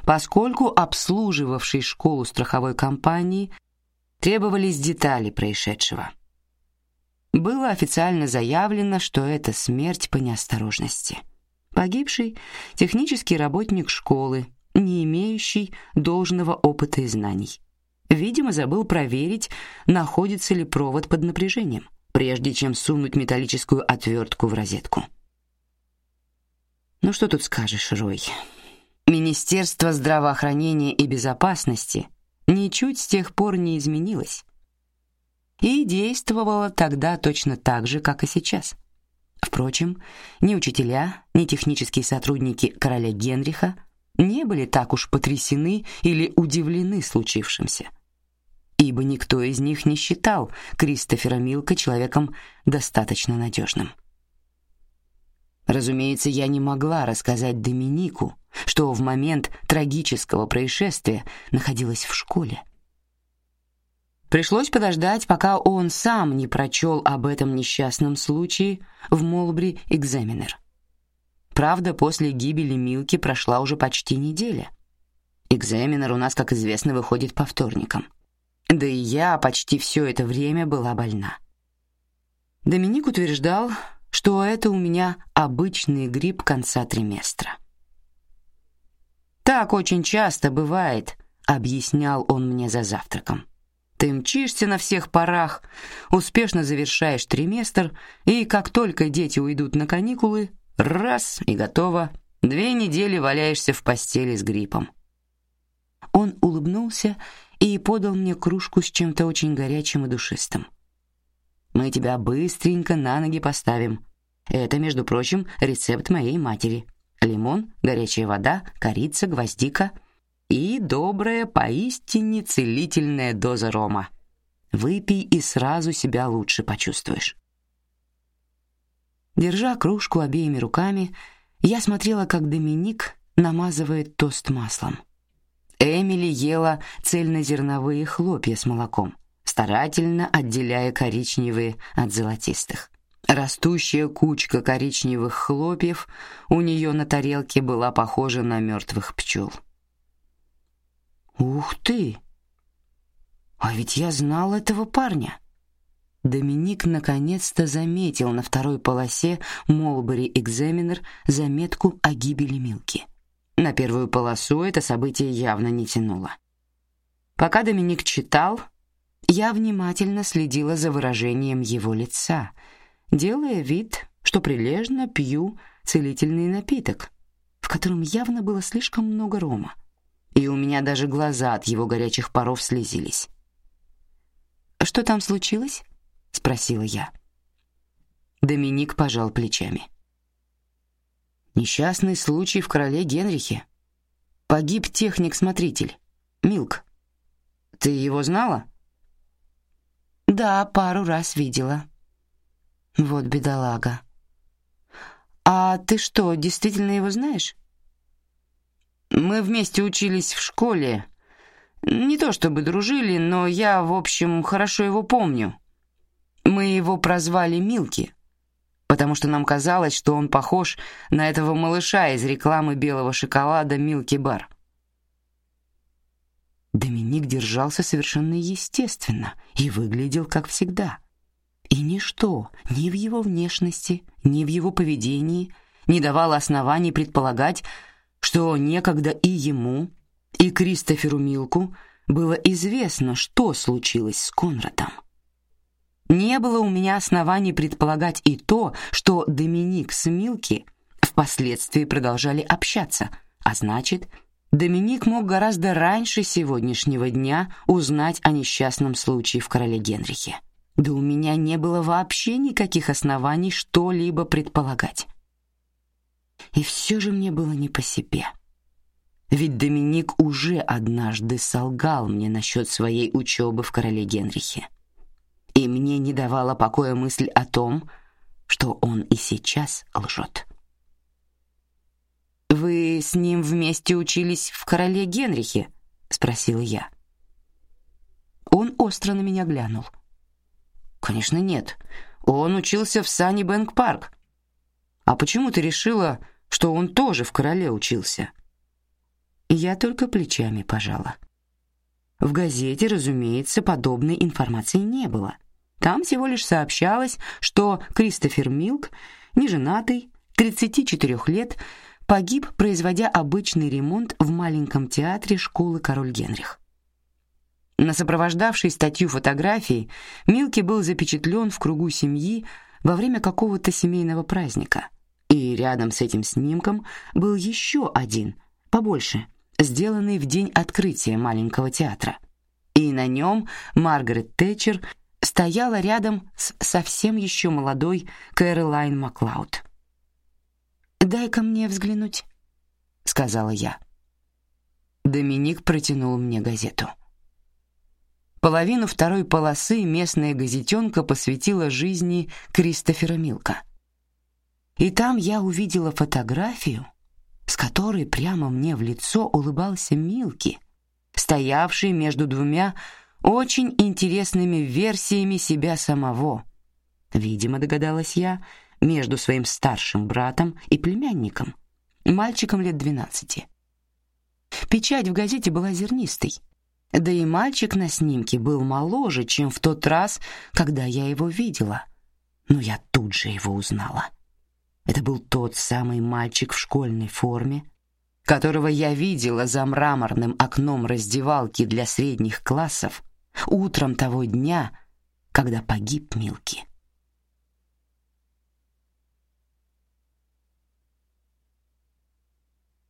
поскольку обслуживавшей школу страховой компании требовались детали происшедшего. Было официально заявлено, что это смерть по неосторожности. Погибший технический работник школы, не имеющий должного опыта и знаний. Видимо, забыл проверить, находится ли провод под напряжением, прежде чем сунуть металлическую отвертку в розетку. Ну что тут скажешь, Рой? Министерство здравоохранения и безопасности ничуть с тех пор не изменилось и действовало тогда точно так же, как и сейчас. Впрочем, ни учителя, ни технические сотрудники короля Генриха не были так уж потрясены или удивлены случившимся, ибо никто из них не считал Кристофера Милка человеком достаточно надежным. Разумеется, я не могла рассказать Доминику, что в момент трагического происшествия находилась в школе. Пришлось подождать, пока он сам не прочел об этом несчастном случае в Молбри Экзаменер. Правда, после гибели Милки прошла уже почти неделя. Экзаменер у нас, как известно, выходит по вторникам. Да и я почти все это время была больна. Доминик утверждал, что это у меня обычный грипп конца триместра. Так очень часто бывает, объяснял он мне за завтраком. Ты мчишься на всех парах, успешно завершаешь триместр, и как только дети уйдут на каникулы, раз и готово, две недели валяешься в постели с гриппом. Он улыбнулся и подал мне кружку с чем-то очень горячим и душистым. Мы тебя быстренько на ноги поставим. Это, между прочим, рецепт моей матери лимон, горячая вода, корица, гвоздика и добрая, поистине целительная доза рома. Выпей и сразу себя лучше почувствуешь. Держа кружку обеими руками, я смотрела, как Доминик намазывает тост маслом. Эмили ела цельнозерновые хлопья с молоком, старательно отделяя коричневые от золотистых. Растущая кучка коричневых хлопьев у нее на тарелке была похожа на мертвых пчел. Ух ты! А ведь я знал этого парня. Доминик наконец-то заметил на второй полосе Молбери Экзаменер заметку о гибели Милки. На первую полосу это событие явно не тянуло. Пока Доминик читал, я внимательно следила за выражением его лица — делая вид, что прилежно пью целительный напиток, в котором явно было слишком много рома, и у меня даже глаза от его горячих паров слезились. Что там случилось? – спросила я. Доминик пожал плечами. Несчастный случай в короле Генрихе. Погиб техник-смотритель Милк. Ты его знала? Да, пару раз видела. Вот бедолага. А ты что, действительно его знаешь? Мы вместе учились в школе. Не то чтобы дружили, но я, в общем, хорошо его помню. Мы его прозвали Милки. Потому что нам казалось, что он похож на этого малыша из рекламы белого шоколада Milky Bar. Доминик держался совершенно естественно и выглядел как всегда. И ничто, ни в его внешности, ни в его поведении не давало оснований предполагать, что некогда и ему, и Кристоферу Милку было известно, что случилось с Конрадом. Не было у меня оснований предполагать и то, что Доминик с Милки впоследствии продолжали общаться, а значит, Доминик мог гораздо раньше сегодняшнего дня узнать о несчастном случае в короле Генрихе. Да у меня не было вообще никаких оснований что-либо предполагать. И все же мне было не по себе. Ведь Доминик уже однажды солгал мне насчет своей учебы в короле Генрихе и мне не давала покоя мысль о том, что он и сейчас лжет. Вы с ним вместе учились в короле Генрихе? – спросила я. Он остро на меня глянул. Конечно, нет. Он учился в Саннибэнк Парк. А почему ты решила, что он тоже в короле учился? Я только плечами пожала. В газете, разумеется, подобной информации не было. Там всего лишь сообщалось, что Кристофер Милк, неженатый, 34 лет, погиб, производя обычный ремонт в маленьком театре школы Король Генрих. На сопровождавшей статью фотографии Милки был запечатлен в кругу семьи во время какого-то семейного праздника, и рядом с этим снимком был еще один, побольше, сделанный в день открытия маленького театра, и на нем Маргарет Тэтчер стояла рядом с совсем еще молодой Кэролайн Маклауд. «Дай-ка мне взглянуть», — сказала я. Доминик протянул мне газету. Половину второй полосы местная газетенка посвятила жизни Кристофера Милка. И там я увидела фотографию, с которой прямо мне в лицо улыбался Милки, стоявший между двумя очень интересными версиями себя самого. Видимо, догадалась я, между своим старшим братом и племянником, мальчиком лет двенадцати. Печать в газете была зернистой, да и мальчик на снимке был моложе, чем в тот раз, когда я его видела. Но я тут же его узнала. Это был тот самый мальчик в школьной форме, которого я видела за мраморным окном раздевалки для средних классов утром того дня, когда погиб Милки.